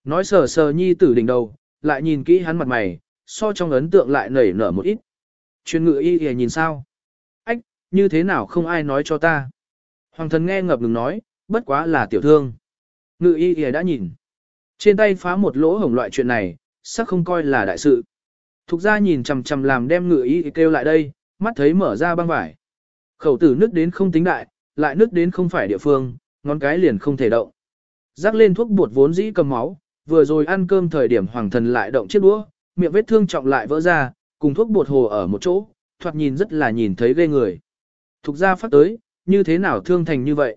Nói sờ sờ nhi tử đỉnh đầu, lại nhìn kỹ hắn mặt mày, so trong ấn tượng lại nảy nở một ít. Chuyên ngự y y nhìn sao? Ách, như thế nào không ai nói cho ta? Hoàng thần nghe ngập ngừng nói, bất quá là tiểu thương. Ngự y y đã nhìn. Trên tay phá một lỗ hổng loại chuyện này, sắc không coi là đại sự. Thục ra nhìn chằm chằm làm đem ngự y kêu lại đây, mắt thấy mở ra băng vải. Khẩu tử nứt đến không tính đại, lại nứt đến không phải địa phương, ngón cái liền không thể động. Rắc lên thuốc bột vốn dĩ cầm máu, vừa rồi ăn cơm thời điểm hoàng thần lại động chiếc đũa, miệng vết thương trọng lại vỡ ra, cùng thuốc bột hồ ở một chỗ, thoạt nhìn rất là nhìn thấy ghê người. Thục ra phát tới, như thế nào thương thành như vậy?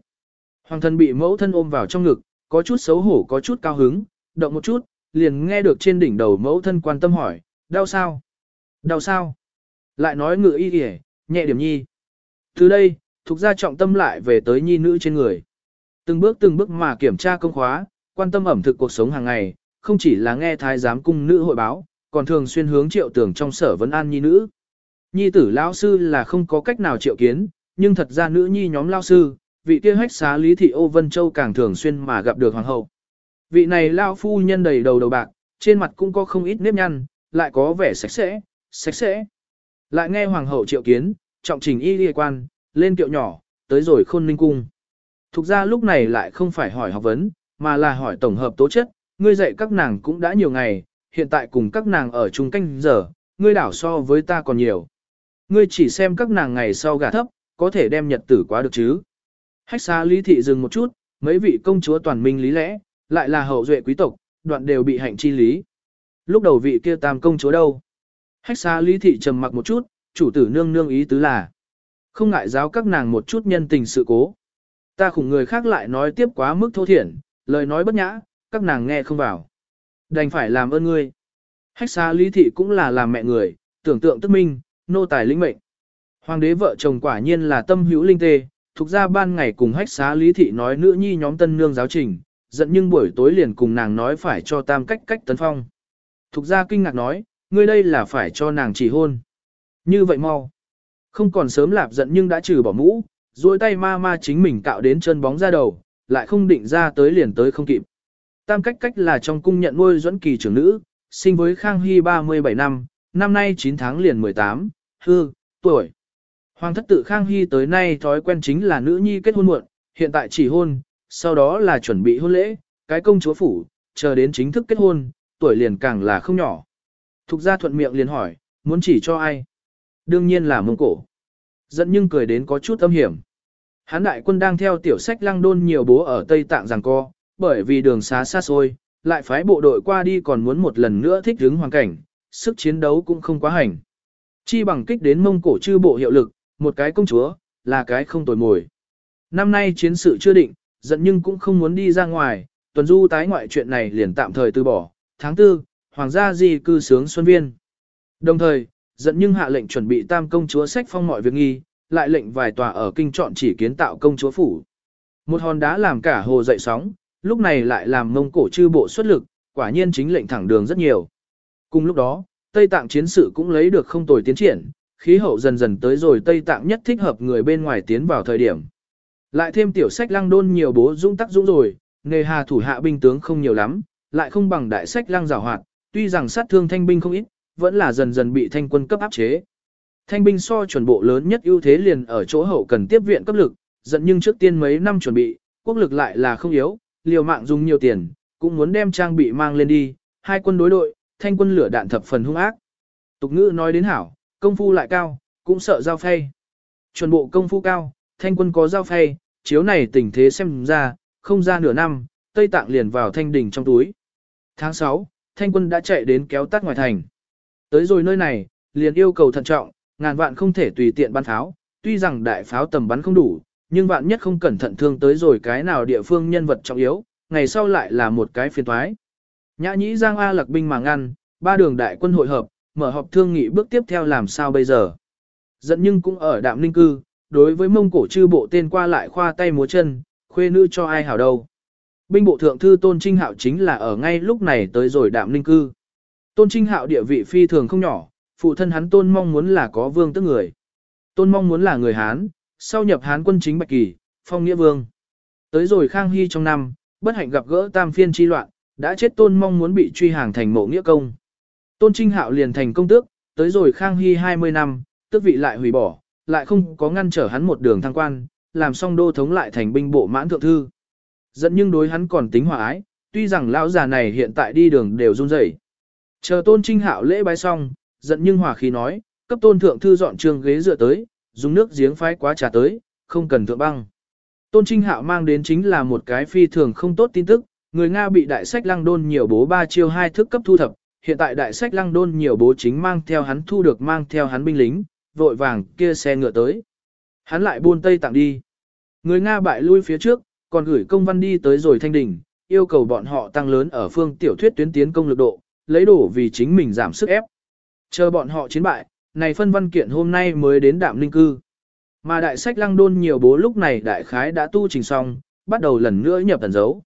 Hoàng thần bị mẫu thân ôm vào trong ngực, có chút xấu hổ có chút cao hứng, động một chút, liền nghe được trên đỉnh đầu mẫu thân quan tâm hỏi, đau sao? Đau sao? Lại nói ngự y kìa, nhẹ điểm nhi. Từ đây, thuộc gia trọng tâm lại về tới nhi nữ trên người. Từng bước từng bước mà kiểm tra công khóa, quan tâm ẩm thực cuộc sống hàng ngày, không chỉ là nghe thái giám cung nữ hội báo, còn thường xuyên hướng triệu tưởng trong sở vấn an nhi nữ. Nhi tử lão sư là không có cách nào triệu kiến, nhưng thật ra nữ nhi nhóm lao sư, vị kia hách xá Lý Thị Ô Vân Châu càng thường xuyên mà gặp được hoàng hậu. Vị này lao phu nhân đầy đầu đầu bạc, trên mặt cũng có không ít nếp nhăn, lại có vẻ sạch sẽ, sạch sẽ. Lại nghe hoàng hậu triệu kiến, trọng trình y liên quan, lên kiệu nhỏ, tới rồi khôn ninh cung. Thục ra lúc này lại không phải hỏi học vấn, mà là hỏi tổng hợp tố chất, ngươi dạy các nàng cũng đã nhiều ngày, hiện tại cùng các nàng ở chung canh giờ, ngươi đảo so với ta còn nhiều. Ngươi chỉ xem các nàng ngày sau gà thấp, có thể đem nhật tử quá được chứ. Hách xa lý thị dừng một chút, mấy vị công chúa toàn minh lý lẽ, lại là hậu duệ quý tộc, đoạn đều bị hạnh chi lý. Lúc đầu vị kia tam công chúa đâu? Hách xa lý thị trầm mặc một chút, chủ tử nương nương ý tứ là. Không ngại giáo các nàng một chút nhân tình sự cố. Ta khủng người khác lại nói tiếp quá mức thô thiển, lời nói bất nhã, các nàng nghe không vào. Đành phải làm ơn ngươi. Hách xa lý thị cũng là làm mẹ người, tưởng tượng tức minh, nô tài linh mệnh. Hoàng đế vợ chồng quả nhiên là tâm hữu linh tê, thuộc ra ban ngày cùng hách xá lý thị nói nữ nhi nhóm tân nương giáo trình, giận nhưng buổi tối liền cùng nàng nói phải cho tam cách cách tấn phong. Thục ra kinh ngạc nói, ngươi đây là phải cho nàng chỉ hôn. Như vậy mau. Không còn sớm lạp giận nhưng đã trừ bỏ mũ, duỗi tay ma ma chính mình cạo đến chân bóng ra đầu, lại không định ra tới liền tới không kịp. Tam cách cách là trong cung nhận nuôi dẫn kỳ trưởng nữ, sinh với Khang Hy 37 năm, năm nay 9 tháng liền 18, hư, tuổi. Hoàng thất tự Khang Hy tới nay thói quen chính là nữ nhi kết hôn muộn, hiện tại chỉ hôn, sau đó là chuẩn bị hôn lễ, cái công chúa phủ, chờ đến chính thức kết hôn, tuổi liền càng là không nhỏ. Thục gia thuận miệng liền hỏi, muốn chỉ cho ai? Đương nhiên là mông cổ. Dẫn nhưng cười đến có chút âm hiểm. Hán đại quân đang theo tiểu sách lăng đôn nhiều bố ở Tây Tạng rằng co, bởi vì đường xá xa xôi, lại phái bộ đội qua đi còn muốn một lần nữa thích ứng hoàn cảnh, sức chiến đấu cũng không quá hành. Chi bằng kích đến mông cổ chư bộ hiệu lực, một cái công chúa, là cái không tồi mồi. Năm nay chiến sự chưa định, giận nhưng cũng không muốn đi ra ngoài, tuần du tái ngoại chuyện này liền tạm thời từ bỏ. Tháng 4, Hoàng gia di cư sướng Xuân Viên. Đồng thời, giận nhưng hạ lệnh chuẩn bị tam công chúa sách phong mọi việc nghi, lại lệnh vài tòa ở kinh chọn chỉ kiến tạo công chúa phủ. Một hòn đá làm cả hồ dậy sóng, lúc này lại làm mông cổ chư bộ xuất lực, quả nhiên chính lệnh thẳng đường rất nhiều. Cùng lúc đó, Tây Tạng chiến sự cũng lấy được không tồi tiến triển, khí hậu dần dần tới rồi Tây Tạng nhất thích hợp người bên ngoài tiến vào thời điểm. Lại thêm tiểu sách lăng đôn nhiều bố dũng tắc dũng rồi, nghề hà thủ hạ binh tướng không nhiều lắm, lại không bằng đại sách lăng rào hoạt, tuy rằng sát thương thanh binh không ít, vẫn là dần dần bị thanh quân cấp áp chế. Thanh binh so chuẩn bộ lớn nhất ưu thế liền ở chỗ hậu cần tiếp viện cấp lực, giận nhưng trước tiên mấy năm chuẩn bị, quốc lực lại là không yếu, liều mạng dùng nhiều tiền, cũng muốn đem trang bị mang lên đi, hai quân đối đội, thanh quân lửa đạn thập phần hung ác. Tục ngữ nói đến hảo, công phu lại cao, cũng sợ giao phay. Chuẩn bộ công phu cao, thanh quân có giao phay, chiếu này tình thế xem ra, không ra nửa năm, Tây Tạng liền vào thanh đỉnh trong túi. Tháng 6, thanh quân đã chạy đến kéo tắt ngoài thành. Tới rồi nơi này, liền yêu cầu thận trọng, ngàn vạn không thể tùy tiện bắn pháo, tuy rằng đại pháo tầm bắn không đủ, nhưng vạn nhất không cẩn thận thương tới rồi cái nào địa phương nhân vật trọng yếu, ngày sau lại là một cái phiền toái. Nhã nhĩ Giang A lạc binh mà ngăn, ba đường đại quân hội hợp, mở họp thương nghị bước tiếp theo làm sao bây giờ. Dẫn nhưng cũng ở đạm ninh cư, đối với mông cổ chư bộ tên qua lại khoa tay múa chân, khuê nữ cho ai hảo đâu. Binh bộ thượng thư Tôn Trinh Hạo chính là ở ngay lúc này tới rồi đạm ninh cư. Tôn Trinh Hạo địa vị phi thường không nhỏ, phụ thân hắn Tôn mong muốn là có vương tức người. Tôn mong muốn là người Hán, sau nhập Hán quân chính Bạch Kỳ, phong nghĩa vương. Tới rồi Khang Hy trong năm, bất hạnh gặp gỡ tam phiên chi loạn, đã chết Tôn mong muốn bị truy hàng thành mộ nghĩa công. Tôn Trinh Hạo liền thành công tước, tới rồi Khang Hy 20 năm, tước vị lại hủy bỏ, lại không có ngăn trở hắn một đường thăng quan, làm xong đô thống lại thành binh bộ mãn thượng thư. Dẫn nhưng đối hắn còn tính hòa ái, tuy rằng lão già này hiện tại đi đường đều run rẩy. Chờ tôn trinh hạo lễ bái xong, giận nhưng hòa khí nói, cấp tôn thượng thư dọn trường ghế dựa tới, dùng nước giếng phái quá trà tới, không cần thượng băng. Tôn trinh hạo mang đến chính là một cái phi thường không tốt tin tức, người Nga bị đại sách lăng đôn nhiều bố ba chiêu hai thức cấp thu thập, hiện tại đại sách lăng đôn nhiều bố chính mang theo hắn thu được mang theo hắn binh lính, vội vàng kia xe ngựa tới. Hắn lại buôn Tây tặng đi. Người Nga bại lui phía trước, còn gửi công văn đi tới rồi thanh đỉnh, yêu cầu bọn họ tăng lớn ở phương tiểu thuyết tuyến tiến công lực độ, lấy đổ vì chính mình giảm sức ép. Chờ bọn họ chiến bại, này phân văn kiện hôm nay mới đến đạm linh cư. Mà đại sách lăng đôn nhiều bố lúc này đại khái đã tu trình xong, bắt đầu lần nữa nhập tần dấu.